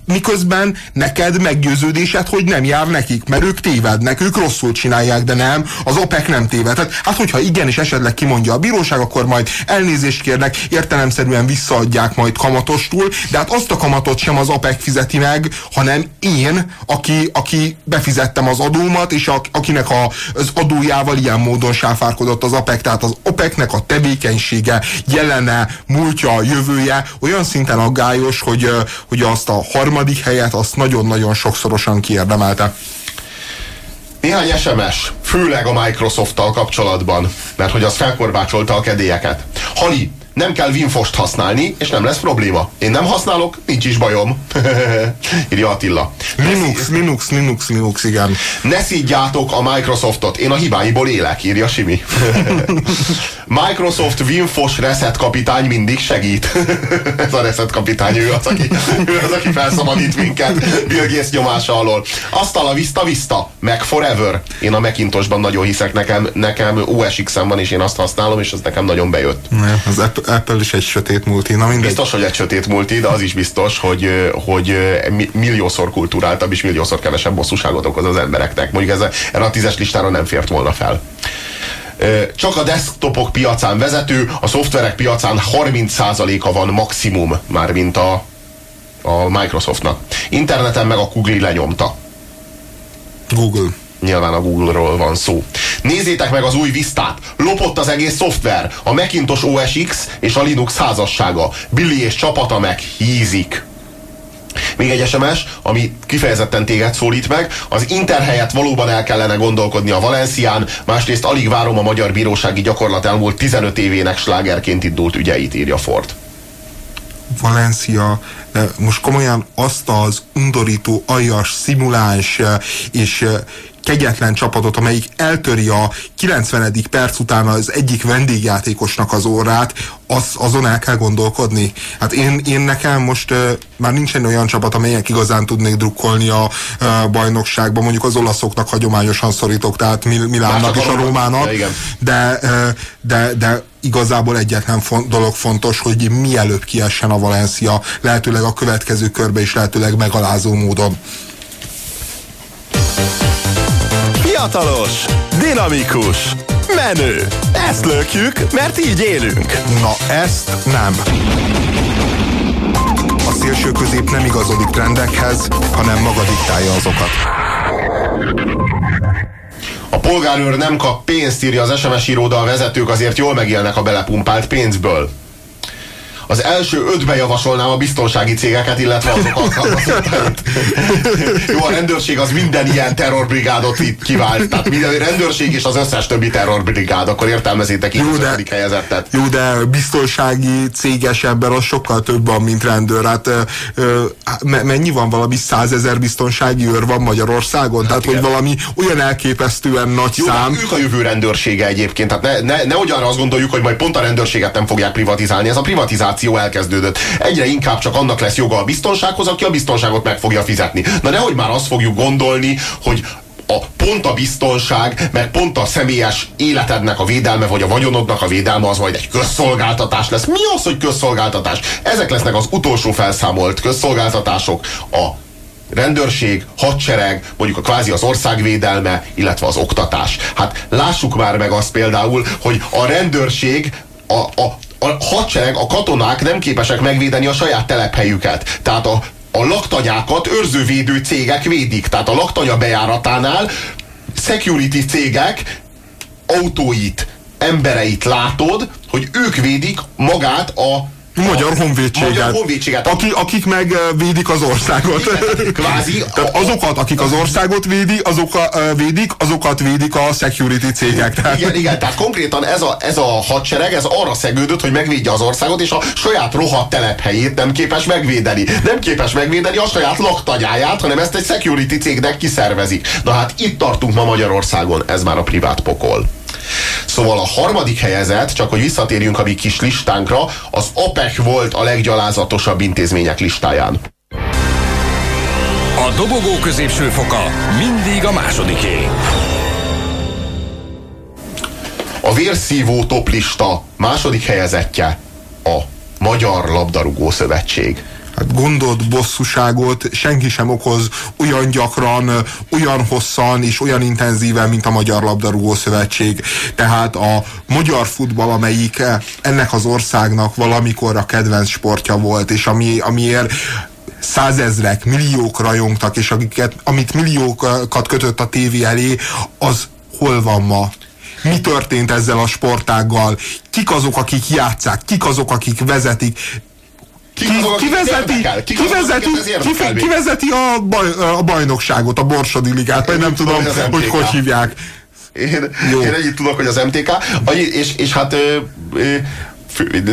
miközben neked meggyőződésed, hogy nem jár nekik, mert ők tévednek, ők rosszul csinálják, de nem, az OPEC nem téved. Tehát, hát hogyha igenis esetleg kimondja a bíróság, akkor majd elnézést kérnek, értelemszerűen visszaadják majd kamatostul, de hát azt a kamatot sem az OPEC fizeti meg, hanem én, aki, aki befizettem az adómat, és a, akinek a, az adójával ilyen módon sáfárkodott az OPEC. Tehát az OPEC-nek a tevékenysége, jelene, múltja, jövője olyan szinten aggályos, hogy, hogy azt a harmadik harmadik helyet azt nagyon-nagyon sokszorosan kiérdemelte. Néhány SMS, főleg a Microsoft-tal kapcsolatban, mert hogy az felkorbácsolta a kedélyeket. Hali, nem kell Winfost használni, és nem lesz probléma. Én nem használok, nincs is bajom. *laughs* Írja Attila. Linux, ne Linux, Linux, Linux, igen. Ne szídjátok a Microsoftot, én a hibáiból élek, írja Simi. *laughs* Microsoft Winfos reset kapitány mindig segít. *laughs* Ez a reset kapitány, ő az, aki, ő az, aki felszabadít minket Bill Gates nyomása alól. Asztal a vista vista, meg forever. Én a Macintosban nagyon hiszek, nekem, nekem OSX-em van, és én azt használom, és az nekem nagyon bejött. Ne, az Apple is egy sötét multi, na mindegy. Biztos, hogy egy sötét multi, de az is biztos, hogy, hogy milliószor kulturáltabb és milliószor kevesebb bosszúságot okoz az embereknek. Mondjuk ez, erre a tízes listára nem fért volna fel csak a desktopok piacán vezető, a szoftverek piacán 30%-a van maximum, már mint a, a Microsoftnak. Interneten meg a Google lenyomta. Google. Nyilván a Google-ról van szó. Nézzétek meg az új Vistát. Lopott az egész szoftver. A Macintosh OS X és a Linux házassága. Billy és csapata meg hízik. Még egy SMS, ami kifejezetten téged szólít meg. Az Inter helyett valóban el kellene gondolkodni a Valencián, másrészt alig várom a magyar bírósági gyakorlat elmúlt 15 évének slágerként indult ügyeit, írja Ford. Valencia, de most komolyan azt az undorító, aljas, szimuláns eh, és eh, kegyetlen csapatot, amelyik eltöri a 90. perc után az egyik vendégjátékosnak az órát, az, azon el kell gondolkodni. Hát én, én nekem most uh, már nincsen olyan csapat, amelyek igazán tudnék drukkolni a uh, bajnokságban. Mondjuk az olaszoknak hagyományosan szorítok, tehát Milánnak és a Rómának. De, de, uh, de, de igazából egyetlen font, dolog fontos, hogy mielőbb kiessen a Valencia, lehetőleg a következő körbe is lehetőleg megalázó módon. Fiatalos, dinamikus, menő. Ezt lökjük, mert így élünk. Na ezt nem. A szélső közép nem igazodik trendekhez, hanem maga diktálja azokat. A polgárőr nem kap pénzt, írja az SMS íróda, a vezetők azért jól megélnek a belepumpált pénzből az első ötbe javasolnám a biztonsági cégeket, illetve azok alkalmazottait. Jó, a rendőrség az minden ilyen terrorbrigádot itt kivált. Tehát minden rendőrség és az összes többi terrorbrigád, akkor értelmezétek így jó, de, helyezettet. Jó, de biztonsági céges ember az sokkal több van, mint rendőr. Hát ö, mennyi van valami százezer biztonsági őr van Magyarországon? Hát Tehát, igen. hogy valami olyan elképesztően nagy jó, szám. Ők a jövő rendőrsége egyébként. Tehát ne, ne, ne ugyanra azt gondoljuk, hogy majd pont a rendőrséget nem fogják privatizálni. Ez a privatizáció infláció elkezdődött. Egyre inkább csak annak lesz joga a biztonsághoz, aki a biztonságot meg fogja fizetni. Na nehogy már azt fogjuk gondolni, hogy a pont a biztonság, meg pont a személyes életednek a védelme, vagy a vagyonodnak a védelme az majd egy közszolgáltatás lesz. Mi az, hogy közszolgáltatás? Ezek lesznek az utolsó felszámolt közszolgáltatások. A rendőrség, hadsereg, mondjuk a kvázi az országvédelme, illetve az oktatás. Hát lássuk már meg azt például, hogy a rendőrség a, a a hadsereg, a katonák nem képesek megvédeni a saját telephelyüket. Tehát a, a laktanyákat őrzővédő cégek védik. Tehát a laktanya bejáratánál security cégek autóit, embereit látod, hogy ők védik magát a Magyar honvédséget. Magyar honvédséget. Aki, akik meg védik az országot. Igen, kvázi. *laughs* Tehát azokat, akik az országot védi, azok a, védik, azokat védik a security cégek. Tehát. Igen, igen, tehát konkrétan ez a, ez a hadsereg, ez arra szegődött, hogy megvédje az országot, és a saját rohadt telephelyét nem képes megvédeni. Nem képes megvédeni a saját laktanyáját, hanem ezt egy security cégnek kiszervezik. Na hát itt tartunk ma Magyarországon, ez már a privát pokol. Szóval a harmadik helyezett, csak hogy visszatérjünk a mi kis listánkra, az OPEC volt a leggyalázatosabb intézmények listáján. A dobogó középső foka mindig a másodiké. A vérszívó toplista második helyezettje a Magyar Labdarúgó Szövetség hát gondolt bosszúságot senki sem okoz olyan gyakran, olyan hosszan és olyan intenzíven, mint a Magyar Labdarúgó Szövetség. Tehát a magyar futball, amelyik ennek az országnak valamikor a kedvenc sportja volt, és ami, amiért százezrek, milliók rajongtak, és akiket, amit milliókat kötött a tévé elé, az hol van ma? mi történt ezzel a sportággal, kik azok, akik játszák, kik azok, akik vezetik, ki, ki, vezeti, ki, ki, vezeti, ki, ki vezeti a, baj, a bajnokságot, a Borsodi Ligát, vagy nem tudom, hogy hogy hívják. Én, Jó. én ennyit tudok, hogy az MTK, és, és hát ö, ö,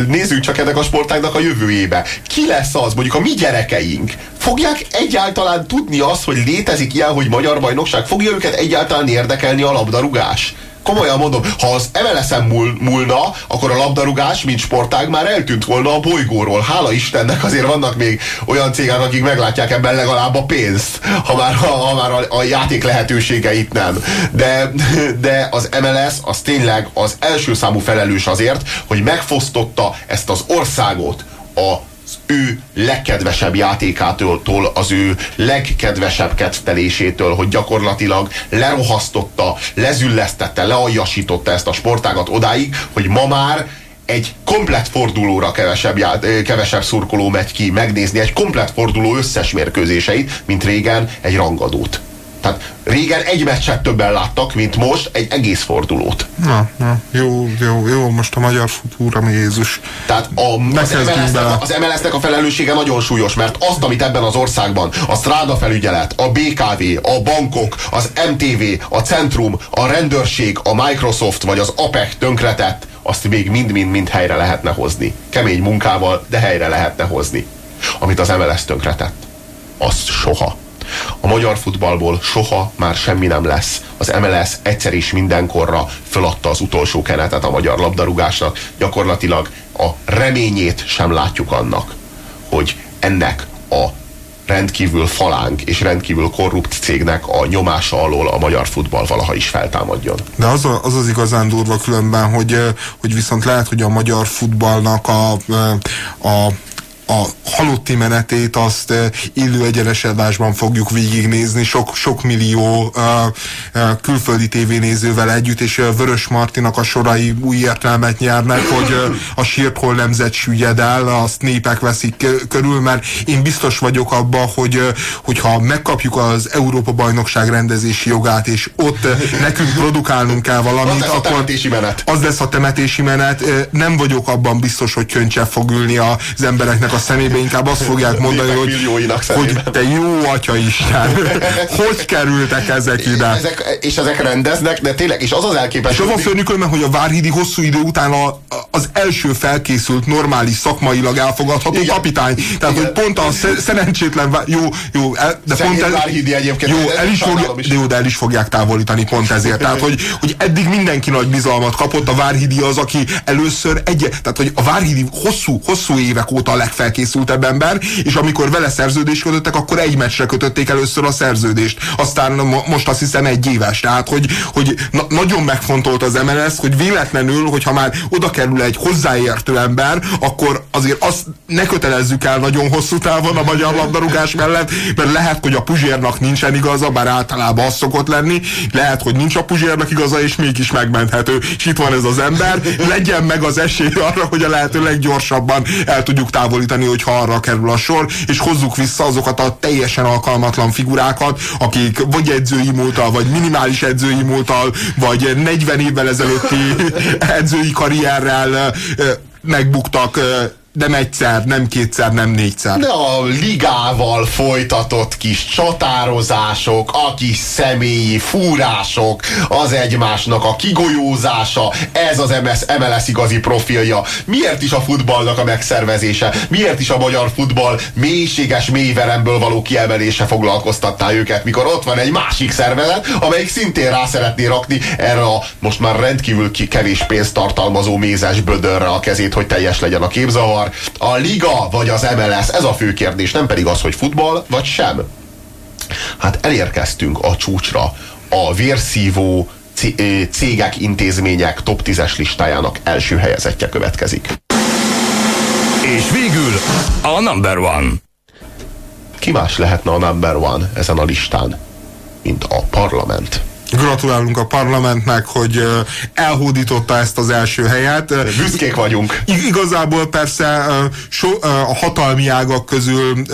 nézzük csak ennek a sportágnak a jövőjébe. Ki lesz az, mondjuk a mi gyerekeink? Fogják egyáltalán tudni azt, hogy létezik ilyen, hogy magyar bajnokság? Fogja őket egyáltalán érdekelni a labdarúgás? Komolyan mondom, ha az MLS-en múl, múlna, akkor a labdarúgás, mint sportág már eltűnt volna a bolygóról. Hála Istennek azért vannak még olyan cégek, akik meglátják ebben legalább a pénzt, ha már, ha, ha már a, a játék lehetőségeit nem. De, de az MLS az tényleg az első számú felelős azért, hogy megfosztotta ezt az országot a ő legkedvesebb játékától, az ő legkedvesebb kedvelésétől, hogy gyakorlatilag lerohasztotta, lezüllesztette, lealjasította ezt a sportágat odáig, hogy ma már egy komplet fordulóra kevesebb, já- kevesebb szurkoló megy ki megnézni egy komplet forduló összes mérkőzéseit, mint régen egy rangadót. Tehát régen egy meccset többen láttak, mint most egy egész fordulót. Na, na, jó, jó, jó, most a magyar futúra, mi Jézus. Tehát a, az, MLS-nek, az MLS-nek a felelőssége nagyon súlyos, mert azt, amit ebben az országban a Stráda felügyelet, a BKV, a bankok, az MTV, a Centrum, a rendőrség, a Microsoft vagy az APEC tönkretett, azt még mind-mind-mind helyre lehetne hozni. Kemény munkával, de helyre lehetne hozni. Amit az MLS tönkretett. Azt soha. A magyar futballból soha már semmi nem lesz. Az MLS egyszer és mindenkorra föladta az utolsó kenetet a magyar labdarúgásnak. Gyakorlatilag a reményét sem látjuk annak, hogy ennek a rendkívül falánk és rendkívül korrupt cégnek a nyomása alól a magyar futball valaha is feltámadjon. De az, az az igazán durva különben, hogy, hogy viszont lehet, hogy a magyar futballnak a, a a halotti menetét azt uh, élő egyenes adásban fogjuk végignézni, sok, sok millió uh, uh, külföldi tévénézővel együtt, és uh, Vörös Martinak a sorai új értelmet nyernek, hogy uh, a sírt hol nemzet süllyed el, azt népek veszik körül, mert én biztos vagyok abban, hogy uh, hogyha megkapjuk az Európa bajnokság rendezési jogát, és ott uh, nekünk produkálnunk kell valamit, Az lesz a akkor az lesz a temetési menet. Nem vagyok abban biztos, hogy könycsepp fog ülni az embereknek a szemébe, inkább azt fogják mondani, hogy, hogy te jó atya Isten, *laughs* hogy kerültek ezek ide? Ezek, és ezek rendeznek, de tényleg, és az az És elképesztő, az a főnökölme, hogy a Várhidi hosszú idő után a, az első felkészült, normális, szakmailag elfogadható Igen. kapitány. Tehát, Igen. hogy pont a sze- szerencsétlen, jó, jó, el, de Szegény pont Várhidi egyébként, jó, el is, fogja, is. de jó, de el is fogják távolítani pont ezért. Tehát, hogy, hogy eddig mindenki nagy bizalmat kapott, a Várhidi az, aki először egy, tehát, hogy a Várhidi hosszú, hosszú évek óta a legfelkészültebb ember, és amikor vele szerződést kötöttek, akkor egy meccsre kötötték először a szerződést. Aztán mo- most azt hiszem egy éves. Tehát, hogy, hogy na- nagyon megfontolt az MLS, hogy véletlenül, hogyha már oda kerül egy hozzáértő ember, akkor azért azt ne kötelezzük el nagyon hosszú távon a magyar labdarúgás mellett, mert lehet, hogy a Puzsérnak nincsen igaza, bár általában az szokott lenni, lehet, hogy nincs a Puzsérnak igaza, és mégis megmenthető. És itt van ez az ember, legyen meg az esély arra, hogy a lehető leggyorsabban el tudjuk távolítani, hogyha arra kerül a sor, és hozzuk vissza azokat a teljesen alkalmatlan figurákat, akik vagy edzői múltal, vagy minimális edzői múltal, vagy 40 évvel ezelőtti *laughs* edzői karrierrel megbuktak nem egyszer, nem kétszer, nem négyszer. De a ligával folytatott kis csatározások, a kis személyi fúrások, az egymásnak a kigolyózása, ez az MS, MLS igazi profilja. Miért is a futballnak a megszervezése? Miért is a magyar futball mélységes mélyveremből való kiemelése foglalkoztatta őket, mikor ott van egy másik szervezet, amelyik szintén rá szeretné rakni erre a most már rendkívül kevés pénzt tartalmazó mézes bödörre a kezét, hogy teljes legyen a képzavar. A liga vagy az MLS, ez a fő kérdés, nem pedig az, hogy futball vagy sem. Hát elérkeztünk a csúcsra. A vérszívó cégek, intézmények top 10-es listájának első helyezettje következik. És végül a number one. Ki más lehetne a number one ezen a listán, mint a parlament? Gratulálunk a parlamentnek, hogy elhódította ezt az első helyet. Büszkék vagyunk. Igazából persze so, a hatalmi ágak közül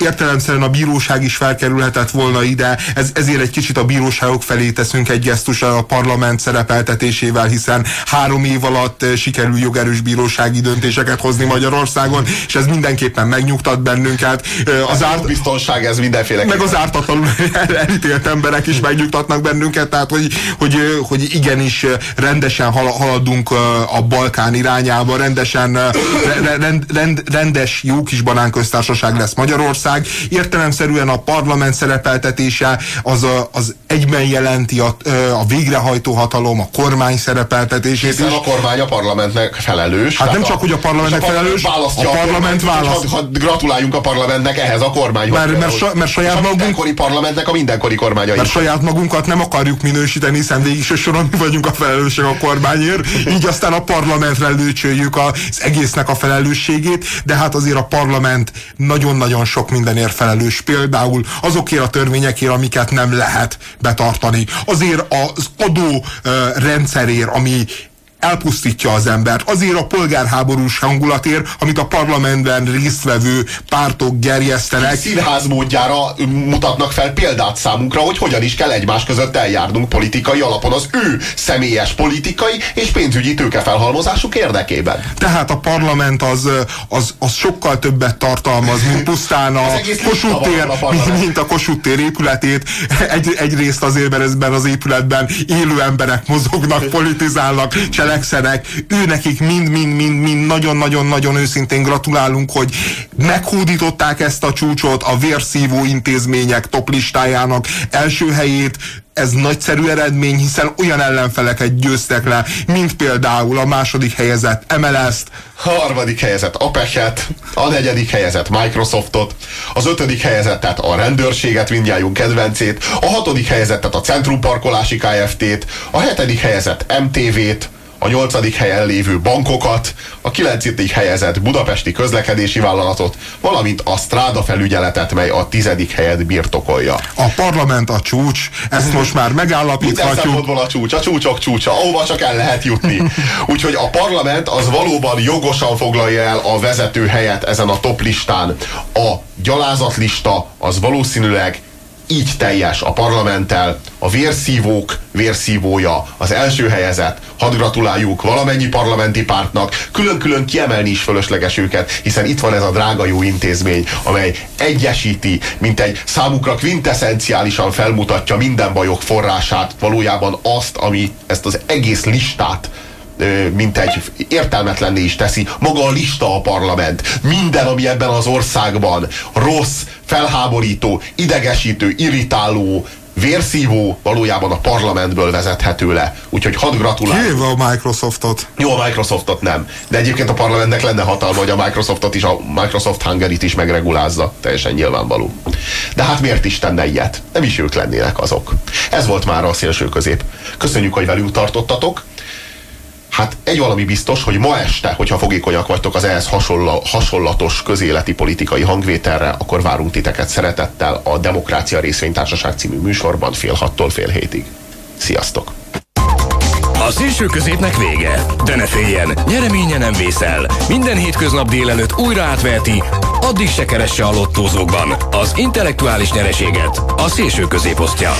értelemszerűen a bíróság is felkerülhetett volna ide, ez, ezért egy kicsit a bíróságok felé teszünk egy gesztus a parlament szerepeltetésével, hiszen három év alatt eh, sikerül jogerős bírósági döntéseket hozni Magyarországon, és ez mindenképpen megnyugtat bennünket. Eh, Az árt, biztonság ez mindenféle. meg az ártatlanul *laughs* elítélt emberek is megnyugtatnak bennünket, tehát hogy, hogy, hogy igenis rendesen hal- haladunk a Balkán irányába, rendesen re- rend, rend, rendes jó kis banánköztársaság lesz Magyarország. Értelemszerűen a parlament szerepeltetése az, a, az egyben jelenti a, a végrehajtó hatalom, a kormány szerepeltetését Hiszen is. a kormány a parlamentnek felelős. Hát nem Tehát csak, hogy a parlamentnek és felelős, választja a parlament választ. hadd- hadd gratuláljunk a parlamentnek ehhez a kormányhoz. Mert- mert sa- mert saját és a magunk- mindenkori parlamentnek a mindenkori kormánya Mert is. saját magunkat nem akarjuk minősíteni, hiszen is soron mi vagyunk a felelősek a kormányért, így aztán a parlamentre lőcsöljük az egésznek a felelősségét, de hát azért a parlament nagyon-nagyon sok mindenért felelős, például azokért a törvényekért, amiket nem lehet betartani. Azért az adó rendszerért, ami elpusztítja az embert. Azért a polgárháborús hangulatért, amit a parlamentben résztvevő pártok gerjesztenek. Színház módjára mutatnak fel példát számunkra, hogy hogyan is kell egymás között eljárnunk politikai alapon az ő személyes politikai és pénzügyi tőkefelhalmozásuk érdekében. Tehát a parlament az, az, az sokkal többet tartalmaz, mint pusztán a *laughs* Kossuth tér, mint, mint a Kossuth tér épületét. Egy, egyrészt azért, mert ezben az épületben élő emberek mozognak, *laughs* politizálnak, cselekszenek. Ő nekik mind-mind-mind nagyon-nagyon-nagyon őszintén gratulálunk, hogy meghódították ezt a csúcsot a vérszívó intézmények toplistájának első helyét, ez nagyszerű eredmény, hiszen olyan ellenfeleket győztek le, mint például a második helyezett MLS-t, a harmadik helyezett Apechet, a negyedik helyezett Microsoftot, az ötödik helyezettet a rendőrséget, mindjárt kedvencét, a hatodik helyezettet a Centrum Parkolási Kft-t, a hetedik helyezett MTV-t, a nyolcadik helyen lévő bankokat, a kilencedik helyezett budapesti közlekedési vállalatot, valamint a Stráda felügyeletet, mely a tizedik helyet birtokolja. A parlament a csúcs, ezt most már megállapíthatjuk. Minden a csúcs, a csúcsok csúcsa, ahova csak el lehet jutni. *laughs* Úgyhogy a parlament az valóban jogosan foglalja el a vezető helyet ezen a top listán. A gyalázatlista az valószínűleg így teljes a parlamenttel, a vérszívók vérszívója, az első helyezett. Hadd gratuláljuk valamennyi parlamenti pártnak, külön-külön kiemelni is fölösleges őket, hiszen itt van ez a drága jó intézmény, amely egyesíti, mint egy számukra quintessenciálisan felmutatja minden bajok forrását, valójában azt, ami ezt az egész listát mint egy értelmetlenné is teszi maga a lista a parlament. Minden, ami ebben az országban rossz, felháborító, idegesítő, irritáló, vérszívó valójában a parlamentből vezethető le. Úgyhogy hadd gratulálok. Kivéve a Microsoftot. Jó, a Microsoftot nem. De egyébként a parlamentnek lenne hatalma, hogy a Microsoftot is, a Microsoft Hungary-t is megregulázza. Teljesen nyilvánvaló. De hát miért is tenne ilyet? Nem is ők lennének azok. Ez volt már a szélső közép. Köszönjük, hogy velünk tartottatok. Hát egy valami biztos, hogy ma este, hogyha fogékonyak vagytok az ehhez hasonla, hasonlatos közéleti politikai hangvételre, akkor várunk titeket szeretettel a Demokrácia Részvénytársaság című műsorban fél hattól fél hétig. Sziasztok! A szélső középnek vége, de ne féljen, nyereménye nem vészel. Minden hétköznap délelőtt újra átverti, addig se keresse a lottózókban az intellektuális nyereséget a szélső középosztja.